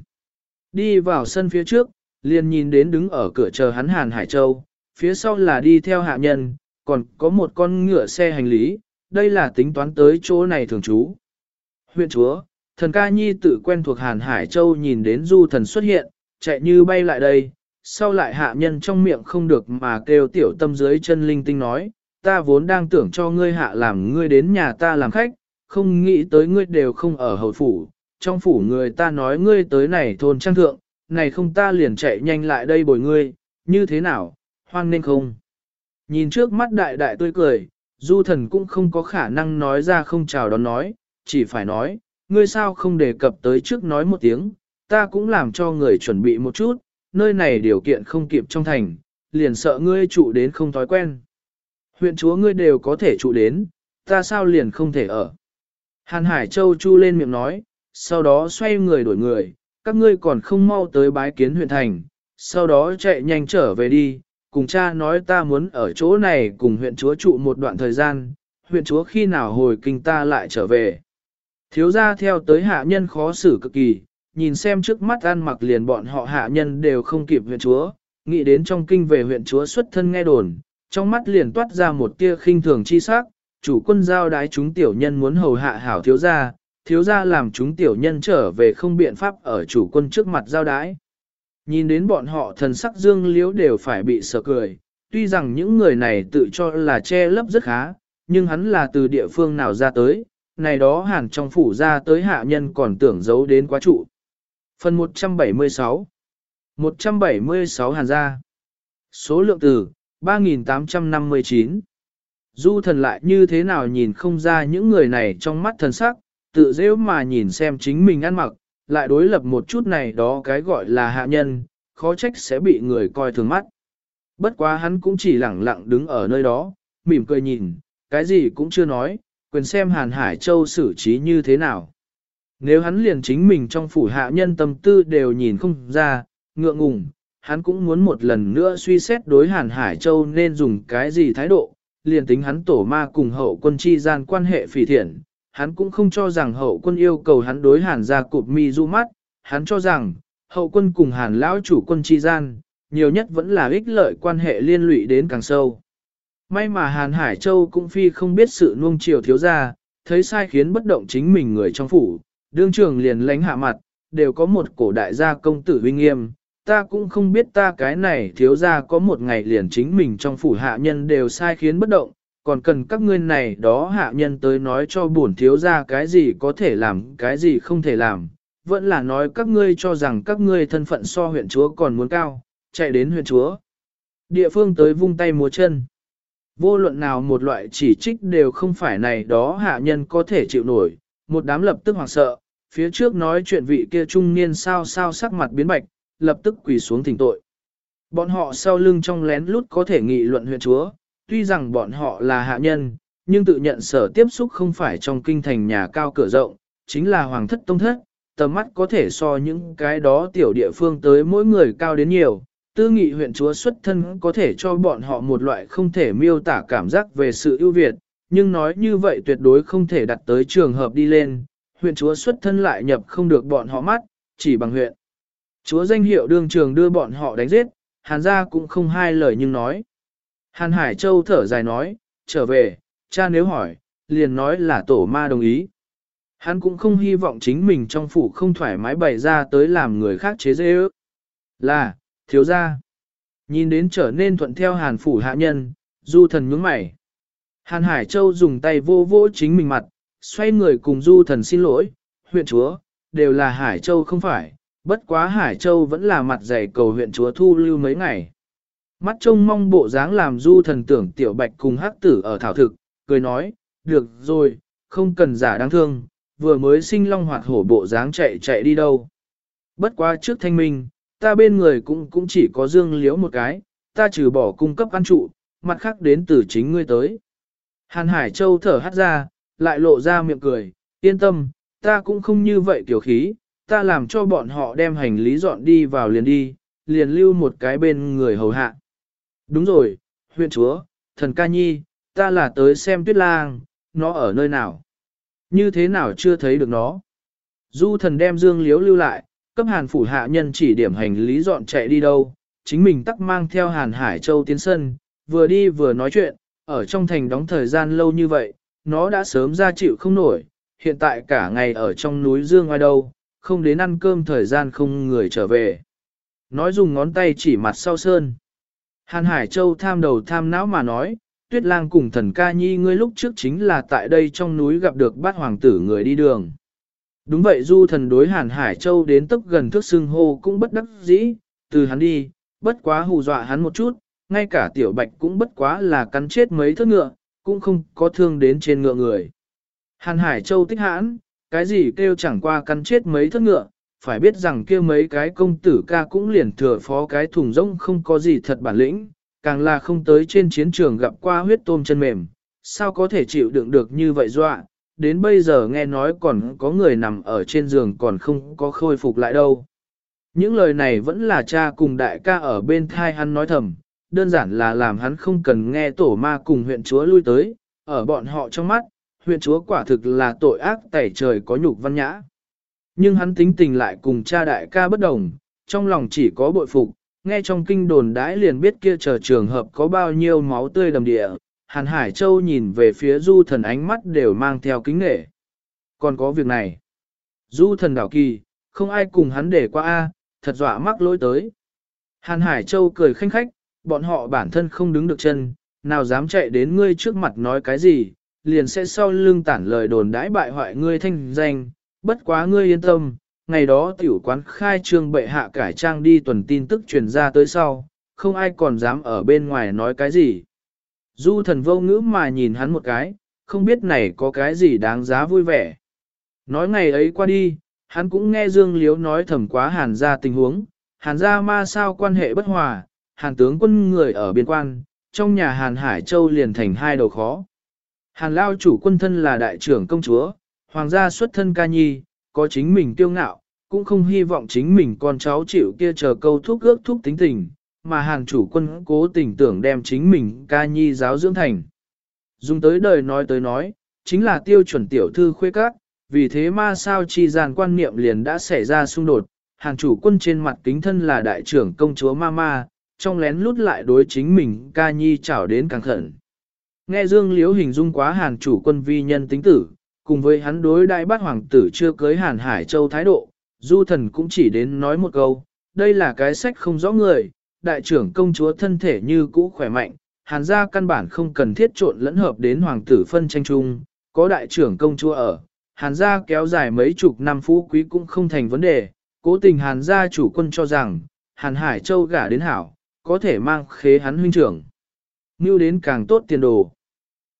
Đi vào sân phía trước, liền nhìn đến đứng ở cửa chờ hắn Hàn Hải Châu, phía sau là đi theo hạ nhân, còn có một con ngựa xe hành lý, đây là tính toán tới chỗ này thường trú. Huyện chúa, thần ca nhi tự quen thuộc Hàn Hải Châu nhìn đến du thần xuất hiện, chạy như bay lại đây, sau lại hạ nhân trong miệng không được mà kêu tiểu tâm dưới chân linh tinh nói, ta vốn đang tưởng cho ngươi hạ làm ngươi đến nhà ta làm khách, không nghĩ tới ngươi đều không ở hầu phủ, trong phủ người ta nói ngươi tới này thôn trang thượng, này không ta liền chạy nhanh lại đây bồi ngươi, như thế nào, hoan nên không. Nhìn trước mắt đại đại tươi cười, du thần cũng không có khả năng nói ra không chào đón nói, chỉ phải nói, ngươi sao không đề cập tới trước nói một tiếng, ta cũng làm cho người chuẩn bị một chút, nơi này điều kiện không kịp trong thành, liền sợ ngươi trụ đến không thói quen. Huyện chúa ngươi đều có thể trụ đến, ta sao liền không thể ở. Hàn Hải Châu chu lên miệng nói, sau đó xoay người đổi người, các ngươi còn không mau tới bái kiến huyện thành, sau đó chạy nhanh trở về đi, cùng cha nói ta muốn ở chỗ này cùng huyện chúa trụ một đoạn thời gian, huyện chúa khi nào hồi kinh ta lại trở về. Thiếu gia theo tới hạ nhân khó xử cực kỳ, nhìn xem trước mắt ăn mặc liền bọn họ hạ nhân đều không kịp huyện chúa, nghĩ đến trong kinh về huyện chúa xuất thân nghe đồn, trong mắt liền toát ra một tia khinh thường chi sắc, chủ quân giao đái chúng tiểu nhân muốn hầu hạ hảo thiếu gia, thiếu gia làm chúng tiểu nhân trở về không biện pháp ở chủ quân trước mặt giao đái. Nhìn đến bọn họ thần sắc dương liếu đều phải bị sợ cười, tuy rằng những người này tự cho là che lấp rất khá, nhưng hắn là từ địa phương nào ra tới, này đó hẳn trong phủ ra tới hạ nhân còn tưởng giấu đến quá trụ. Phần 176 176 hàn gia Số lượng từ 3859 Du thần lại như thế nào nhìn không ra những người này trong mắt thần sắc, tự dễ mà nhìn xem chính mình ăn mặc, lại đối lập một chút này đó cái gọi là hạ nhân, khó trách sẽ bị người coi thường mắt. Bất quá hắn cũng chỉ lẳng lặng đứng ở nơi đó, mỉm cười nhìn, cái gì cũng chưa nói, quyền xem Hàn Hải Châu xử trí như thế nào. Nếu hắn liền chính mình trong phủ hạ nhân tâm tư đều nhìn không ra, ngượng ngùng, hắn cũng muốn một lần nữa suy xét đối Hàn Hải Châu nên dùng cái gì thái độ, liền tính hắn tổ ma cùng hậu quân chi gian quan hệ phỉ thiện, hắn cũng không cho rằng hậu quân yêu cầu hắn đối Hàn ra cụp mi du mắt, hắn cho rằng, hậu quân cùng Hàn lão chủ quân chi gian, nhiều nhất vẫn là ích lợi quan hệ liên lụy đến càng sâu. May mà Hàn Hải Châu cũng phi không biết sự nuông chiều thiếu ra, thấy sai khiến bất động chính mình người trong phủ, đương trường liền lánh hạ mặt, đều có một cổ đại gia công tử vinh nghiêm, ta cũng không biết ta cái này thiếu gia có một ngày liền chính mình trong phủ hạ nhân đều sai khiến bất động, còn cần các ngươi này đó hạ nhân tới nói cho bổn thiếu gia cái gì có thể làm, cái gì không thể làm, vẫn là nói các ngươi cho rằng các ngươi thân phận so huyện chúa còn muốn cao, chạy đến huyện chúa. Địa phương tới vung tay múa chân. Vô luận nào một loại chỉ trích đều không phải này đó hạ nhân có thể chịu nổi, một đám lập tức hoảng sợ, phía trước nói chuyện vị kia trung niên sao sao sắc mặt biến bạch, lập tức quỳ xuống thỉnh tội. Bọn họ sau lưng trong lén lút có thể nghị luận huyện chúa, tuy rằng bọn họ là hạ nhân, nhưng tự nhận sở tiếp xúc không phải trong kinh thành nhà cao cửa rộng, chính là hoàng thất tông thất, tầm mắt có thể so những cái đó tiểu địa phương tới mỗi người cao đến nhiều. Tư nghị huyện chúa xuất thân có thể cho bọn họ một loại không thể miêu tả cảm giác về sự ưu việt, nhưng nói như vậy tuyệt đối không thể đặt tới trường hợp đi lên, huyện chúa xuất thân lại nhập không được bọn họ mắt, chỉ bằng huyện. Chúa danh hiệu đương trường đưa bọn họ đánh giết, hàn gia cũng không hai lời nhưng nói. Hàn Hải Châu thở dài nói, trở về, cha nếu hỏi, liền nói là tổ ma đồng ý. Hắn cũng không hy vọng chính mình trong phủ không thoải mái bày ra tới làm người khác chế dễ ước. Là, thiếu gia. Nhìn đến trở nên thuận theo hàn phủ hạ nhân, du thần nhướng mày. Hàn Hải Châu dùng tay vô vô chính mình mặt, xoay người cùng du thần xin lỗi, huyện chúa, đều là Hải Châu không phải, bất quá Hải Châu vẫn là mặt dày cầu huyện chúa thu lưu mấy ngày. Mắt trông mong bộ dáng làm du thần tưởng tiểu bạch cùng hắc tử ở thảo thực, cười nói, được rồi, không cần giả đáng thương, vừa mới sinh long hoạt hổ bộ dáng chạy chạy đi đâu. Bất quá trước thanh minh, ta bên người cũng cũng chỉ có dương liếu một cái, ta trừ bỏ cung cấp ăn trụ, mặt khác đến từ chính ngươi tới. Hàn Hải Châu thở hắt ra, lại lộ ra miệng cười, yên tâm, ta cũng không như vậy tiểu khí, ta làm cho bọn họ đem hành lý dọn đi vào liền đi, liền lưu một cái bên người hầu hạ. Đúng rồi, huyện chúa, thần ca nhi, ta là tới xem tuyết lang, nó ở nơi nào? Như thế nào chưa thấy được nó? Du thần đem dương liếu lưu lại, cấp hàn phủ hạ nhân chỉ điểm hành lý dọn chạy đi đâu, chính mình tắc mang theo hàn hải châu tiến sân, vừa đi vừa nói chuyện, ở trong thành đóng thời gian lâu như vậy, nó đã sớm ra chịu không nổi, hiện tại cả ngày ở trong núi dương ngoài đâu, không đến ăn cơm thời gian không người trở về. Nói dùng ngón tay chỉ mặt sau sơn. Hàn Hải Châu tham đầu tham não mà nói, tuyết lang cùng thần ca nhi ngươi lúc trước chính là tại đây trong núi gặp được bát hoàng tử người đi đường. Đúng vậy du thần đối hàn Hải Châu đến tức gần thước xương hô cũng bất đắc dĩ, từ hắn đi, bất quá hù dọa hắn một chút, ngay cả tiểu bạch cũng bất quá là cắn chết mấy thước ngựa, cũng không có thương đến trên ngựa người. Hàn Hải Châu tích hãn, cái gì kêu chẳng qua cắn chết mấy thất ngựa, phải biết rằng kia mấy cái công tử ca cũng liền thừa phó cái thùng rỗng không có gì thật bản lĩnh, càng là không tới trên chiến trường gặp qua huyết tôm chân mềm, sao có thể chịu đựng được như vậy dọa, đến bây giờ nghe nói còn có người nằm ở trên giường còn không có khôi phục lại đâu. Những lời này vẫn là cha cùng đại ca ở bên thai hắn nói thầm, đơn giản là làm hắn không cần nghe tổ ma cùng huyện chúa lui tới, ở bọn họ trong mắt, huyện chúa quả thực là tội ác tẩy trời có nhục văn nhã. Nhưng hắn tính tình lại cùng cha đại ca bất đồng, trong lòng chỉ có bội phục, nghe trong kinh đồn đãi liền biết kia chờ trường hợp có bao nhiêu máu tươi đầm địa, Hàn Hải Châu nhìn về phía du thần ánh mắt đều mang theo kính nể. Còn có việc này. Du thần đảo kỳ, không ai cùng hắn để qua A, thật dọa mắc lỗi tới. Hàn Hải Châu cười khanh khách, bọn họ bản thân không đứng được chân, nào dám chạy đến ngươi trước mặt nói cái gì, liền sẽ sau lưng tản lời đồn đãi bại hoại ngươi thanh danh, bất quá ngươi yên tâm, ngày đó tiểu quán khai trương bệ hạ cải trang đi tuần tin tức truyền ra tới sau, không ai còn dám ở bên ngoài nói cái gì. Du thần vô ngữ mà nhìn hắn một cái, không biết này có cái gì đáng giá vui vẻ. Nói ngày ấy qua đi, hắn cũng nghe Dương Liếu nói thầm quá hàn ra tình huống, hàn ra ma sao quan hệ bất hòa, hàn tướng quân người ở biên quan, trong nhà hàn Hải Châu liền thành hai đầu khó. Hàn lao chủ quân thân là đại trưởng công chúa, hoàng gia xuất thân ca nhi, có chính mình kiêu ngạo, cũng không hy vọng chính mình con cháu chịu kia chờ câu thuốc ước thúc tính tình, mà hàn chủ quân cố tình tưởng đem chính mình ca nhi giáo dưỡng thành. Dùng tới đời nói tới nói, chính là tiêu chuẩn tiểu thư khuê các, vì thế ma sao chi gian quan niệm liền đã xảy ra xung đột, hàn chủ quân trên mặt kính thân là đại trưởng công chúa ma ma, trong lén lút lại đối chính mình ca nhi chảo đến càng khẩn. Nghe Dương Liễu hình dung quá hàn chủ quân vi nhân tính tử, cùng với hắn đối đại bát hoàng tử chưa cưới hàn Hải Châu thái độ, du thần cũng chỉ đến nói một câu, đây là cái sách không rõ người, đại trưởng công chúa thân thể như cũ khỏe mạnh, hàn gia căn bản không cần thiết trộn lẫn hợp đến hoàng tử phân tranh chung, có đại trưởng công chúa ở, hàn gia kéo dài mấy chục năm phú quý cũng không thành vấn đề, cố tình hàn gia chủ quân cho rằng, hàn Hải Châu gả đến hảo, có thể mang khế hắn huynh trưởng. Như đến càng tốt tiền đồ.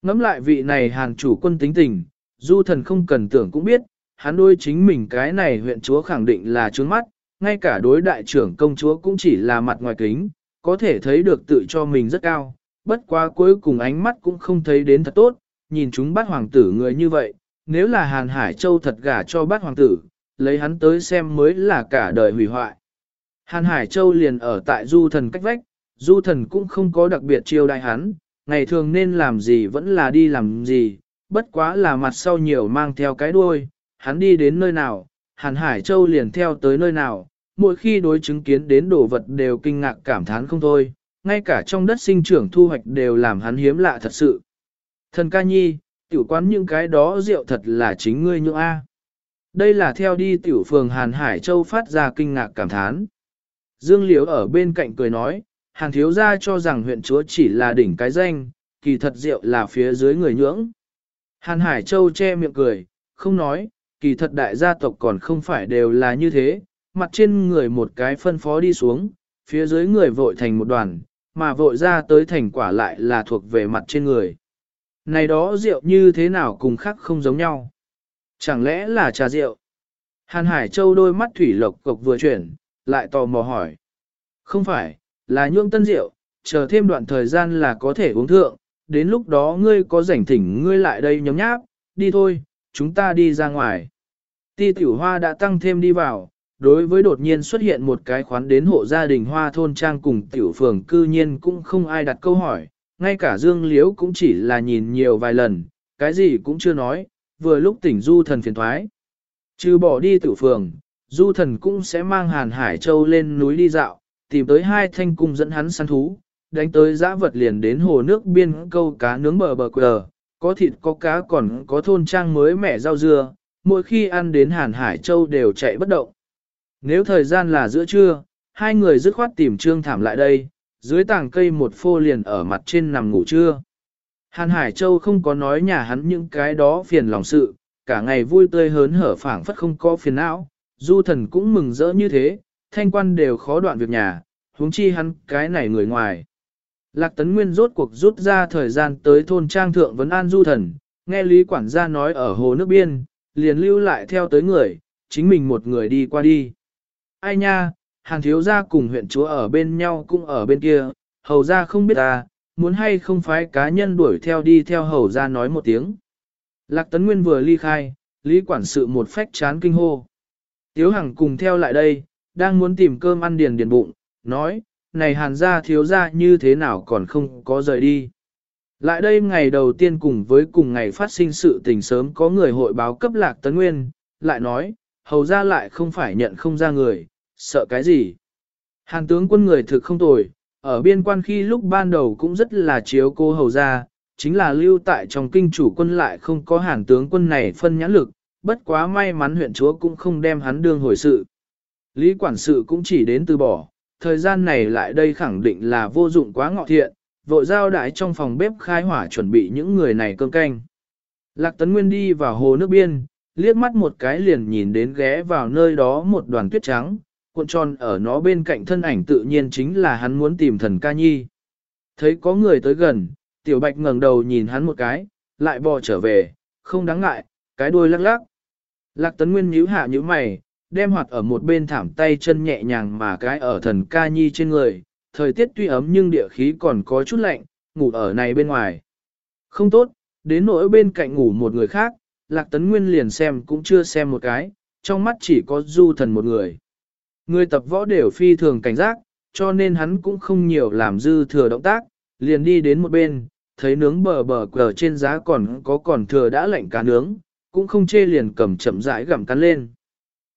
Ngắm lại vị này hàn chủ quân tính tình, du thần không cần tưởng cũng biết, hắn đôi chính mình cái này huyện chúa khẳng định là trướng mắt, ngay cả đối đại trưởng công chúa cũng chỉ là mặt ngoài kính, có thể thấy được tự cho mình rất cao, bất quá cuối cùng ánh mắt cũng không thấy đến thật tốt, nhìn chúng bát hoàng tử người như vậy, nếu là Hàn Hải Châu thật gả cho bát hoàng tử, lấy hắn tới xem mới là cả đời hủy hoại. Hàn Hải Châu liền ở tại du thần cách vách, du thần cũng không có đặc biệt chiêu đại hắn, ngày thường nên làm gì vẫn là đi làm gì, bất quá là mặt sau nhiều mang theo cái đuôi, hắn đi đến nơi nào, Hàn Hải Châu liền theo tới nơi nào, mỗi khi đối chứng kiến đến đồ vật đều kinh ngạc cảm thán không thôi, ngay cả trong đất sinh trưởng thu hoạch đều làm hắn hiếm lạ thật sự. Thần ca nhi, tiểu quán những cái đó rượu thật là chính ngươi nhượng A. Đây là theo đi tiểu phường Hàn Hải Châu phát ra kinh ngạc cảm thán. Dương Liễu ở bên cạnh cười nói, hàng thiếu gia cho rằng huyện chúa chỉ là đỉnh cái danh, kỳ thật rượu là phía dưới người nhưỡng. Hàn Hải Châu che miệng cười, không nói, kỳ thật đại gia tộc còn không phải đều là như thế, mặt trên người một cái phân phó đi xuống, phía dưới người vội thành một đoàn, mà vội ra tới thành quả lại là thuộc về mặt trên người. Này đó rượu như thế nào cùng khác không giống nhau? Chẳng lẽ là trà rượu? Hàn Hải Châu đôi mắt thủy lộc cộc vừa chuyển, lại tò mò hỏi. Không phải, là nhuộm tân rượu, chờ thêm đoạn thời gian là có thể uống thượng, đến lúc đó ngươi có rảnh thỉnh ngươi lại đây nhóm nháp, đi thôi, chúng ta đi ra ngoài. Ti tiểu hoa đã tăng thêm đi vào, đối với đột nhiên xuất hiện một cái khoán đến hộ gia đình hoa thôn trang cùng tiểu phường cư nhiên cũng không ai đặt câu hỏi, ngay cả Dương Liễu cũng chỉ là nhìn nhiều vài lần, cái gì cũng chưa nói, vừa lúc tỉnh du thần phiền thoái. Trừ bỏ đi tiểu phường, du thần cũng sẽ mang Hàn Hải Châu lên núi đi dạo, tìm tới hai thanh cung dẫn hắn săn thú, đánh tới giã vật liền đến hồ nước biên câu cá nướng bờ bờ quờ, có thịt có cá còn có thôn trang mới mẻ rau dưa, mỗi khi ăn đến Hàn Hải Châu đều chạy bất động. Nếu thời gian là giữa trưa, hai người dứt khoát tìm trương thảm lại đây, dưới tảng cây một phô liền ở mặt trên nằm ngủ trưa. Hàn Hải Châu không có nói nhà hắn những cái đó phiền lòng sự, cả ngày vui tươi hớn hở phảng phất không có phiền não, du thần cũng mừng rỡ như thế, thanh quan đều khó đoạn việc nhà, huống chi hắn cái này người ngoài. Lạc Tấn Nguyên rốt cuộc rút ra thời gian tới thôn trang thượng vấn an du thần, nghe Lý quản gia nói ở hồ nước biên, liền lưu lại theo tới người, chính mình một người đi qua đi. Ai nha, hàng thiếu gia cùng huyện chúa ở bên nhau cũng ở bên kia, hầu gia không biết ta, muốn hay không phái cá nhân đuổi theo đi theo hầu gia nói một tiếng. Lạc Tấn Nguyên vừa ly khai, Lý quản sự một phách chán kinh hô. Tiếu Hằng cùng theo lại đây, đang muốn tìm cơm ăn điền điền bụng, nói, này hàn gia thiếu gia như thế nào còn không có rời đi. Lại đây ngày đầu tiên cùng với cùng ngày phát sinh sự tình sớm có người hội báo cấp lạc tấn nguyên, lại nói, hầu ra lại không phải nhận không ra người, sợ cái gì. Hàn tướng quân người thực không tồi, ở biên quan khi lúc ban đầu cũng rất là chiếu cô hầu ra, chính là lưu tại trong kinh chủ quân lại không có hàn tướng quân này phân nhãn lực, bất quá may mắn huyện chúa cũng không đem hắn đương hồi sự. Lý quản sự cũng chỉ đến từ bỏ, thời gian này lại đây khẳng định là vô dụng quá ngọ thiện, vội giao đại trong phòng bếp khai hỏa chuẩn bị những người này cơm canh. Lạc Tấn Nguyên đi vào hồ nước biên, liếc mắt một cái liền nhìn đến ghé vào nơi đó một đoàn tuyết trắng, cuộn tròn ở nó bên cạnh thân ảnh tự nhiên chính là hắn muốn tìm thần ca nhi. Thấy có người tới gần, tiểu bạch ngẩng đầu nhìn hắn một cái, lại bò trở về, không đáng ngại, cái đuôi lắc lắc. Lạc Tấn Nguyên nhíu hạ nhíu mày, đem hoạt ở một bên thảm tay chân nhẹ nhàng mà cái ở thần ca nhi trên người, thời tiết tuy ấm nhưng địa khí còn có chút lạnh, ngủ ở này bên ngoài. Không tốt, đến nỗi bên cạnh ngủ một người khác, Lạc Tấn Nguyên liền xem cũng chưa xem một cái, trong mắt chỉ có du thần một người. Người tập võ đều phi thường cảnh giác, cho nên hắn cũng không nhiều làm dư thừa động tác, liền đi đến một bên, thấy nướng bờ bờ cờ trên giá còn có còn thừa đã lạnh cá nướng, cũng không chê liền cầm chậm rãi gặm cắn lên.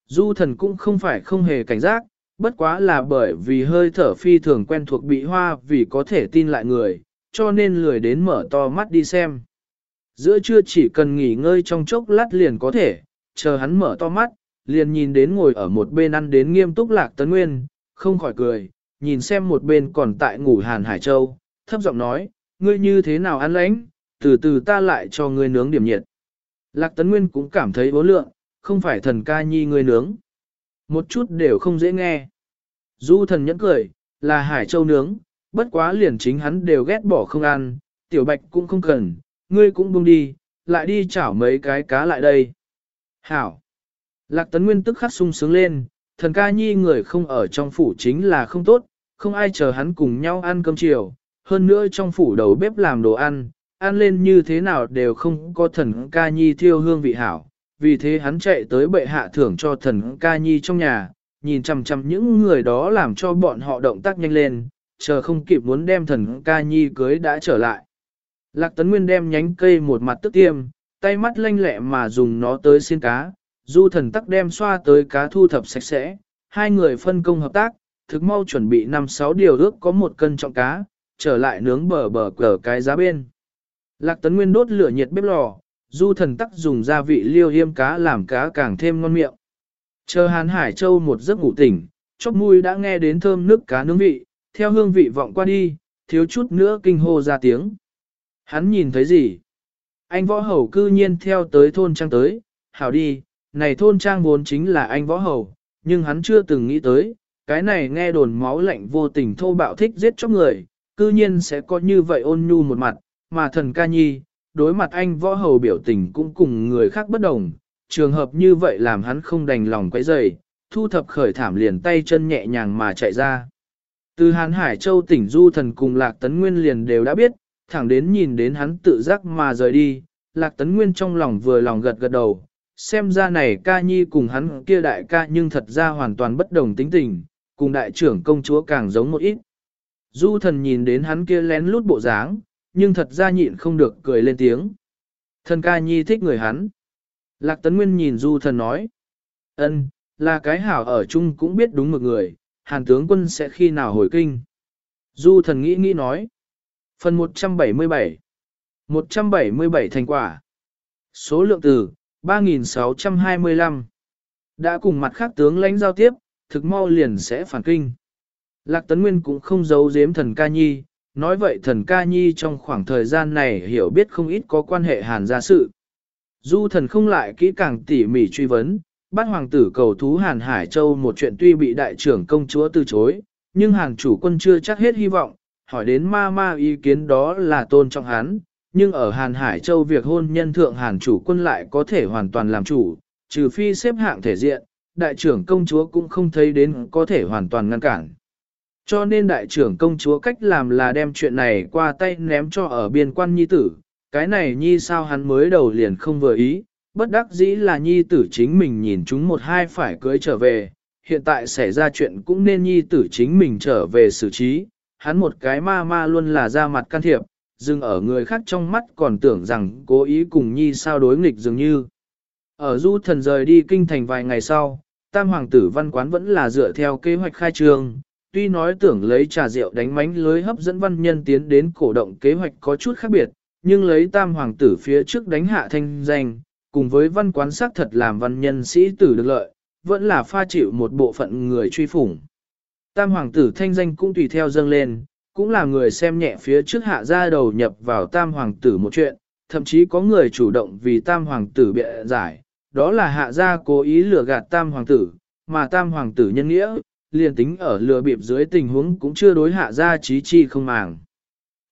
Du thần cũng không phải không hề cảnh giác, bất quá là bởi vì hơi thở phi thường quen thuộc bị hoa vì có thể tin lại người, cho nên lười đến mở to mắt đi xem. Giữa trưa chỉ cần nghỉ ngơi trong chốc lát liền có thể, chờ hắn mở to mắt, liền nhìn đến ngồi ở một bên ăn đến nghiêm túc lạc tấn nguyên, không khỏi cười, nhìn xem một bên còn tại ngủ hàn hải châu, thấp giọng nói, ngươi như thế nào ăn lãnh, từ từ ta lại cho ngươi nướng điểm nhiệt. Lạc tấn nguyên cũng cảm thấy bố lượng, không phải thần ca nhi người nướng. Một chút đều không dễ nghe. Du thần nhẫn cười, là hải châu nướng, bất quá liền chính hắn đều ghét bỏ không ăn, tiểu bạch cũng không cần, ngươi cũng buông đi, lại đi chảo mấy cái cá lại đây. Hảo! Lạc tấn nguyên tức khắc sung sướng lên, thần ca nhi người không ở trong phủ chính là không tốt, không ai chờ hắn cùng nhau ăn cơm chiều, hơn nữa trong phủ đầu bếp làm đồ ăn, ăn lên như thế nào đều không có thần ca nhi thiêu hương vị hảo, vì thế hắn chạy tới bệ hạ thưởng cho thần ca nhi trong nhà, nhìn chằm chằm những người đó làm cho bọn họ động tác nhanh lên, chờ không kịp muốn đem thần ca nhi cưới đã trở lại. Lạc Tấn Nguyên đem nhánh cây một mặt tức tiêm, tay mắt lanh lẹ mà dùng nó tới xiên cá, du thần tắc đem xoa tới cá thu thập sạch sẽ, hai người phân công hợp tác, thực mau chuẩn bị 5-6 điều ước có một cân trọng cá, trở lại nướng bờ bờ cờ cái giá bên. Lạc Tấn Nguyên đốt lửa nhiệt bếp lò, du thần tắc dùng gia vị liêu hiêm cá làm cá càng thêm ngon miệng. Chờ Hàn Hải Châu một giấc ngủ tỉnh, chóp mũi đã nghe đến thơm nước cá nướng vị, theo hương vị vọng qua đi, thiếu chút nữa kinh hô ra tiếng. Hắn nhìn thấy gì? Anh võ hầu cư nhiên theo tới thôn trang tới, hảo đi, này thôn trang vốn chính là anh võ hầu, nhưng hắn chưa từng nghĩ tới, cái này nghe đồn máu lạnh vô tình thô bạo thích giết chóc người, cư nhiên sẽ có như vậy ôn nhu một mặt, mà thần ca nhi, đối mặt anh võ hầu biểu tình cũng cùng người khác bất đồng, trường hợp như vậy làm hắn không đành lòng quấy rầy, thu thập khởi thảm liền tay chân nhẹ nhàng mà chạy ra. Từ Hán Hải Châu tỉnh Du Thần cùng Lạc Tấn Nguyên liền đều đã biết, thẳng đến nhìn đến hắn tự giác mà rời đi, Lạc Tấn Nguyên trong lòng vừa lòng gật gật đầu, xem ra này ca nhi cùng hắn kia đại ca nhưng thật ra hoàn toàn bất đồng tính tình, cùng đại trưởng công chúa càng giống một ít. Du thần nhìn đến hắn kia lén lút bộ dáng, nhưng thật ra nhịn không được cười lên tiếng. Thần ca nhi thích người hắn. Lạc Tấn Nguyên nhìn Du thần nói. ân, là cái hảo ở chung cũng biết đúng một người, hàn tướng quân sẽ khi nào hồi kinh. Du thần nghĩ nghĩ nói. Phần 177 177 thành quả Số lượng từ 3.625 Đã cùng mặt khác tướng lãnh giao tiếp, thực mau liền sẽ phản kinh. Lạc Tấn Nguyên cũng không giấu giếm thần ca nhi, nói vậy thần ca nhi trong khoảng thời gian này hiểu biết không ít có quan hệ hàn gia sự. Du thần không lại kỹ càng tỉ mỉ truy vấn, bắt hoàng tử cầu thú Hàn Hải Châu một chuyện tuy bị đại trưởng công chúa từ chối, nhưng Hàn chủ quân chưa chắc hết hy vọng, hỏi đến ma ma ý kiến đó là tôn trọng hắn, nhưng ở Hàn Hải Châu việc hôn nhân thượng Hàn chủ quân lại có thể hoàn toàn làm chủ, trừ phi xếp hạng thể diện, đại trưởng công chúa cũng không thấy đến có thể hoàn toàn ngăn cản. Cho nên đại trưởng công chúa cách làm là đem chuyện này qua tay ném cho ở biên quan nhi tử, cái này nhi sao hắn mới đầu liền không vừa ý, bất đắc dĩ là nhi tử chính mình nhìn chúng một hai phải cưới trở về, hiện tại xảy ra chuyện cũng nên nhi tử chính mình trở về xử trí, hắn một cái ma ma luôn là ra mặt can thiệp, dừng ở người khác trong mắt còn tưởng rằng cố ý cùng nhi sao đối nghịch dường như. Ở du thần rời đi kinh thành vài ngày sau, tam hoàng tử văn quán vẫn là dựa theo kế hoạch khai trương, tuy nói tưởng lấy trà rượu đánh mánh lưới hấp dẫn văn nhân tiến đến cổ động kế hoạch có chút khác biệt, nhưng lấy tam hoàng tử phía trước đánh hạ thanh danh, cùng với văn quán xác thật làm văn nhân sĩ tử được lợi, vẫn là pha chịu một bộ phận người truy phủng. Tam hoàng tử thanh danh cũng tùy theo dâng lên, cũng là người xem nhẹ phía trước hạ ra đầu nhập vào tam hoàng tử một chuyện, thậm chí có người chủ động vì tam hoàng tử bịa giải, đó là hạ gia cố ý lừa gạt tam hoàng tử, mà tam hoàng tử nhân nghĩa, liền tính ở lừa bịp dưới tình huống cũng chưa đối hạ ra trí chi không màng.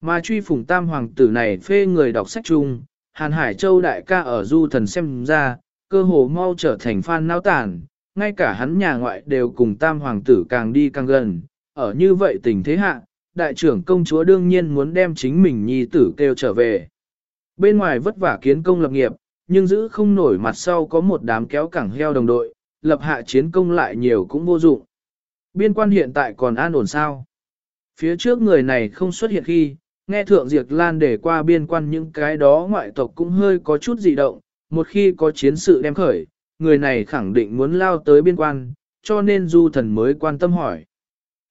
Mà truy phủng tam hoàng tử này phê người đọc sách chung, Hàn Hải Châu đại ca ở du thần xem ra, cơ hồ mau trở thành phan nao tàn, ngay cả hắn nhà ngoại đều cùng tam hoàng tử càng đi càng gần, ở như vậy tình thế hạ, đại trưởng công chúa đương nhiên muốn đem chính mình nhi tử kêu trở về. Bên ngoài vất vả kiến công lập nghiệp, nhưng giữ không nổi mặt sau có một đám kéo cẳng heo đồng đội, lập hạ chiến công lại nhiều cũng vô dụng. Biên quan hiện tại còn an ổn sao? Phía trước người này không xuất hiện khi, nghe Thượng Diệp Lan để qua biên quan những cái đó ngoại tộc cũng hơi có chút dị động, một khi có chiến sự đem khởi, người này khẳng định muốn lao tới biên quan, cho nên du thần mới quan tâm hỏi.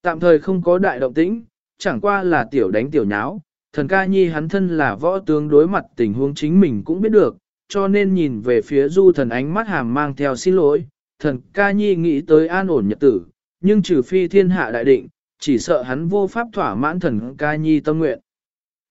Tạm thời không có đại động tĩnh, chẳng qua là tiểu đánh tiểu nháo, thần ca nhi hắn thân là võ tướng đối mặt tình huống chính mình cũng biết được, cho nên nhìn về phía du thần ánh mắt hàm mang theo xin lỗi, thần ca nhi nghĩ tới an ổn nhật tử, nhưng trừ phi thiên hạ đại định, chỉ sợ hắn vô pháp thỏa mãn thần ca nhi tâm nguyện.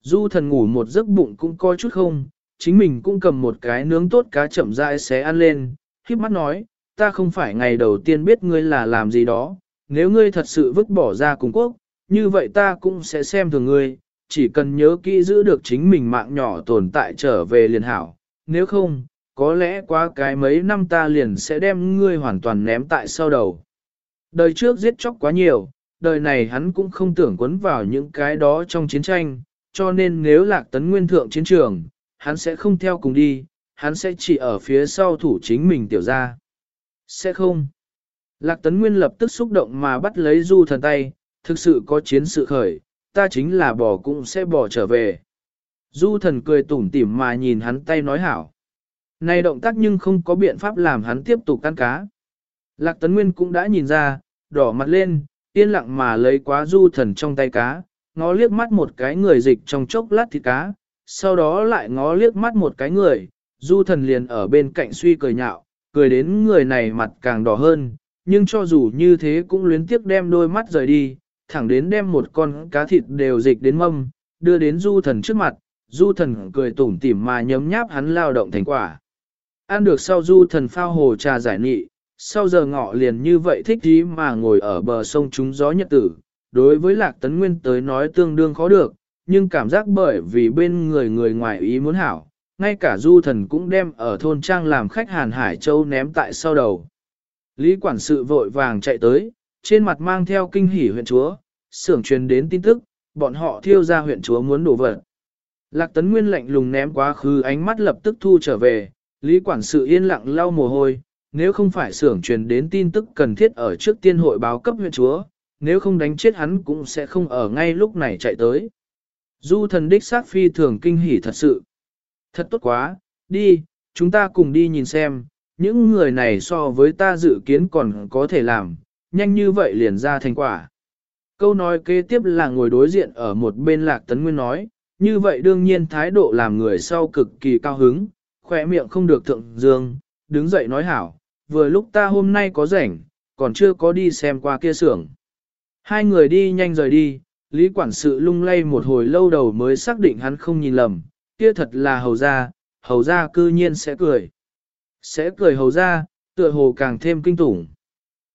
Du thần ngủ một giấc bụng cũng coi chút không, chính mình cũng cầm một cái nướng tốt cá chậm rãi xé ăn lên, khiếp mắt nói, ta không phải ngày đầu tiên biết ngươi là làm gì đó, nếu ngươi thật sự vứt bỏ ra cùng quốc, như vậy ta cũng sẽ xem thường ngươi, chỉ cần nhớ kỹ giữ được chính mình mạng nhỏ tồn tại trở về liền hảo, nếu không, có lẽ qua cái mấy năm ta liền sẽ đem ngươi hoàn toàn ném tại sau đầu. Đời trước giết chóc quá nhiều, đời này hắn cũng không tưởng quấn vào những cái đó trong chiến tranh, cho nên nếu lạc tấn nguyên thượng chiến trường, hắn sẽ không theo cùng đi, hắn sẽ chỉ ở phía sau thủ chính mình tiểu ra. Sẽ không. Lạc tấn nguyên lập tức xúc động mà bắt lấy du thần tay, thực sự có chiến sự khởi, ta chính là bỏ cũng sẽ bỏ trở về. Du thần cười tủm tỉm mà nhìn hắn tay nói hảo. Này động tác nhưng không có biện pháp làm hắn tiếp tục ăn cá. Lạc tấn nguyên cũng đã nhìn ra, đỏ mặt lên, yên lặng mà lấy quá du thần trong tay cá, ngó liếc mắt một cái người dịch trong chốc lát thịt cá, sau đó lại ngó liếc mắt một cái người, du thần liền ở bên cạnh suy cười nhạo, cười đến người này mặt càng đỏ hơn, nhưng cho dù như thế cũng luyến tiếc đem đôi mắt rời đi, thẳng đến đem một con cá thịt đều dịch đến mâm, đưa đến du thần trước mặt, du thần cười tủm tỉm mà nhấm nháp hắn lao động thành quả. Ăn được sau du thần phao hồ trà giải nghị sau giờ ngọ liền như vậy thích ý mà ngồi ở bờ sông trúng gió nhật tử, đối với lạc tấn nguyên tới nói tương đương khó được, nhưng cảm giác bởi vì bên người người ngoài ý muốn hảo, ngay cả du thần cũng đem ở thôn trang làm khách Hàn Hải Châu ném tại sau đầu. Lý quản sự vội vàng chạy tới, trên mặt mang theo kinh hỉ huyện chúa, sưởng truyền đến tin tức, bọn họ thiêu ra huyện chúa muốn đổ vật. Lạc tấn nguyên lạnh lùng ném quá khứ ánh mắt lập tức thu trở về, Lý quản sự yên lặng lau mồ hôi, nếu không phải sưởng truyền đến tin tức cần thiết ở trước tiên hội báo cấp huyện chúa, nếu không đánh chết hắn cũng sẽ không ở ngay lúc này chạy tới. Du thần đích sát phi thường kinh hỉ thật sự. Thật tốt quá, đi, chúng ta cùng đi nhìn xem, những người này so với ta dự kiến còn có thể làm, nhanh như vậy liền ra thành quả. Câu nói kế tiếp là ngồi đối diện ở một bên lạc tấn nguyên nói, như vậy đương nhiên thái độ làm người sau cực kỳ cao hứng, khỏe miệng không được thượng dương, đứng dậy nói hảo, vừa lúc ta hôm nay có rảnh, còn chưa có đi xem qua kia xưởng. Hai người đi nhanh rời đi, Lý quản sự lung lay một hồi lâu đầu mới xác định hắn không nhìn lầm, kia thật là hầu ra, hầu ra cư nhiên sẽ cười. Sẽ cười hầu ra, tựa hồ càng thêm kinh tủng.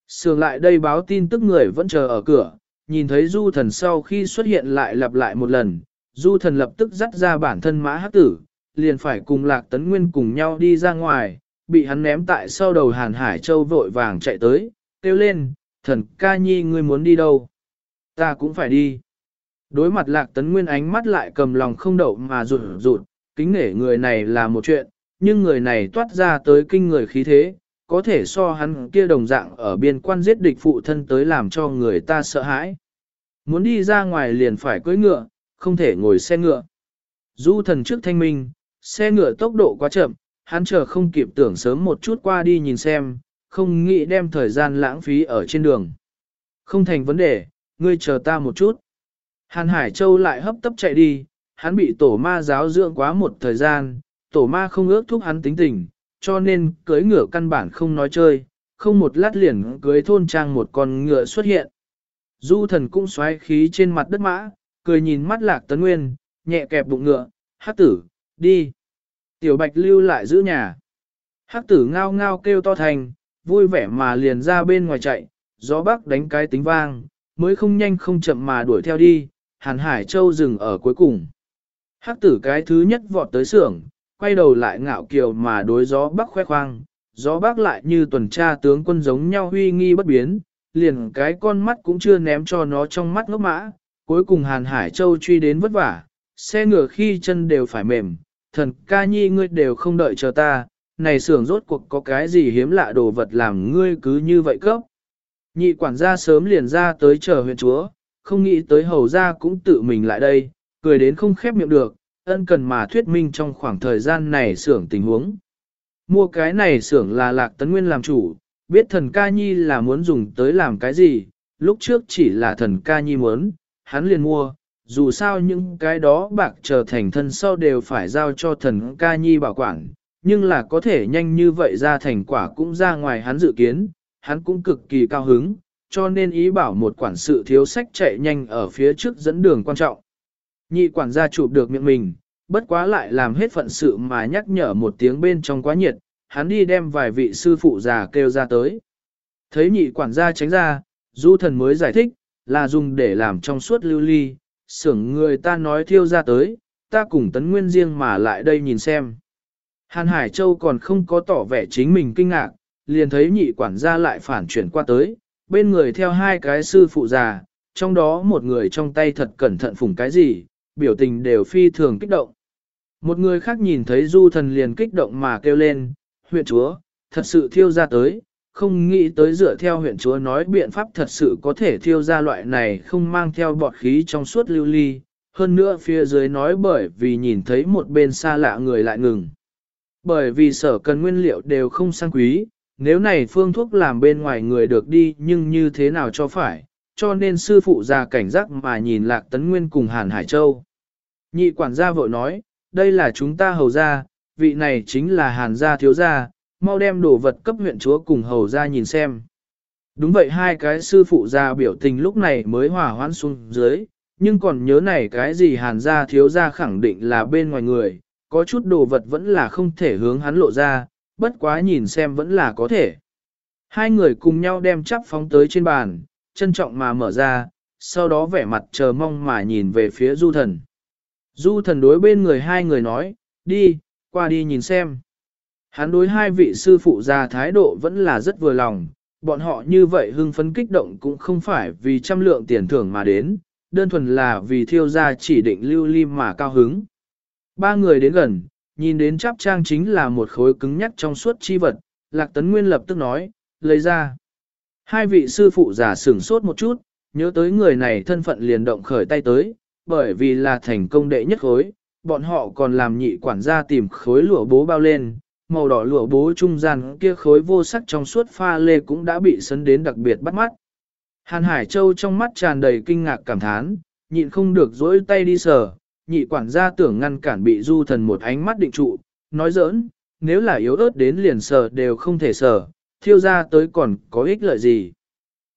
Sường lại đây báo tin tức người vẫn chờ ở cửa, nhìn thấy du thần sau khi xuất hiện lại lặp lại một lần, du thần lập tức dắt ra bản thân mã hát tử, liền phải cùng lạc tấn nguyên cùng nhau đi ra ngoài, bị hắn ném tại sau đầu hàn hải châu vội vàng chạy tới, kêu lên, thần ca nhi ngươi muốn đi đâu? Ta cũng phải đi. Đối mặt lạc tấn nguyên ánh mắt lại cầm lòng không đậu mà rụt rụt, kính nể người này là một chuyện, nhưng người này toát ra tới kinh người khí thế, có thể so hắn kia đồng dạng ở biên quan giết địch phụ thân tới làm cho người ta sợ hãi. Muốn đi ra ngoài liền phải cưỡi ngựa, không thể ngồi xe ngựa. Du thần trước thanh minh, xe ngựa tốc độ quá chậm, hắn chờ không kịp tưởng sớm một chút qua đi nhìn xem, không nghĩ đem thời gian lãng phí ở trên đường. Không thành vấn đề, ngươi chờ ta một chút. Hàn Hải Châu lại hấp tấp chạy đi, hắn bị tổ ma giáo dưỡng quá một thời gian, tổ ma không ước thúc hắn tính tình, cho nên cưới ngựa căn bản không nói chơi, không một lát liền cưới thôn trang một con ngựa xuất hiện. Du thần cũng xoáy khí trên mặt đất mã, cười nhìn mắt lạc tấn nguyên, nhẹ kẹp bụng ngựa, hát tử, đi. Tiểu bạch lưu lại giữ nhà. Hắc tử ngao ngao kêu to thành, vui vẻ mà liền ra bên ngoài chạy, gió bắc đánh cái tính vang, mới không nhanh không chậm mà đuổi theo đi, hàn hải châu dừng ở cuối cùng. Hắc tử cái thứ nhất vọt tới xưởng, quay đầu lại ngạo kiều mà đối gió bắc khoe khoang, gió bắc lại như tuần tra tướng quân giống nhau huy nghi bất biến, liền cái con mắt cũng chưa ném cho nó trong mắt ngốc mã, cuối cùng Hàn Hải Châu truy đến vất vả, xe ngựa khi chân đều phải mềm, thần ca nhi ngươi đều không đợi chờ ta, này xưởng rốt cuộc có cái gì hiếm lạ đồ vật làm ngươi cứ như vậy cấp. Nhị quản gia sớm liền ra tới chờ huyện chúa, không nghĩ tới hầu gia cũng tự mình lại đây, cười đến không khép miệng được, ân cần mà thuyết minh trong khoảng thời gian này xưởng tình huống. Mua cái này xưởng là lạc tấn nguyên làm chủ, biết thần ca nhi là muốn dùng tới làm cái gì, lúc trước chỉ là thần ca nhi muốn, hắn liền mua, dù sao những cái đó bạc trở thành thân sau đều phải giao cho thần ca nhi bảo quản, nhưng là có thể nhanh như vậy ra thành quả cũng ra ngoài hắn dự kiến, hắn cũng cực kỳ cao hứng, cho nên ý bảo một quản sự thiếu sách chạy nhanh ở phía trước dẫn đường quan trọng. Nhị quản gia chụp được miệng mình, bất quá lại làm hết phận sự mà nhắc nhở một tiếng bên trong quá nhiệt, hắn đi đem vài vị sư phụ già kêu ra tới. Thấy nhị quản gia tránh ra, du thần mới giải thích, là dùng để làm trong suốt lưu ly, xưởng người ta nói thiêu ra tới, ta cùng tấn nguyên riêng mà lại đây nhìn xem. Hàn Hải Châu còn không có tỏ vẻ chính mình kinh ngạc, liền thấy nhị quản gia lại phản chuyển qua tới, bên người theo hai cái sư phụ già, trong đó một người trong tay thật cẩn thận phủng cái gì, biểu tình đều phi thường kích động. Một người khác nhìn thấy du thần liền kích động mà kêu lên, huyện chúa, thật sự thiêu ra tới, không nghĩ tới dựa theo huyện chúa nói biện pháp thật sự có thể thiêu ra loại này không mang theo bọt khí trong suốt lưu ly. Hơn nữa phía dưới nói bởi vì nhìn thấy một bên xa lạ người lại ngừng. Bởi vì sở cần nguyên liệu đều không sang quý, nếu này phương thuốc làm bên ngoài người được đi nhưng như thế nào cho phải, cho nên sư phụ ra cảnh giác mà nhìn lạc tấn nguyên cùng Hàn Hải Châu. Nhị quản gia vội nói, đây là chúng ta hầu gia. vị này chính là Hàn gia thiếu gia, mau đem đồ vật cấp huyện chúa cùng hầu ra nhìn xem. Đúng vậy hai cái sư phụ ra biểu tình lúc này mới hòa hoãn xuống dưới, nhưng còn nhớ này cái gì hàn gia thiếu gia khẳng định là bên ngoài người, có chút đồ vật vẫn là không thể hướng hắn lộ ra, bất quá nhìn xem vẫn là có thể. Hai người cùng nhau đem chắp phóng tới trên bàn, trân trọng mà mở ra, sau đó vẻ mặt chờ mong mà nhìn về phía du thần. Du thần đối bên người hai người nói, đi, qua đi nhìn xem. Hắn đối hai vị sư phụ già thái độ vẫn là rất vừa lòng, bọn họ như vậy hưng phấn kích động cũng không phải vì trăm lượng tiền thưởng mà đến, đơn thuần là vì thiêu gia chỉ định lưu ly mà cao hứng. Ba người đến gần, nhìn đến cháp trang chính là một khối cứng nhắc trong suốt chi vật, Lạc Tấn Nguyên lập tức nói, lấy ra. Hai vị sư phụ giả sửng sốt một chút, nhớ tới người này thân phận liền động khởi tay tới, bởi vì là thành công đệ nhất khối, bọn họ còn làm nhị quản gia tìm khối lụa bố bao lên, màu đỏ lụa bố trung gian kia khối vô sắc trong suốt pha lê cũng đã bị sấn đến đặc biệt bắt mắt. Hàn Hải Châu trong mắt tràn đầy kinh ngạc cảm thán, nhịn không được dỗi tay đi sờ, nhị quản gia tưởng ngăn cản bị du thần một ánh mắt định trụ, nói giỡn, nếu là yếu ớt đến liền sờ đều không thể sờ, thiêu ra tới còn có ích lợi gì.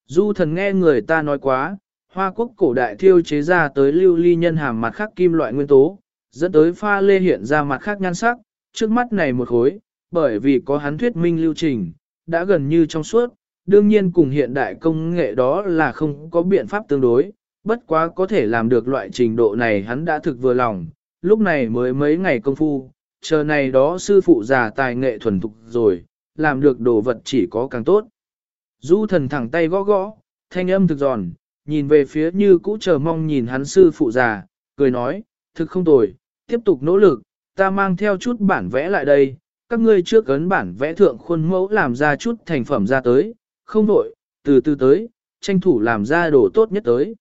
Du thần nghe người ta nói quá, Hoa quốc cổ đại thiêu chế ra tới lưu ly nhân hàm mặt khác kim loại nguyên tố, dẫn tới pha lê hiện ra mặt khác nhan sắc, trước mắt này một khối, bởi vì có hắn thuyết minh lưu trình, đã gần như trong suốt, đương nhiên cùng hiện đại công nghệ đó là không có biện pháp tương đối, bất quá có thể làm được loại trình độ này hắn đã thực vừa lòng, lúc này mới mấy ngày công phu, chờ này đó sư phụ già tài nghệ thuần thục rồi, làm được đồ vật chỉ có càng tốt. Du thần thẳng tay gõ gõ, thanh âm thực giòn, nhìn về phía như cũ chờ mong nhìn hắn sư phụ già, cười nói, thực không tồi, tiếp tục nỗ lực, ta mang theo chút bản vẽ lại đây, các ngươi trước ấn bản vẽ thượng khuôn mẫu làm ra chút thành phẩm ra tới, không đổi, từ từ tới, tranh thủ làm ra đồ tốt nhất tới.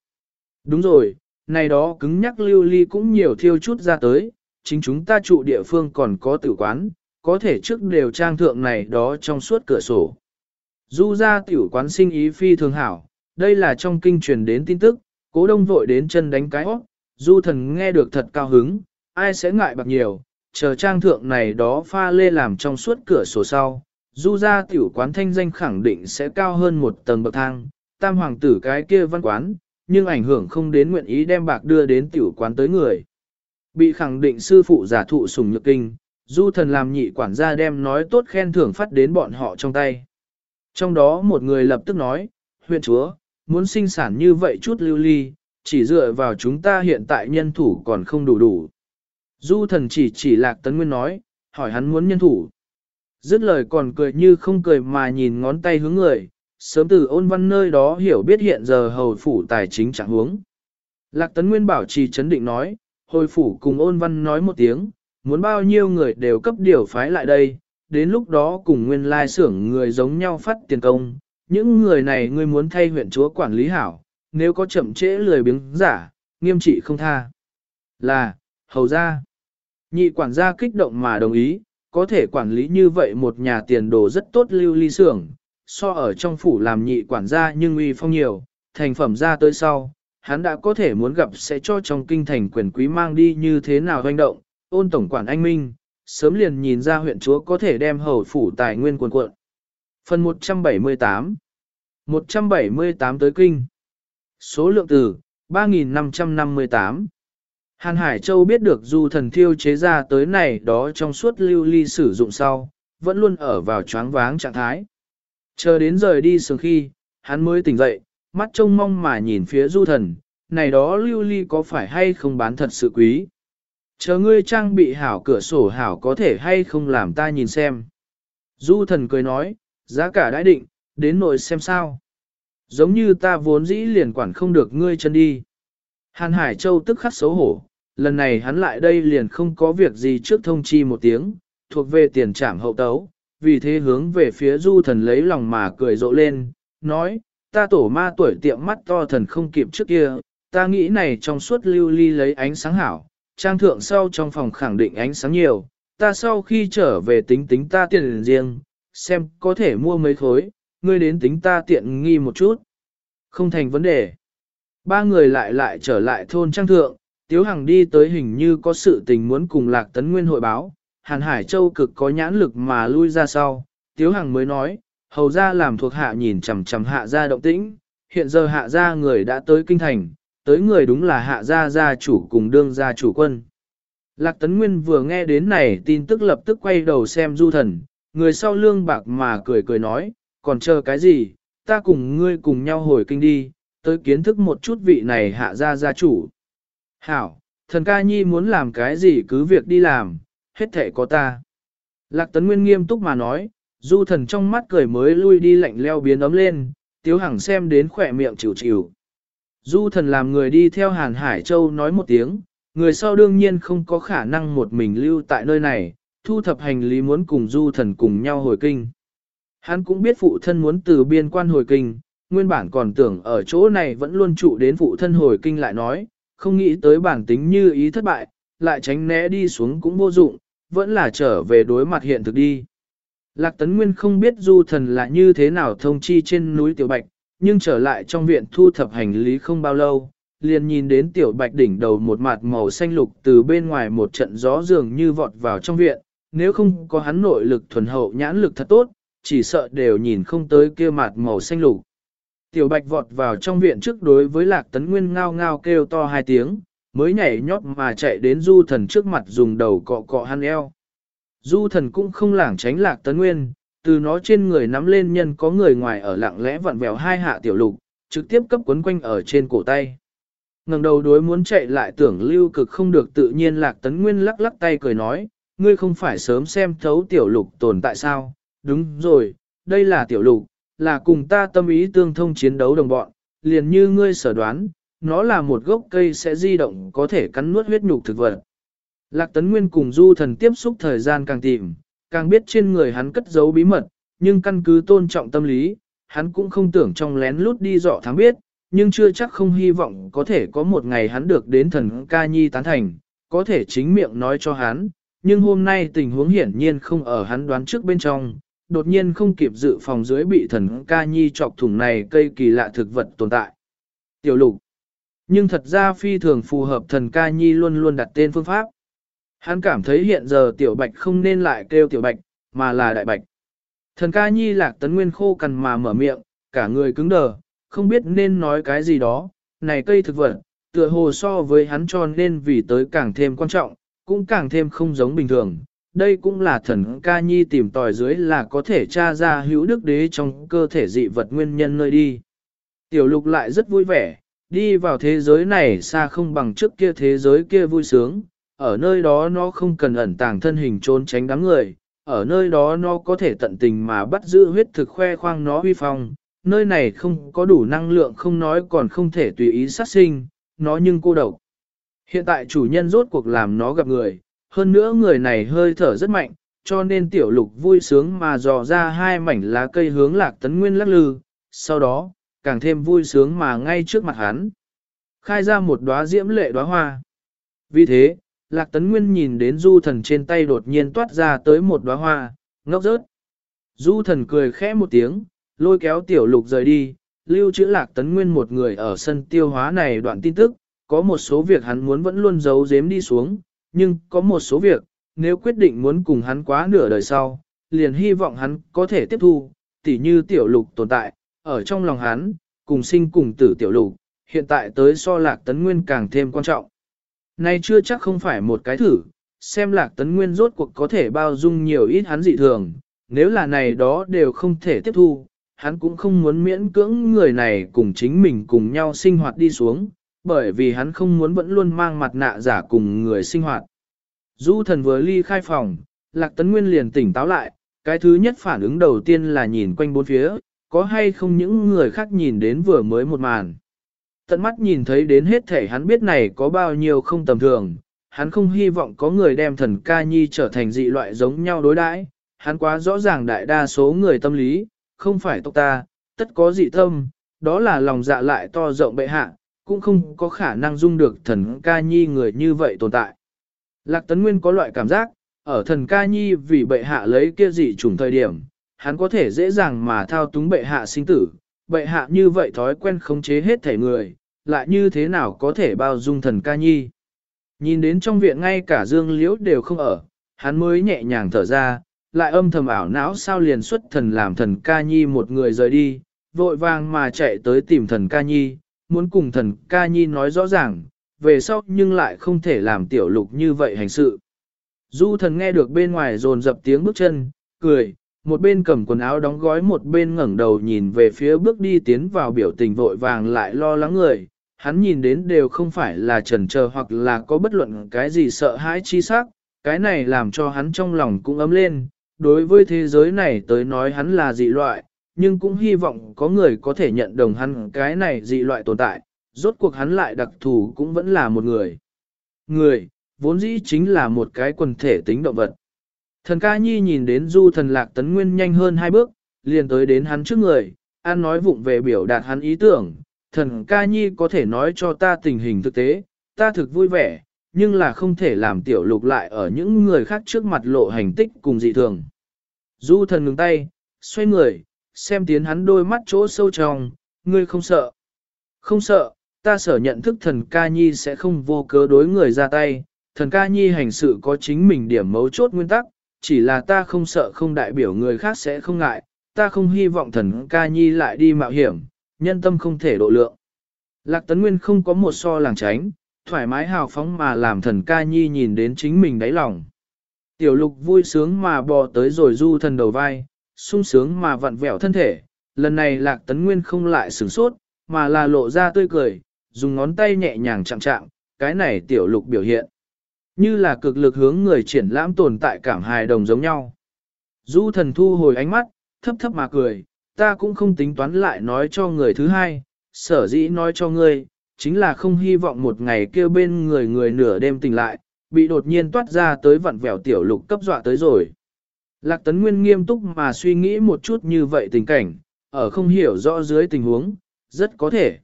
Đúng rồi, này đó cứng nhắc lưu ly cũng nhiều thiêu chút ra tới, chính chúng ta trụ địa phương còn có tử quán, có thể trước đều trang thượng này đó trong suốt cửa sổ. Du ra tiểu quán sinh ý phi thường hảo, đây là trong kinh truyền đến tin tức, cố đông vội đến chân đánh cái óc, du thần nghe được thật cao hứng, ai sẽ ngại bạc nhiều, chờ trang thượng này đó pha lê làm trong suốt cửa sổ sau, du ra tiểu quán thanh danh khẳng định sẽ cao hơn một tầng bậc thang, tam hoàng tử cái kia văn quán, nhưng ảnh hưởng không đến nguyện ý đem bạc đưa đến tiểu quán tới người. Bị khẳng định sư phụ giả thụ sùng nhược kinh, du thần làm nhị quản gia đem nói tốt khen thưởng phát đến bọn họ trong tay. Trong đó một người lập tức nói, huyện chúa, muốn sinh sản như vậy chút lưu ly, chỉ dựa vào chúng ta hiện tại nhân thủ còn không đủ đủ. Du thần chỉ chỉ lạc tấn nguyên nói, hỏi hắn muốn nhân thủ. Dứt lời còn cười như không cười mà nhìn ngón tay hướng người, sớm từ ôn văn nơi đó hiểu biết hiện giờ hầu phủ tài chính trạng hướng. Lạc tấn nguyên bảo trì chấn định nói, hồi phủ cùng ôn văn nói một tiếng, muốn bao nhiêu người đều cấp điều phái lại đây, đến lúc đó cùng nguyên lai xưởng người giống nhau phát tiền công, những người này ngươi muốn thay huyện chúa quản lý hảo, nếu có chậm trễ lười biếng giả, nghiêm trị không tha. Là, hầu ra. Nhị quản gia kích động mà đồng ý, có thể quản lý như vậy một nhà tiền đồ rất tốt lưu ly xưởng, so ở trong phủ làm nhị quản gia nhưng uy phong nhiều, thành phẩm ra tới sau, hắn đã có thể muốn gặp sẽ cho trong kinh thành quyền quý mang đi như thế nào hoành động, ôn tổng quản anh Minh, sớm liền nhìn ra huyện chúa có thể đem hầu phủ tài nguyên quần cuộn. Phần 178 178 tới kinh. Số lượng từ 3.558 Hàn Hải Châu biết được du thần thiêu chế ra tới này đó trong suốt lưu ly sử dụng sau, vẫn luôn ở vào choáng váng trạng thái. Chờ đến rời đi sớm khi, hắn mới tỉnh dậy, mắt trông mong mà nhìn phía du thần, này đó lưu ly có phải hay không bán thật sự quý. Chờ ngươi trang bị hảo cửa sổ hảo có thể hay không làm ta nhìn xem. Du thần cười nói, giá cả đã định, đến nội xem sao. Giống như ta vốn dĩ liền quản không được ngươi chân đi. Hàn Hải Châu tức khắc xấu hổ, lần này hắn lại đây liền không có việc gì trước thông chi một tiếng, thuộc về tiền trảm hậu tấu, vì thế hướng về phía du thần lấy lòng mà cười rộ lên, nói, ta tổ ma tuổi tiệm mắt to thần không kịp trước kia, ta nghĩ này trong suốt lưu ly lấy ánh sáng hảo, trang thượng sau trong phòng khẳng định ánh sáng nhiều, ta sau khi trở về tính tính ta tiền riêng, xem có thể mua mấy khối, ngươi đến tính ta tiện nghi một chút. Không thành vấn đề. Ba người lại lại trở lại thôn trang thượng, Tiếu Hằng đi tới hình như có sự tình muốn cùng Lạc Tấn Nguyên hội báo, Hàn Hải Châu cực có nhãn lực mà lui ra sau, Tiếu Hằng mới nói, hầu ra làm thuộc hạ nhìn chằm chằm hạ ra động tĩnh, hiện giờ hạ ra người đã tới kinh thành, tới người đúng là hạ gia gia chủ cùng đương gia chủ quân. Lạc Tấn Nguyên vừa nghe đến này tin tức lập tức quay đầu xem du thần, người sau lương bạc mà cười cười nói, còn chờ cái gì, ta cùng ngươi cùng nhau hồi kinh đi, tới kiến thức một chút vị này hạ gia gia chủ. Hảo, thần ca nhi muốn làm cái gì cứ việc đi làm, hết thể có ta. Lạc Tấn Nguyên nghiêm túc mà nói, du thần trong mắt cười mới lui đi lạnh leo biến ấm lên, tiếu hằng xem đến khỏe miệng chịu chịu. Du thần làm người đi theo Hàn Hải Châu nói một tiếng, người sau đương nhiên không có khả năng một mình lưu tại nơi này, thu thập hành lý muốn cùng du thần cùng nhau hồi kinh. Hắn cũng biết phụ thân muốn từ biên quan hồi kinh, nguyên bản còn tưởng ở chỗ này vẫn luôn trụ đến phụ thân hồi kinh lại nói, không nghĩ tới bản tính như ý thất bại, lại tránh né đi xuống cũng vô dụng, vẫn là trở về đối mặt hiện thực đi. Lạc Tấn Nguyên không biết du thần là như thế nào thông chi trên núi Tiểu Bạch, nhưng trở lại trong viện thu thập hành lý không bao lâu, liền nhìn đến Tiểu Bạch đỉnh đầu một mặt màu xanh lục từ bên ngoài một trận gió dường như vọt vào trong viện, nếu không có hắn nội lực thuần hậu nhãn lực thật tốt, chỉ sợ đều nhìn không tới kia mặt màu xanh lục. Tiểu bạch vọt vào trong viện trước đối với lạc tấn nguyên ngao ngao kêu to hai tiếng, mới nhảy nhót mà chạy đến du thần trước mặt dùng đầu cọ cọ hắn eo. Du thần cũng không lảng tránh lạc tấn nguyên, từ nó trên người nắm lên nhân có người ngoài ở lặng lẽ vặn vẹo hai hạ tiểu lục, trực tiếp cấp quấn quanh ở trên cổ tay. ngẩng đầu đối muốn chạy lại tưởng lưu cực không được tự nhiên lạc tấn nguyên lắc lắc tay cười nói, ngươi không phải sớm xem thấu tiểu lục tồn tại sao, đúng rồi, đây là tiểu lục, là cùng ta tâm ý tương thông chiến đấu đồng bọn, liền như ngươi sở đoán, nó là một gốc cây sẽ di động có thể cắn nuốt huyết nhục thực vật. Lạc Tấn Nguyên cùng du thần tiếp xúc thời gian càng tìm, càng biết trên người hắn cất giấu bí mật, nhưng căn cứ tôn trọng tâm lý, hắn cũng không tưởng trong lén lút đi dọ thám biết, nhưng chưa chắc không hy vọng có thể có một ngày hắn được đến thần ca nhi tán thành, có thể chính miệng nói cho hắn, nhưng hôm nay tình huống hiển nhiên không ở hắn đoán trước bên trong, đột nhiên không kịp dự phòng dưới bị thần ca nhi chọc thủng này cây kỳ lạ thực vật tồn tại. Tiểu lục. Nhưng thật ra phi thường phù hợp thần ca nhi luôn luôn đặt tên phương pháp. Hắn cảm thấy hiện giờ tiểu bạch không nên lại kêu tiểu bạch, mà là đại bạch. Thần ca nhi lạc tấn nguyên khô cằn mà mở miệng, cả người cứng đờ, không biết nên nói cái gì đó, này cây thực vật, tựa hồ so với hắn tròn nên vì tới càng thêm quan trọng, cũng càng thêm không giống bình thường. Đây cũng là thần ca nhi tìm tòi dưới là có thể tra ra hữu đức đế trong cơ thể dị vật nguyên nhân nơi đi. Tiểu lục lại rất vui vẻ, đi vào thế giới này xa không bằng trước kia thế giới kia vui sướng, ở nơi đó nó không cần ẩn tàng thân hình trốn tránh đám người, ở nơi đó nó có thể tận tình mà bắt giữ huyết thực khoe khoang nó huy phong, nơi này không có đủ năng lượng không nói còn không thể tùy ý sát sinh, nó nhưng cô độc. Hiện tại chủ nhân rốt cuộc làm nó gặp người, hơn nữa người này hơi thở rất mạnh, cho nên tiểu lục vui sướng mà dò ra hai mảnh lá cây hướng lạc tấn nguyên lắc lư, sau đó, càng thêm vui sướng mà ngay trước mặt hắn. Khai ra một đóa diễm lệ đóa hoa. Vì thế, lạc tấn nguyên nhìn đến du thần trên tay đột nhiên toát ra tới một đóa hoa, ngốc rớt. Du thần cười khẽ một tiếng, lôi kéo tiểu lục rời đi, lưu trữ lạc tấn nguyên một người ở sân tiêu hóa này đoạn tin tức, có một số việc hắn muốn vẫn luôn giấu giếm đi xuống, nhưng có một số việc, nếu quyết định muốn cùng hắn quá nửa đời sau, liền hy vọng hắn có thể tiếp thu, tỉ như tiểu lục tồn tại, ở trong lòng hắn, cùng sinh cùng tử tiểu lục, hiện tại tới so lạc tấn nguyên càng thêm quan trọng. Nay chưa chắc không phải một cái thử, xem lạc tấn nguyên rốt cuộc có thể bao dung nhiều ít hắn dị thường, nếu là này đó đều không thể tiếp thu, hắn cũng không muốn miễn cưỡng người này cùng chính mình cùng nhau sinh hoạt đi xuống, bởi vì hắn không muốn vẫn luôn mang mặt nạ giả cùng người sinh hoạt. Du thần vừa ly khai phòng, Lạc Tấn Nguyên liền tỉnh táo lại, cái thứ nhất phản ứng đầu tiên là nhìn quanh bốn phía, có hay không những người khác nhìn đến vừa mới một màn. Tận mắt nhìn thấy đến hết thể hắn biết này có bao nhiêu không tầm thường, hắn không hy vọng có người đem thần ca nhi trở thành dị loại giống nhau đối đãi. hắn quá rõ ràng đại đa số người tâm lý, không phải tộc ta, tất có dị tâm, đó là lòng dạ lại to rộng bệ hạ, cũng không có khả năng dung được thần ca nhi người như vậy tồn tại. Lạc Tấn Nguyên có loại cảm giác, ở thần ca nhi vì bệ hạ lấy kia dị trùng thời điểm, hắn có thể dễ dàng mà thao túng bệ hạ sinh tử, bệ hạ như vậy thói quen khống chế hết thể người, lại như thế nào có thể bao dung thần ca nhi. Nhìn đến trong viện ngay cả dương liễu đều không ở, hắn mới nhẹ nhàng thở ra, lại âm thầm ảo não sao liền xuất thần làm thần ca nhi một người rời đi, vội vàng mà chạy tới tìm thần ca nhi, muốn cùng thần ca nhi nói rõ ràng, về sau nhưng lại không thể làm tiểu lục như vậy hành sự. Du thần nghe được bên ngoài rồn dập tiếng bước chân, cười, một bên cầm quần áo đóng gói một bên ngẩng đầu nhìn về phía bước đi tiến vào biểu tình vội vàng lại lo lắng người. Hắn nhìn đến đều không phải là trần chờ hoặc là có bất luận cái gì sợ hãi chi sắc, cái này làm cho hắn trong lòng cũng ấm lên. Đối với thế giới này tới nói hắn là dị loại, nhưng cũng hy vọng có người có thể nhận đồng hắn cái này dị loại tồn tại, rốt cuộc hắn lại đặc thù cũng vẫn là một người. Người, vốn dĩ chính là một cái quần thể tính động vật. Thần ca nhi nhìn đến du thần lạc tấn nguyên nhanh hơn hai bước, liền tới đến hắn trước người, an nói vụng về biểu đạt hắn ý tưởng, thần ca nhi có thể nói cho ta tình hình thực tế, ta thực vui vẻ, nhưng là không thể làm tiểu lục lại ở những người khác trước mặt lộ hành tích cùng dị thường. Du thần ngừng tay, xoay người, xem tiến hắn đôi mắt chỗ sâu trong, ngươi không sợ. Không sợ, ta sở nhận thức thần ca nhi sẽ không vô cớ đối người ra tay, thần ca nhi hành sự có chính mình điểm mấu chốt nguyên tắc, chỉ là ta không sợ không đại biểu người khác sẽ không ngại, ta không hy vọng thần ca nhi lại đi mạo hiểm, nhân tâm không thể độ lượng. Lạc Tấn Nguyên không có một so làng tránh, thoải mái hào phóng mà làm thần ca nhi nhìn đến chính mình đáy lòng. Tiểu lục vui sướng mà bò tới rồi du thần đầu vai, sung sướng mà vặn vẹo thân thể. Lần này Lạc Tấn Nguyên không lại sửng sốt, mà là lộ ra tươi cười, dùng ngón tay nhẹ nhàng chạm chạm, cái này tiểu lục biểu hiện. Như là cực lực hướng người triển lãm tồn tại cảm hài đồng giống nhau. Du thần thu hồi ánh mắt, thấp thấp mà cười, ta cũng không tính toán lại nói cho người thứ hai, sở dĩ nói cho ngươi, chính là không hy vọng một ngày kêu bên người người nửa đêm tỉnh lại, bị đột nhiên toát ra tới vặn vẹo tiểu lục cấp dọa tới rồi. Lạc Tấn Nguyên nghiêm túc mà suy nghĩ một chút như vậy tình cảnh, ở không hiểu rõ dưới tình huống, rất có thể.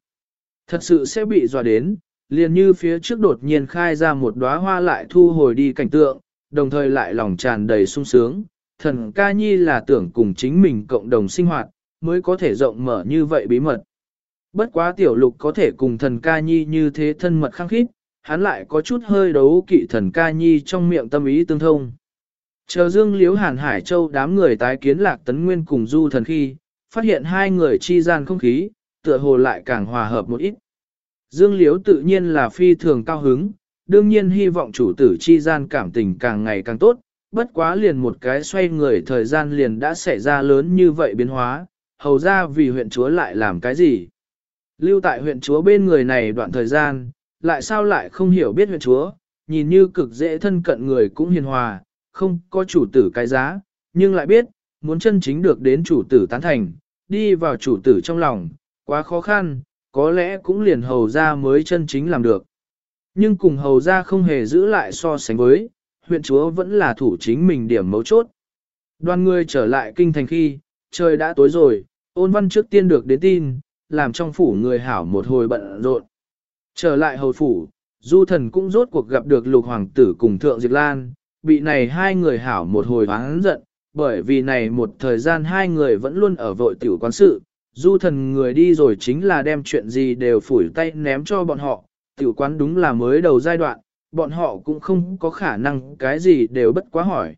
Thật sự sẽ bị dọa đến, liền như phía trước đột nhiên khai ra một đóa hoa lại thu hồi đi cảnh tượng, đồng thời lại lòng tràn đầy sung sướng. Thần ca nhi là tưởng cùng chính mình cộng đồng sinh hoạt, mới có thể rộng mở như vậy bí mật. Bất quá tiểu lục có thể cùng thần ca nhi như thế thân mật khăng khít, hắn lại có chút hơi đấu kỵ thần ca nhi trong miệng tâm ý tương thông. Chờ dương liếu hàn hải châu đám người tái kiến lạc tấn nguyên cùng du thần khi, phát hiện hai người chi gian không khí, tựa hồ lại càng hòa hợp một ít. Dương liếu tự nhiên là phi thường cao hứng, đương nhiên hy vọng chủ tử chi gian cảm tình càng ngày càng tốt, bất quá liền một cái xoay người thời gian liền đã xảy ra lớn như vậy biến hóa, hầu ra vì huyện chúa lại làm cái gì. Lưu tại huyện chúa bên người này đoạn thời gian, lại sao lại không hiểu biết huyện chúa, nhìn như cực dễ thân cận người cũng hiền hòa, không có chủ tử cái giá, nhưng lại biết, muốn chân chính được đến chủ tử tán thành, đi vào chủ tử trong lòng, quá khó khăn, có lẽ cũng liền hầu ra mới chân chính làm được. Nhưng cùng hầu ra không hề giữ lại so sánh với, huyện chúa vẫn là thủ chính mình điểm mấu chốt. Đoàn người trở lại kinh thành khi, trời đã tối rồi, ôn văn trước tiên được đến tin, làm trong phủ người hảo một hồi bận rộn. Trở lại hầu phủ, du thần cũng rốt cuộc gặp được lục hoàng tử cùng thượng Diệp lan, bị này hai người hảo một hồi hoáng giận, bởi vì này một thời gian hai người vẫn luôn ở vội tiểu quán sự, du thần người đi rồi chính là đem chuyện gì đều phủi tay ném cho bọn họ, tiểu quán đúng là mới đầu giai đoạn, bọn họ cũng không có khả năng cái gì đều bất quá hỏi.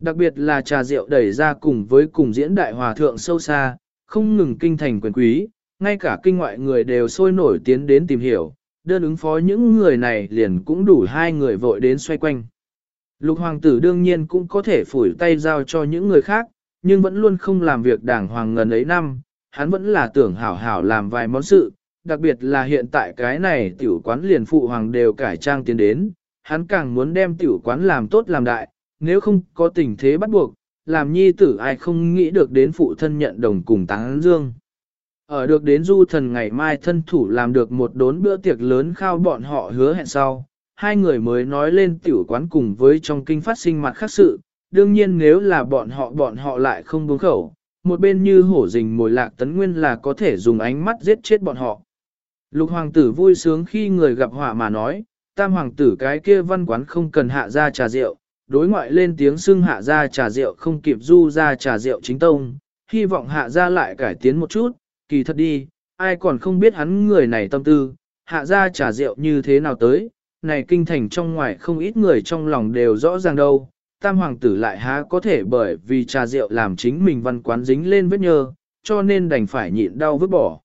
Đặc biệt là trà rượu đẩy ra cùng với cùng diễn đại hòa thượng sâu xa, không ngừng kinh thành quyền quý, ngay cả kinh ngoại người đều sôi nổi tiến đến tìm hiểu, đơn ứng phó những người này liền cũng đủ hai người vội đến xoay quanh. Lục hoàng tử đương nhiên cũng có thể phủi tay giao cho những người khác, nhưng vẫn luôn không làm việc đảng hoàng ngần ấy năm, hắn vẫn là tưởng hảo hảo làm vài món sự, đặc biệt là hiện tại cái này tiểu quán liền phụ hoàng đều cải trang tiến đến, hắn càng muốn đem tiểu quán làm tốt làm đại, nếu không có tình thế bắt buộc, làm nhi tử ai không nghĩ được đến phụ thân nhận đồng cùng táng dương. Ở được đến du thần ngày mai thân thủ làm được một đốn bữa tiệc lớn khao bọn họ hứa hẹn sau, hai người mới nói lên tiểu quán cùng với trong kinh phát sinh mặt khác sự, đương nhiên nếu là bọn họ bọn họ lại không buông khẩu, một bên như hổ rình mồi lạc tấn nguyên là có thể dùng ánh mắt giết chết bọn họ. Lục hoàng tử vui sướng khi người gặp họa mà nói, tam hoàng tử cái kia văn quán không cần hạ ra trà rượu, đối ngoại lên tiếng xưng hạ ra trà rượu không kịp du ra trà rượu chính tông, hy vọng hạ ra lại cải tiến một chút, kỳ thật đi, ai còn không biết hắn người này tâm tư, hạ ra trà rượu như thế nào tới, này kinh thành trong ngoài không ít người trong lòng đều rõ ràng đâu, tam hoàng tử lại há có thể bởi vì trà rượu làm chính mình văn quán dính lên vết nhơ, cho nên đành phải nhịn đau vứt bỏ.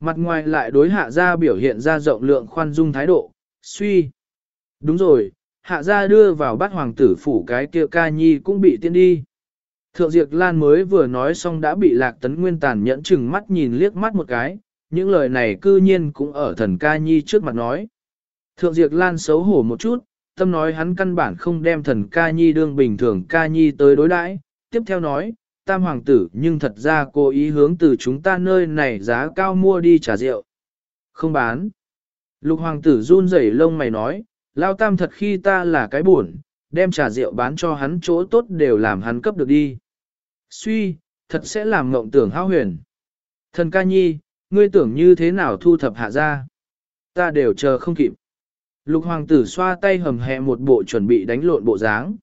Mặt ngoài lại đối hạ gia biểu hiện ra rộng lượng khoan dung thái độ, suy. Đúng rồi, hạ gia đưa vào bát hoàng tử phủ cái kia ca nhi cũng bị tiên đi. Thượng Diệp Lan mới vừa nói xong đã bị lạc tấn nguyên tàn nhẫn chừng mắt nhìn liếc mắt một cái, những lời này cư nhiên cũng ở thần ca nhi trước mặt nói. Thượng Diệp Lan xấu hổ một chút, tâm nói hắn căn bản không đem thần ca nhi đương bình thường ca nhi tới đối đãi. tiếp theo nói, tam hoàng tử nhưng thật ra cố ý hướng từ chúng ta nơi này giá cao mua đi trà rượu. Không bán. Lục hoàng tử run rẩy lông mày nói, lao tam thật khi ta là cái buồn, đem trà rượu bán cho hắn chỗ tốt đều làm hắn cấp được đi. Suy, thật sẽ làm ngộng tưởng hao huyền. Thần ca nhi, ngươi tưởng như thế nào thu thập hạ ra? Ta đều chờ không kịp. Lục hoàng tử xoa tay hầm hẹ một bộ chuẩn bị đánh lộn bộ dáng.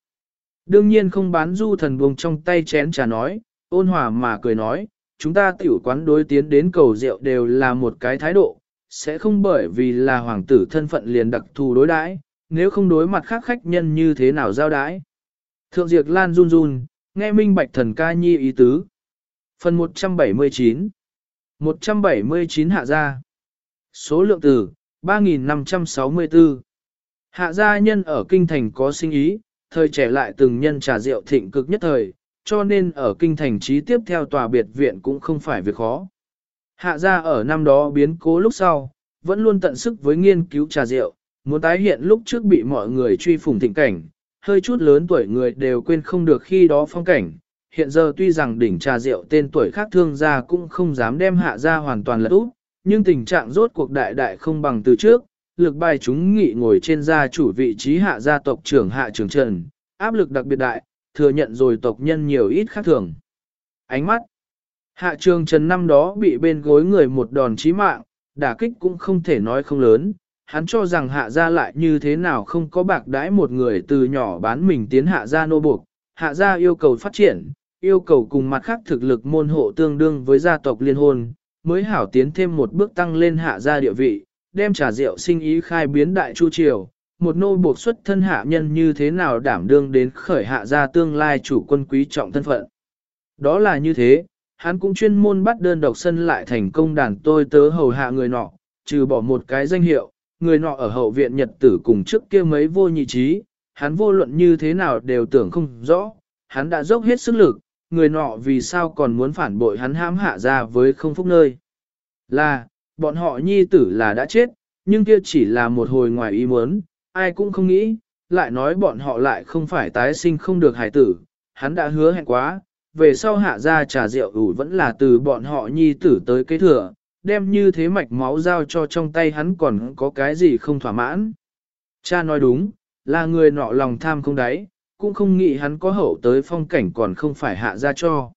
Đương nhiên không bán du thần buông trong tay chén trà nói, ôn hòa mà cười nói, chúng ta tiểu quán đối tiến đến cầu rượu đều là một cái thái độ, sẽ không bởi vì là hoàng tử thân phận liền đặc thù đối đãi, nếu không đối mặt khác khách nhân như thế nào giao đãi. Thượng Diệp Lan run run, nghe minh bạch thần ca nhi ý tứ. Phần 179 179 hạ gia. Số lượng từ 3.564 Hạ gia nhân ở kinh thành có sinh ý, thời trẻ lại từng nhân trà rượu thịnh cực nhất thời, cho nên ở kinh thành trí tiếp theo tòa biệt viện cũng không phải việc khó. Hạ gia ở năm đó biến cố lúc sau, vẫn luôn tận sức với nghiên cứu trà rượu, muốn tái hiện lúc trước bị mọi người truy phủng thịnh cảnh, hơi chút lớn tuổi người đều quên không được khi đó phong cảnh. Hiện giờ tuy rằng đỉnh trà rượu tên tuổi khác thương gia cũng không dám đem hạ gia hoàn toàn lật úp, nhưng tình trạng rốt cuộc đại đại không bằng từ trước, lực bài chúng nghị ngồi trên gia chủ vị trí hạ gia tộc trưởng hạ trưởng trần, áp lực đặc biệt đại, thừa nhận rồi tộc nhân nhiều ít khác thường. Ánh mắt Hạ trường trần năm đó bị bên gối người một đòn chí mạng, đả kích cũng không thể nói không lớn, hắn cho rằng hạ gia lại như thế nào không có bạc đãi một người từ nhỏ bán mình tiến hạ gia nô buộc, hạ gia yêu cầu phát triển, yêu cầu cùng mặt khác thực lực môn hộ tương đương với gia tộc liên hôn, mới hảo tiến thêm một bước tăng lên hạ gia địa vị, đem trà rượu sinh ý khai biến đại chu triều, một nô buộc xuất thân hạ nhân như thế nào đảm đương đến khởi hạ gia tương lai chủ quân quý trọng thân phận. Đó là như thế, hắn cũng chuyên môn bắt đơn độc sân lại thành công đàn tôi tớ hầu hạ người nọ, trừ bỏ một cái danh hiệu, người nọ ở hậu viện nhật tử cùng trước kia mấy vô nhị trí, hắn vô luận như thế nào đều tưởng không rõ, hắn đã dốc hết sức lực, người nọ vì sao còn muốn phản bội hắn hãm hạ ra với không phúc nơi. Là, bọn họ nhi tử là đã chết, nhưng kia chỉ là một hồi ngoài ý muốn, ai cũng không nghĩ, lại nói bọn họ lại không phải tái sinh không được hài tử, hắn đã hứa hẹn quá, về sau hạ ra trà rượu ủ vẫn là từ bọn họ nhi tử tới kế thừa, đem như thế mạch máu giao cho trong tay hắn còn có cái gì không thỏa mãn. Cha nói đúng, là người nọ lòng tham không đáy, cũng không nghĩ hắn có hậu tới phong cảnh còn không phải hạ ra cho.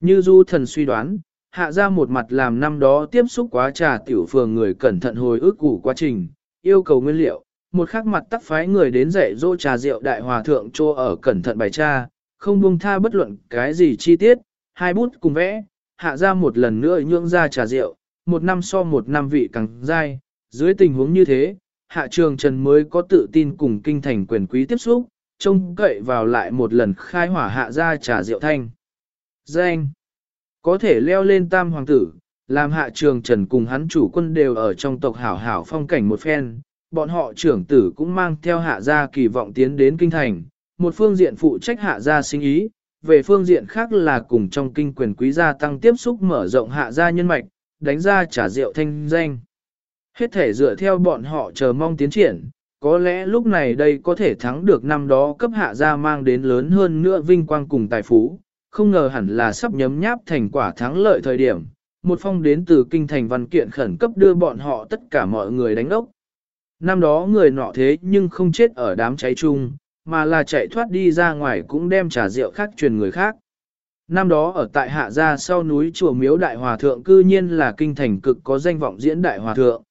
Như du thần suy đoán, hạ ra một mặt làm năm đó tiếp xúc quá trà tiểu phường người cẩn thận hồi ức củ quá trình, yêu cầu nguyên liệu, một khắc mặt tắc phái người đến dạy dỗ trà rượu đại hòa thượng cho ở cẩn thận bài tra, không buông tha bất luận cái gì chi tiết, hai bút cùng vẽ, hạ ra một lần nữa nhượng ra trà rượu, một năm so một năm vị càng dai, dưới tình huống như thế, hạ trường trần mới có tự tin cùng kinh thành quyền quý tiếp xúc, trông cậy vào lại một lần khai hỏa hạ ra trà rượu thanh. Danh Có thể leo lên tam hoàng tử, làm hạ trường trần cùng hắn chủ quân đều ở trong tộc hảo hảo phong cảnh một phen, bọn họ trưởng tử cũng mang theo hạ gia kỳ vọng tiến đến kinh thành, một phương diện phụ trách hạ gia sinh ý, về phương diện khác là cùng trong kinh quyền quý gia tăng tiếp xúc mở rộng hạ gia nhân mạch, đánh ra trả rượu thanh danh. Hết thể dựa theo bọn họ chờ mong tiến triển, có lẽ lúc này đây có thể thắng được năm đó cấp hạ gia mang đến lớn hơn nữa vinh quang cùng tài phú, không ngờ hẳn là sắp nhấm nháp thành quả thắng lợi thời điểm. Một phong đến từ kinh thành văn kiện khẩn cấp đưa bọn họ tất cả mọi người đánh ốc. Năm đó người nọ thế nhưng không chết ở đám cháy chung, mà là chạy thoát đi ra ngoài cũng đem trà rượu khác truyền người khác. Năm đó ở tại hạ gia sau núi chùa miếu đại hòa thượng cư nhiên là kinh thành cực có danh vọng diễn đại hòa thượng.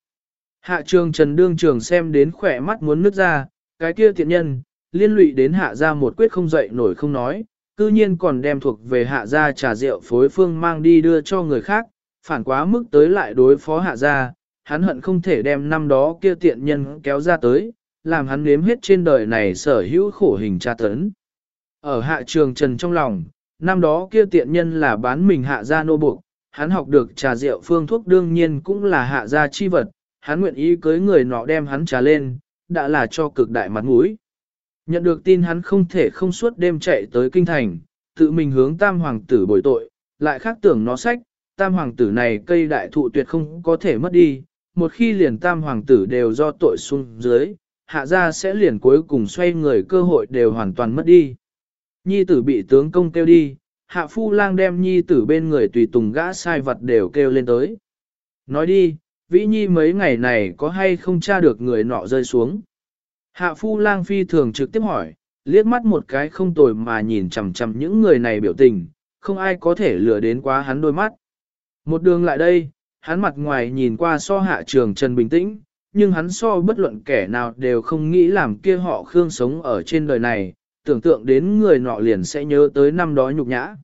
Hạ trường Trần Đương Trường xem đến khỏe mắt muốn nứt ra, cái kia thiện nhân, liên lụy đến hạ gia một quyết không dậy nổi không nói, cư nhiên còn đem thuộc về hạ gia trà rượu phối phương mang đi đưa cho người khác, phản quá mức tới lại đối phó hạ gia, hắn hận không thể đem năm đó kia tiện nhân kéo ra tới, làm hắn nếm hết trên đời này sở hữu khổ hình tra tấn. Ở hạ trường trần trong lòng, năm đó kia tiện nhân là bán mình hạ gia nô buộc, hắn học được trà rượu phương thuốc đương nhiên cũng là hạ gia chi vật, hắn nguyện ý cưới người nọ đem hắn trà lên, đã là cho cực đại mặt mũi. Nhận được tin hắn không thể không suốt đêm chạy tới kinh thành, tự mình hướng tam hoàng tử bồi tội, lại khác tưởng nó sách, tam hoàng tử này cây đại thụ tuyệt không có thể mất đi, một khi liền tam hoàng tử đều do tội xuống dưới, hạ gia sẽ liền cuối cùng xoay người cơ hội đều hoàn toàn mất đi. Nhi tử bị tướng công kêu đi, hạ phu lang đem nhi tử bên người tùy tùng gã sai vật đều kêu lên tới. Nói đi, vĩ nhi mấy ngày này có hay không tra được người nọ rơi xuống. Hạ phu lang phi thường trực tiếp hỏi, liếc mắt một cái không tồi mà nhìn chằm chằm những người này biểu tình, không ai có thể lừa đến quá hắn đôi mắt. Một đường lại đây, hắn mặt ngoài nhìn qua so hạ trường trần bình tĩnh, nhưng hắn so bất luận kẻ nào đều không nghĩ làm kia họ khương sống ở trên đời này, tưởng tượng đến người nọ liền sẽ nhớ tới năm đó nhục nhã.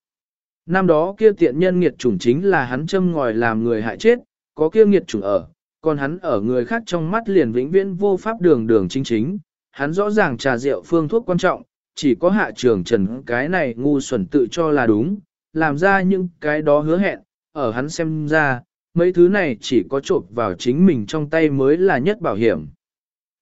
Năm đó kia tiện nhân nghiệt chủng chính là hắn châm ngòi làm người hại chết, có kia nghiệt chủng ở, còn hắn ở người khác trong mắt liền vĩnh viễn vô pháp đường đường chính chính, hắn rõ ràng trà rượu phương thuốc quan trọng, chỉ có hạ trường trần cái này ngu xuẩn tự cho là đúng, làm ra những cái đó hứa hẹn, ở hắn xem ra, mấy thứ này chỉ có trộn vào chính mình trong tay mới là nhất bảo hiểm.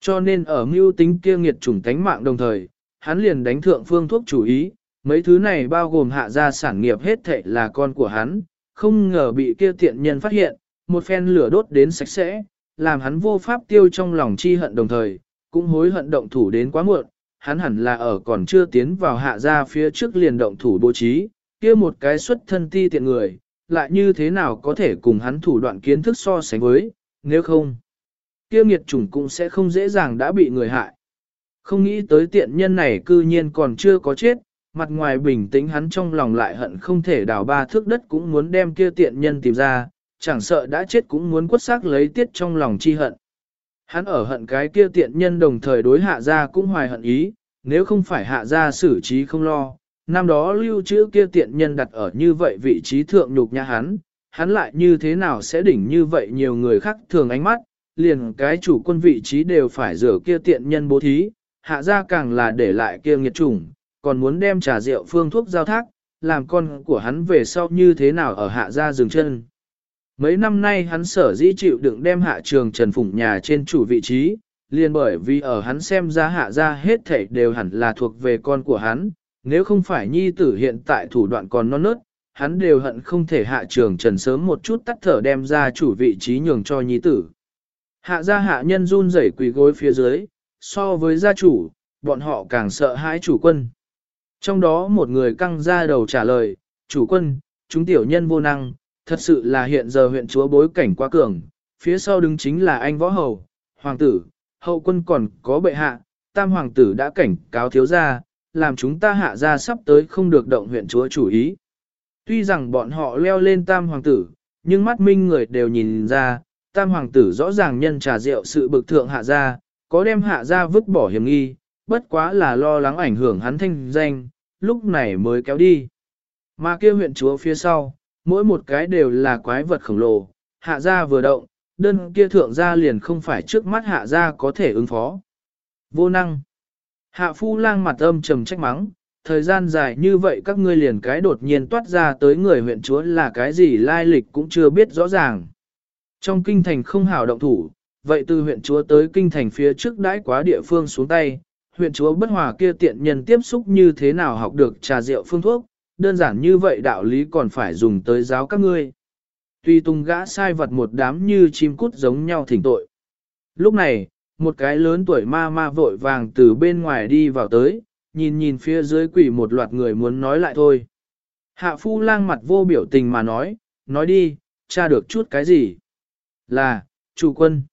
Cho nên ở mưu tính kia nghiệt chủng tánh mạng đồng thời, hắn liền đánh thượng phương thuốc chủ ý, mấy thứ này bao gồm hạ gia sản nghiệp hết thệ là con của hắn, không ngờ bị kia tiện nhân phát hiện, một phen lửa đốt đến sạch sẽ, làm hắn vô pháp tiêu trong lòng chi hận đồng thời, cũng hối hận động thủ đến quá muộn, hắn hẳn là ở còn chưa tiến vào hạ gia phía trước liền động thủ bố trí, kia một cái xuất thân ti tiện người, lại như thế nào có thể cùng hắn thủ đoạn kiến thức so sánh với, nếu không, kia nghiệt chủng cũng sẽ không dễ dàng đã bị người hại. Không nghĩ tới tiện nhân này cư nhiên còn chưa có chết, mặt ngoài bình tĩnh hắn trong lòng lại hận không thể đào ba thước đất cũng muốn đem kia tiện nhân tìm ra, chẳng sợ đã chết cũng muốn quất xác lấy tiết trong lòng chi hận. Hắn ở hận cái kia tiện nhân đồng thời đối hạ gia cũng hoài hận ý, nếu không phải hạ gia xử trí không lo, năm đó lưu trữ kia tiện nhân đặt ở như vậy vị trí thượng nhục nhã hắn, hắn lại như thế nào sẽ đỉnh như vậy nhiều người khác thường ánh mắt, liền cái chủ quân vị trí đều phải rửa kia tiện nhân bố thí, hạ gia càng là để lại kia nghiệt chủng, còn muốn đem trà rượu phương thuốc giao thác, làm con của hắn về sau như thế nào ở hạ gia dừng chân. Mấy năm nay hắn sở dĩ chịu đựng đem hạ trường Trần Phụng nhà trên chủ vị trí, liền bởi vì ở hắn xem ra hạ ra hết thảy đều hẳn là thuộc về con của hắn, nếu không phải nhi tử hiện tại thủ đoạn còn non nớt, hắn đều hận không thể hạ trường Trần sớm một chút tắt thở đem ra chủ vị trí nhường cho nhi tử. Hạ gia hạ nhân run rẩy quỳ gối phía dưới, so với gia chủ, bọn họ càng sợ hãi chủ quân. Trong đó một người căng ra đầu trả lời, chủ quân, chúng tiểu nhân vô năng, thật sự là hiện giờ huyện chúa bối cảnh quá cường, phía sau đứng chính là anh võ hầu, hoàng tử, hậu quân còn có bệ hạ, tam hoàng tử đã cảnh cáo thiếu gia, làm chúng ta hạ gia sắp tới không được động huyện chúa chủ ý. Tuy rằng bọn họ leo lên tam hoàng tử, nhưng mắt minh người đều nhìn ra, tam hoàng tử rõ ràng nhân trà rượu sự bực thượng hạ gia, có đem hạ gia vứt bỏ hiểm nghi, bất quá là lo lắng ảnh hưởng hắn thanh danh, lúc này mới kéo đi. Mà kia huyện chúa phía sau, mỗi một cái đều là quái vật khổng lồ, hạ gia vừa động, đơn kia thượng gia liền không phải trước mắt hạ gia có thể ứng phó. Vô năng. Hạ phu lang mặt âm trầm trách mắng, thời gian dài như vậy các ngươi liền cái đột nhiên toát ra tới người huyện chúa là cái gì lai lịch cũng chưa biết rõ ràng. Trong kinh thành không hảo động thủ, vậy từ huyện chúa tới kinh thành phía trước đãi quá địa phương xuống tay, huyện chúa bất hòa kia tiện nhân tiếp xúc như thế nào học được trà rượu phương thuốc, đơn giản như vậy đạo lý còn phải dùng tới giáo các ngươi. Tuy tung gã sai vật một đám như chim cút giống nhau thỉnh tội. Lúc này, một cái lớn tuổi ma ma vội vàng từ bên ngoài đi vào tới, nhìn nhìn phía dưới quỷ một loạt người muốn nói lại thôi. Hạ phu lang mặt vô biểu tình mà nói, nói đi, tra được chút cái gì? Là, chủ quân.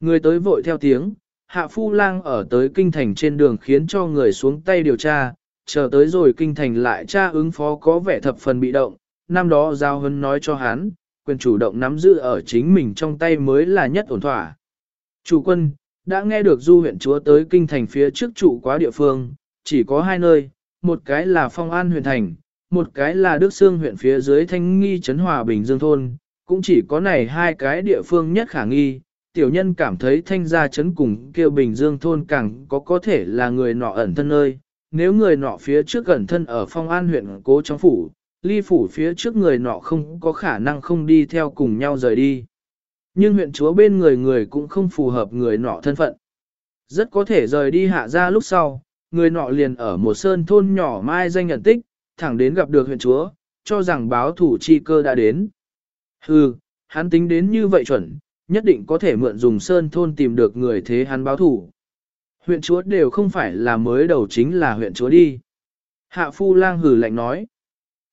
Người tới vội theo tiếng, hạ phu lang ở tới kinh thành trên đường khiến cho người xuống tay điều tra, chờ tới rồi kinh thành lại tra ứng phó có vẻ thập phần bị động, năm đó giao hân nói cho hắn, quyền chủ động nắm giữ ở chính mình trong tay mới là nhất ổn thỏa. Chủ quân, đã nghe được du huyện chúa tới kinh thành phía trước trụ quá địa phương, chỉ có hai nơi, một cái là phong an huyện thành, một cái là Đức Sương huyện phía dưới thanh nghi trấn hòa bình dương thôn, cũng chỉ có này hai cái địa phương nhất khả nghi. Tiểu nhân cảm thấy thanh gia chấn cùng kêu bình dương thôn càng có có thể là người nọ ẩn thân nơi, nếu người nọ phía trước gần thân ở phong an huyện cố trong phủ, ly phủ phía trước người nọ không có khả năng không đi theo cùng nhau rời đi. Nhưng huyện chúa bên người người cũng không phù hợp người nọ thân phận. Rất có thể rời đi hạ ra lúc sau, người nọ liền ở một sơn thôn nhỏ mai danh nhận tích, thẳng đến gặp được huyện chúa, cho rằng báo thủ chi cơ đã đến. Hừ, hắn tính đến như vậy chuẩn, nhất định có thể mượn dùng sơn thôn tìm được người thế hắn báo thủ. Huyện chúa đều không phải là mới đầu chính là huyện chúa đi. Hạ phu lang hử lạnh nói.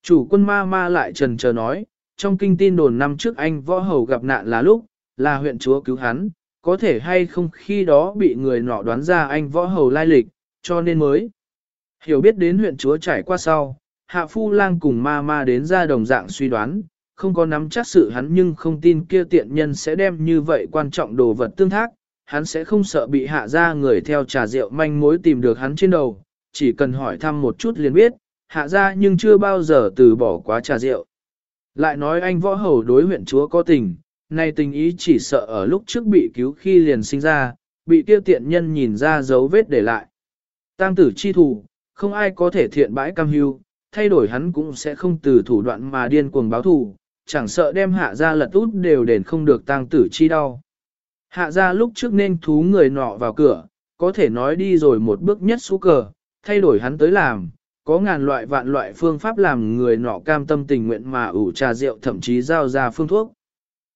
Chủ quân ma ma lại trần chờ nói, trong kinh tin đồn năm trước anh võ hầu gặp nạn là lúc, là huyện chúa cứu hắn, có thể hay không khi đó bị người nọ đoán ra anh võ hầu lai lịch, cho nên mới. Hiểu biết đến huyện chúa trải qua sau, hạ phu lang cùng ma ma đến ra đồng dạng suy đoán, không có nắm chắc sự hắn nhưng không tin kia tiện nhân sẽ đem như vậy quan trọng đồ vật tương thác, hắn sẽ không sợ bị hạ ra người theo trà rượu manh mối tìm được hắn trên đầu, chỉ cần hỏi thăm một chút liền biết, hạ ra nhưng chưa bao giờ từ bỏ quá trà rượu. Lại nói anh võ hầu đối huyện chúa có tình, nay tình ý chỉ sợ ở lúc trước bị cứu khi liền sinh ra, bị kia tiện nhân nhìn ra dấu vết để lại. Tăng tử chi thủ, không ai có thể thiện bãi cam hưu, thay đổi hắn cũng sẽ không từ thủ đoạn mà điên cuồng báo thù, chẳng sợ đem hạ ra lật út đều đền không được tang tử chi đau. Hạ ra lúc trước nên thú người nọ vào cửa, có thể nói đi rồi một bước nhất số cờ, thay đổi hắn tới làm, có ngàn loại vạn loại phương pháp làm người nọ cam tâm tình nguyện mà ủ trà rượu thậm chí giao ra phương thuốc.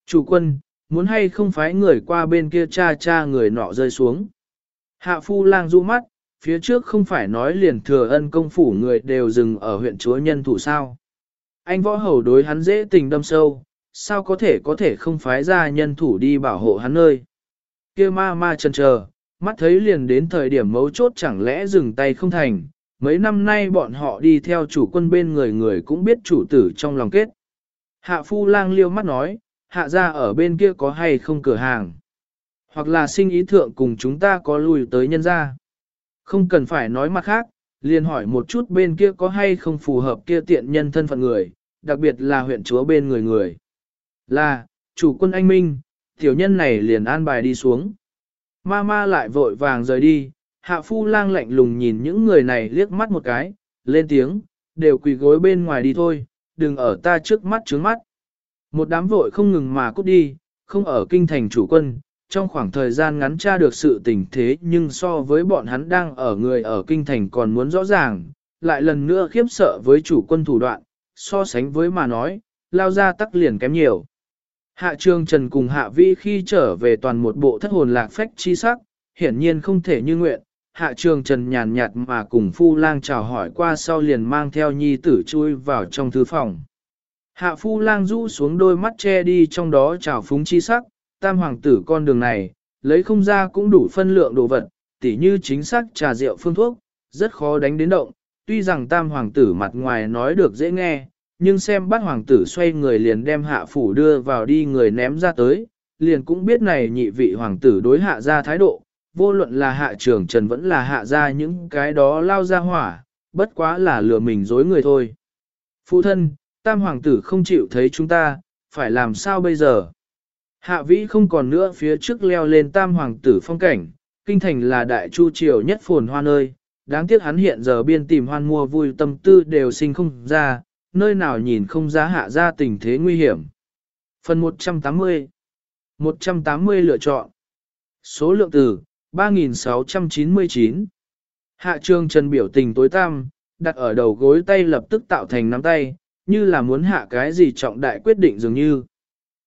Chủ quân, muốn hay không phái người qua bên kia cha cha người nọ rơi xuống. Hạ phu lang du mắt, phía trước không phải nói liền thừa ân công phủ người đều dừng ở huyện chúa nhân thủ sao. Anh võ hầu đối hắn dễ tình đâm sâu, sao có thể có thể không phái ra nhân thủ đi bảo hộ hắn nơi. kia ma ma chần chờ, mắt thấy liền đến thời điểm mấu chốt chẳng lẽ dừng tay không thành, mấy năm nay bọn họ đi theo chủ quân bên người người cũng biết chủ tử trong lòng kết. Hạ phu lang liêu mắt nói, hạ ra ở bên kia có hay không cửa hàng. Hoặc là sinh ý thượng cùng chúng ta có lùi tới nhân ra. Không cần phải nói mặt khác, liền hỏi một chút bên kia có hay không phù hợp kia tiện nhân thân phận người, đặc biệt là huyện chúa bên người người. Là, chủ quân anh Minh, tiểu nhân này liền an bài đi xuống. Ma ma lại vội vàng rời đi, hạ phu lang lạnh lùng nhìn những người này liếc mắt một cái, lên tiếng, đều quỳ gối bên ngoài đi thôi, đừng ở ta trước mắt trướng mắt. Một đám vội không ngừng mà cút đi, không ở kinh thành chủ quân, trong khoảng thời gian ngắn tra được sự tình thế nhưng so với bọn hắn đang ở người ở kinh thành còn muốn rõ ràng, lại lần nữa khiếp sợ với chủ quân thủ đoạn, so sánh với mà nói, lao ra tắc liền kém nhiều. Hạ Trương Trần cùng Hạ Vĩ khi trở về toàn một bộ thất hồn lạc phách chi sắc, hiển nhiên không thể như nguyện. Hạ Trương Trần nhàn nhạt mà cùng Phu Lang chào hỏi qua sau liền mang theo nhi tử chui vào trong thư phòng. Hạ Phu Lang rũ xuống đôi mắt che đi trong đó chào phúng chi sắc, tam hoàng tử con đường này, lấy không ra cũng đủ phân lượng đồ vật, tỉ như chính xác trà rượu phương thuốc, rất khó đánh đến động. Tuy rằng tam hoàng tử mặt ngoài nói được dễ nghe, nhưng xem bát hoàng tử xoay người liền đem hạ phủ đưa vào đi người ném ra tới, liền cũng biết này nhị vị hoàng tử đối hạ ra thái độ, vô luận là hạ trưởng trần vẫn là hạ ra những cái đó lao ra hỏa, bất quá là lừa mình dối người thôi. Phụ thân, tam hoàng tử không chịu thấy chúng ta, phải làm sao bây giờ? Hạ vĩ không còn nữa phía trước leo lên tam hoàng tử phong cảnh, kinh thành là đại chu triều nhất phồn hoa nơi, đáng tiếc hắn hiện giờ biên tìm hoan mua vui tâm tư đều sinh không ra, nơi nào nhìn không ra hạ ra tình thế nguy hiểm. Phần 180 180 lựa chọn Số lượng từ 3.699. Hạ trường trần biểu tình tối tăm, đặt ở đầu gối tay lập tức tạo thành nắm tay, như là muốn hạ cái gì trọng đại quyết định dường như.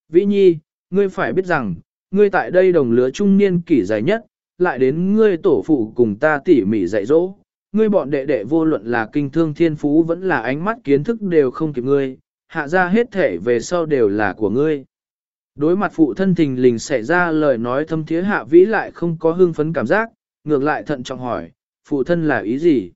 Vĩ nhi, ngươi phải biết rằng, ngươi tại đây đồng lứa trung niên kỷ dài nhất, lại đến ngươi tổ phụ cùng ta tỉ mỉ dạy dỗ, ngươi bọn đệ đệ vô luận là kinh thương thiên phú vẫn là ánh mắt kiến thức đều không kịp ngươi, hạ ra hết thể về sau đều là của ngươi. Đối mặt phụ thân thình lình xảy ra lời nói thâm thiế hạ vĩ lại không có hưng phấn cảm giác, ngược lại thận trọng hỏi, phụ thân là ý gì?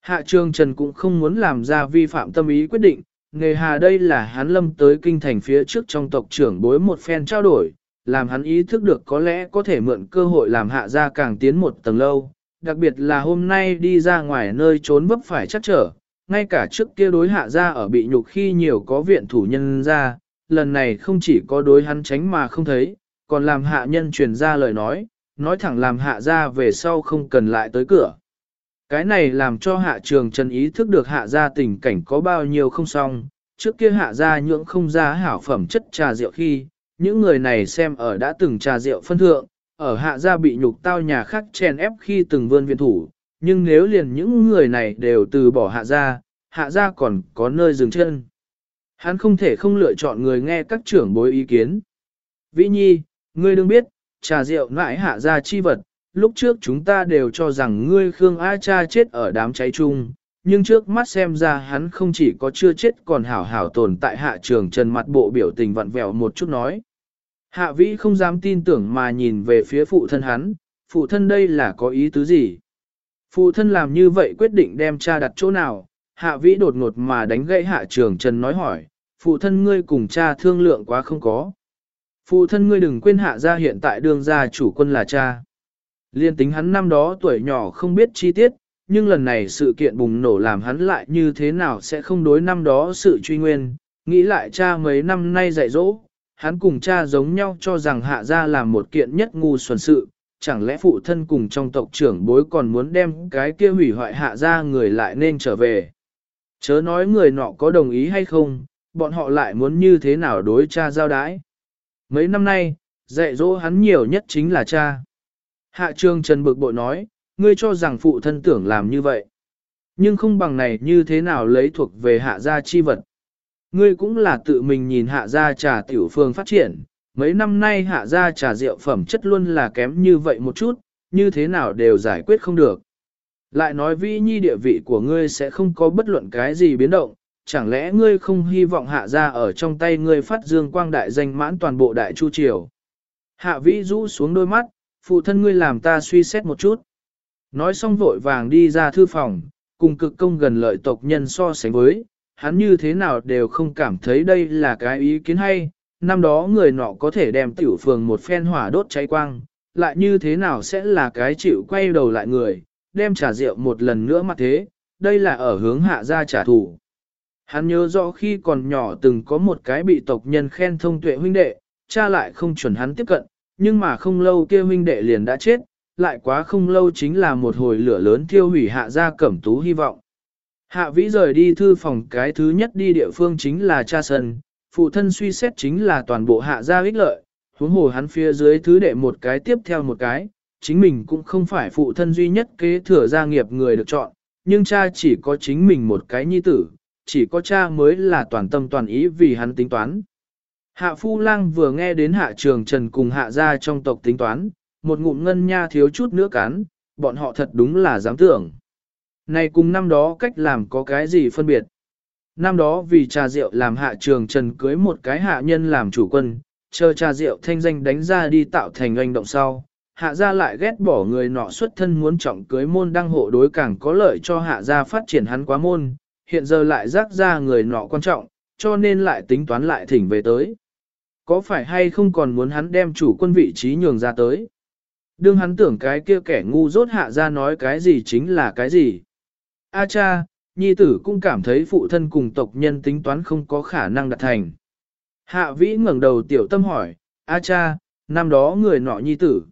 Hạ trương trần cũng không muốn làm ra vi phạm tâm ý quyết định, nghề hà đây là hắn lâm tới kinh thành phía trước trong tộc trưởng bối một phen trao đổi, làm hắn ý thức được có lẽ có thể mượn cơ hội làm hạ ra càng tiến một tầng lâu, đặc biệt là hôm nay đi ra ngoài nơi trốn vấp phải chắc trở, ngay cả trước kia đối hạ ra ở bị nhục khi nhiều có viện thủ nhân ra, lần này không chỉ có đối hắn tránh mà không thấy, còn làm hạ nhân truyền ra lời nói, nói thẳng làm hạ ra về sau không cần lại tới cửa. Cái này làm cho hạ trường trần ý thức được hạ ra tình cảnh có bao nhiêu không xong, trước kia hạ ra nhưỡng không ra hảo phẩm chất trà rượu khi, những người này xem ở đã từng trà rượu phân thượng, ở hạ gia bị nhục tao nhà khác chèn ép khi từng vươn viện thủ, nhưng nếu liền những người này đều từ bỏ hạ gia, hạ gia còn có nơi dừng chân. Hắn không thể không lựa chọn người nghe các trưởng bối ý kiến. Vĩ nhi, ngươi đừng biết, trà rượu nãi hạ gia chi vật, lúc trước chúng ta đều cho rằng ngươi Khương A cha chết ở đám cháy chung, nhưng trước mắt xem ra hắn không chỉ có chưa chết còn hảo hảo tồn tại hạ trường trần mặt bộ biểu tình vặn vẹo một chút nói. Hạ vĩ không dám tin tưởng mà nhìn về phía phụ thân hắn, phụ thân đây là có ý tứ gì? Phụ thân làm như vậy quyết định đem cha đặt chỗ nào? Hạ vĩ đột ngột mà đánh gãy hạ trường trần nói hỏi, phụ thân ngươi cùng cha thương lượng quá không có. Phụ thân ngươi đừng quên hạ gia hiện tại đương gia chủ quân là cha. Liên tính hắn năm đó tuổi nhỏ không biết chi tiết, nhưng lần này sự kiện bùng nổ làm hắn lại như thế nào sẽ không đối năm đó sự truy nguyên, nghĩ lại cha mấy năm nay dạy dỗ, hắn cùng cha giống nhau cho rằng hạ gia làm một kiện nhất ngu xuẩn sự, chẳng lẽ phụ thân cùng trong tộc trưởng bối còn muốn đem cái kia hủy hoại hạ gia người lại nên trở về. Chớ nói người nọ có đồng ý hay không, bọn họ lại muốn như thế nào đối cha giao đái. Mấy năm nay, dạy dỗ hắn nhiều nhất chính là cha. Hạ trương Trần bực bội nói, ngươi cho rằng phụ thân tưởng làm như vậy. Nhưng không bằng này như thế nào lấy thuộc về hạ gia chi vật. Ngươi cũng là tự mình nhìn hạ gia trà tiểu phương phát triển, mấy năm nay hạ gia trà rượu phẩm chất luôn là kém như vậy một chút, như thế nào đều giải quyết không được. Lại nói vĩ nhi địa vị của ngươi sẽ không có bất luận cái gì biến động, chẳng lẽ ngươi không hy vọng hạ gia ở trong tay ngươi phát dương quang đại danh mãn toàn bộ đại chu triều. Hạ vĩ rũ xuống đôi mắt, phụ thân ngươi làm ta suy xét một chút. Nói xong vội vàng đi ra thư phòng, cùng cực công gần lợi tộc nhân so sánh với, hắn như thế nào đều không cảm thấy đây là cái ý kiến hay, năm đó người nọ có thể đem tiểu phường một phen hỏa đốt cháy quang, lại như thế nào sẽ là cái chịu quay đầu lại người, đem trà rượu một lần nữa mà thế, đây là ở hướng hạ gia trả thù. Hắn nhớ rõ khi còn nhỏ từng có một cái bị tộc nhân khen thông tuệ huynh đệ, cha lại không chuẩn hắn tiếp cận, nhưng mà không lâu kia huynh đệ liền đã chết, lại quá không lâu chính là một hồi lửa lớn thiêu hủy hạ gia cẩm tú hy vọng. Hạ vĩ rời đi thư phòng cái thứ nhất đi địa phương chính là cha sân, phụ thân suy xét chính là toàn bộ hạ gia ích lợi, huống hồ hắn phía dưới thứ đệ một cái tiếp theo một cái, chính mình cũng không phải phụ thân duy nhất kế thừa gia nghiệp người được chọn, nhưng cha chỉ có chính mình một cái nhi tử, chỉ có cha mới là toàn tâm toàn ý vì hắn tính toán. Hạ Phu Lang vừa nghe đến hạ trường trần cùng hạ gia trong tộc tính toán, một ngụm ngân nha thiếu chút nữa cắn, bọn họ thật đúng là dám tưởng. Này cùng năm đó cách làm có cái gì phân biệt? Năm đó vì trà rượu làm hạ trường trần cưới một cái hạ nhân làm chủ quân, chờ trà rượu thanh danh đánh ra đi tạo thành anh động sau. Hạ gia lại ghét bỏ người nọ xuất thân muốn trọng cưới môn đăng hộ đối càng có lợi cho hạ gia phát triển hắn quá môn, hiện giờ lại rác ra người nọ quan trọng, cho nên lại tính toán lại thỉnh về tới. Có phải hay không còn muốn hắn đem chủ quân vị trí nhường ra tới? Đương hắn tưởng cái kia kẻ ngu dốt hạ ra nói cái gì chính là cái gì. A cha, nhi tử cũng cảm thấy phụ thân cùng tộc nhân tính toán không có khả năng đạt thành. Hạ vĩ ngẩng đầu tiểu tâm hỏi, A cha, năm đó người nọ nhi tử.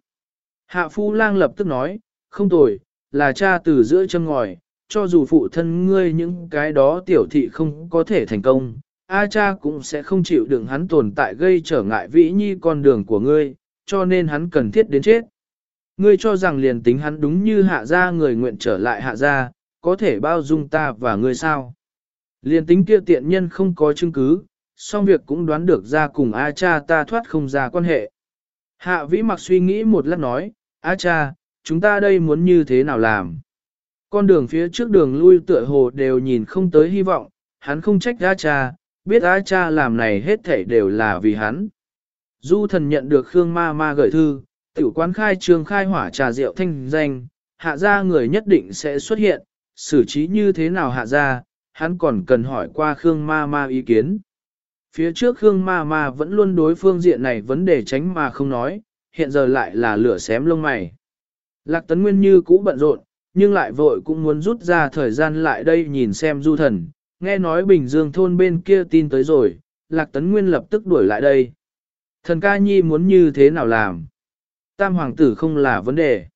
Hạ phu lang lập tức nói, không tồi, là cha từ giữa chân ngòi, cho dù phụ thân ngươi những cái đó tiểu thị không có thể thành công, A cha cũng sẽ không chịu đựng hắn tồn tại gây trở ngại vĩ nhi con đường của ngươi, cho nên hắn cần thiết đến chết. Ngươi cho rằng liền tính hắn đúng như hạ gia người nguyện trở lại hạ gia, có thể bao dung ta và ngươi sao? Liền tính kia tiện nhân không có chứng cứ, song việc cũng đoán được ra cùng A cha ta thoát không ra quan hệ. Hạ vĩ mặc suy nghĩ một lát nói, A cha, chúng ta đây muốn như thế nào làm? Con đường phía trước đường lui tựa hồ đều nhìn không tới hy vọng, hắn không trách A cha, biết A cha làm này hết thảy đều là vì hắn. Du thần nhận được Khương Ma Ma gửi thư, tiểu quán khai trường khai hỏa trà rượu thanh danh, hạ gia người nhất định sẽ xuất hiện, xử trí như thế nào hạ ra, hắn còn cần hỏi qua Khương Ma Ma ý kiến. Phía trước Khương Ma Ma vẫn luôn đối phương diện này vấn đề tránh mà không nói, hiện giờ lại là lửa xém lông mày. Lạc Tấn Nguyên như cũ bận rộn, nhưng lại vội cũng muốn rút ra thời gian lại đây nhìn xem du thần, nghe nói Bình Dương thôn bên kia tin tới rồi, Lạc Tấn Nguyên lập tức đuổi lại đây. Thần ca nhi muốn như thế nào làm? Tam hoàng tử không là vấn đề.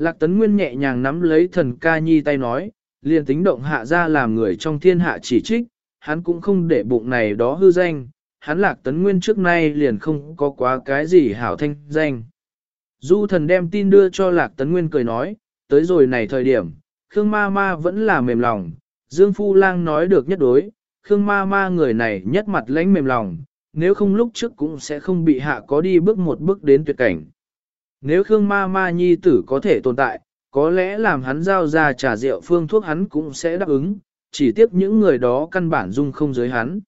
Lạc Tấn Nguyên nhẹ nhàng nắm lấy thần ca nhi tay nói, liền tính động hạ ra làm người trong thiên hạ chỉ trích, hắn cũng không để bụng này đó hư danh, hắn Lạc Tấn Nguyên trước nay liền không có quá cái gì hảo thanh danh. Du thần đem tin đưa cho Lạc Tấn Nguyên cười nói, tới rồi này thời điểm, Khương Ma Ma vẫn là mềm lòng, Dương Phu Lang nói được nhất đối, Khương Ma Ma người này nhất mặt lãnh mềm lòng, nếu không lúc trước cũng sẽ không bị hạ có đi bước một bước đến tuyệt cảnh. Nếu Khương Ma Ma nhi tử có thể tồn tại, có lẽ làm hắn giao ra trà rượu phương thuốc hắn cũng sẽ đáp ứng, chỉ tiếc những người đó căn bản dung không giới hắn.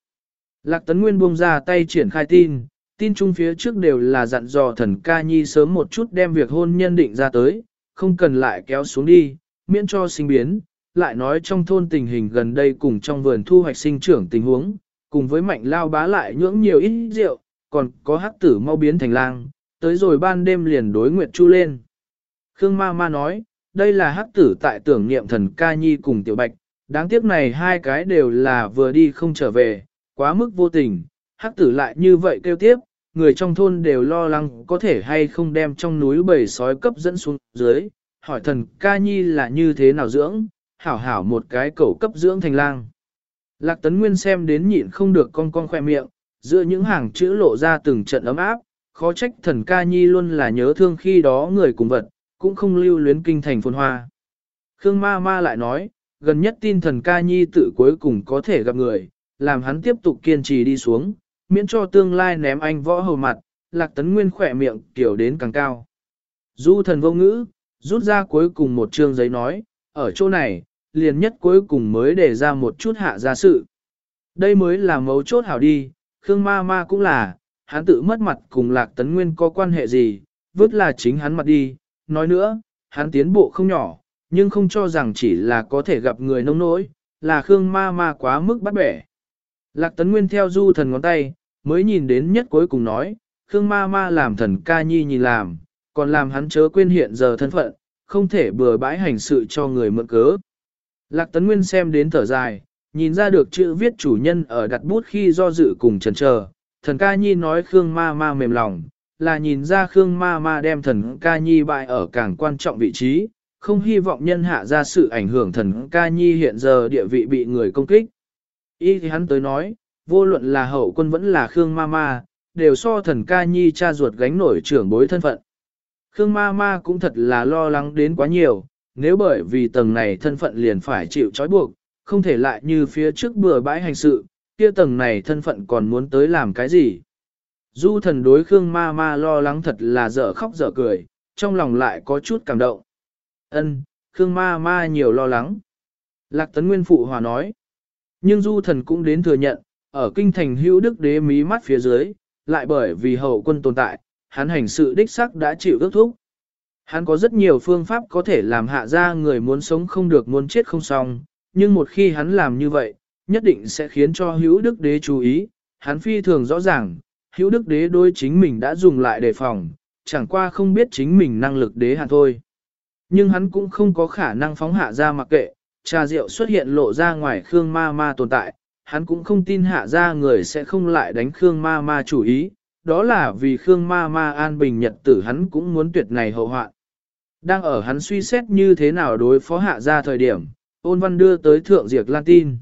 Lạc Tấn Nguyên buông ra tay triển khai tin, tin chung phía trước đều là dặn dò thần ca nhi sớm một chút đem việc hôn nhân định ra tới, không cần lại kéo xuống đi, miễn cho sinh biến, lại nói trong thôn tình hình gần đây cùng trong vườn thu hoạch sinh trưởng tình huống, cùng với mạnh lao bá lại nhưỡng nhiều ít rượu, còn có hắc tử mau biến thành lang, tới rồi ban đêm liền đối Nguyệt Chu lên. Khương Ma Ma nói, đây là hắc tử tại tưởng niệm thần ca nhi cùng tiểu bạch, đáng tiếc này hai cái đều là vừa đi không trở về, quá mức vô tình, hắc tử lại như vậy kêu tiếp, người trong thôn đều lo lắng có thể hay không đem trong núi bầy sói cấp dẫn xuống dưới, hỏi thần ca nhi là như thế nào dưỡng, hảo hảo một cái cầu cấp dưỡng thành lang. Lạc Tấn Nguyên xem đến nhịn không được con con khoe miệng, giữa những hàng chữ lộ ra từng trận ấm áp, khó trách thần ca nhi luôn là nhớ thương khi đó người cùng vật, cũng không lưu luyến kinh thành phồn hoa. Khương ma ma lại nói, gần nhất tin thần ca nhi tự cuối cùng có thể gặp người, làm hắn tiếp tục kiên trì đi xuống, miễn cho tương lai ném anh võ hầu mặt, lạc tấn nguyên khỏe miệng kiểu đến càng cao. Du thần vô ngữ, rút ra cuối cùng một chương giấy nói, ở chỗ này, liền nhất cuối cùng mới để ra một chút hạ ra sự. Đây mới là mấu chốt hảo đi, Khương ma ma cũng là, hắn tự mất mặt cùng lạc tấn nguyên có quan hệ gì, vứt là chính hắn mặt đi, nói nữa, hắn tiến bộ không nhỏ, nhưng không cho rằng chỉ là có thể gặp người nông nỗi, là Khương ma ma quá mức bắt bẻ. Lạc tấn nguyên theo du thần ngón tay, mới nhìn đến nhất cuối cùng nói, Khương ma ma làm thần ca nhi nhìn làm, còn làm hắn chớ quên hiện giờ thân phận, không thể bừa bãi hành sự cho người mượn cớ. Lạc tấn nguyên xem đến thở dài, nhìn ra được chữ viết chủ nhân ở đặt bút khi do dự cùng chần chờ. Thần ca nhi nói Khương ma ma mềm lòng, là nhìn ra Khương ma ma đem thần ca nhi bại ở càng quan trọng vị trí, không hy vọng nhân hạ ra sự ảnh hưởng thần ca nhi hiện giờ địa vị bị người công kích. Y thì hắn tới nói, vô luận là hậu quân vẫn là Khương ma ma, đều so thần ca nhi cha ruột gánh nổi trưởng bối thân phận. Khương ma ma cũng thật là lo lắng đến quá nhiều, nếu bởi vì tầng này thân phận liền phải chịu trói buộc, không thể lại như phía trước bừa bãi hành sự, kia tầng này thân phận còn muốn tới làm cái gì. Du thần đối Khương ma ma lo lắng thật là dở khóc dở cười, trong lòng lại có chút cảm động. Ân, Khương ma ma nhiều lo lắng. Lạc tấn nguyên phụ hòa nói. Nhưng du thần cũng đến thừa nhận, ở kinh thành hữu đức đế mí mắt phía dưới, lại bởi vì hậu quân tồn tại, hắn hành sự đích sắc đã chịu ước thúc. Hắn có rất nhiều phương pháp có thể làm hạ ra người muốn sống không được muốn chết không xong, nhưng một khi hắn làm như vậy, nhất định sẽ khiến cho hữu đức đế chú ý, hắn phi thường rõ ràng, hữu đức đế đôi chính mình đã dùng lại đề phòng, chẳng qua không biết chính mình năng lực đế hạn thôi. Nhưng hắn cũng không có khả năng phóng hạ ra mặc kệ, trà rượu xuất hiện lộ ra ngoài Khương ma ma tồn tại, hắn cũng không tin hạ ra người sẽ không lại đánh Khương ma ma chủ ý, đó là vì Khương ma ma an bình nhật tử hắn cũng muốn tuyệt này hậu hoạn. Đang ở hắn suy xét như thế nào đối phó hạ ra thời điểm, ôn văn đưa tới thượng diệt lan tin.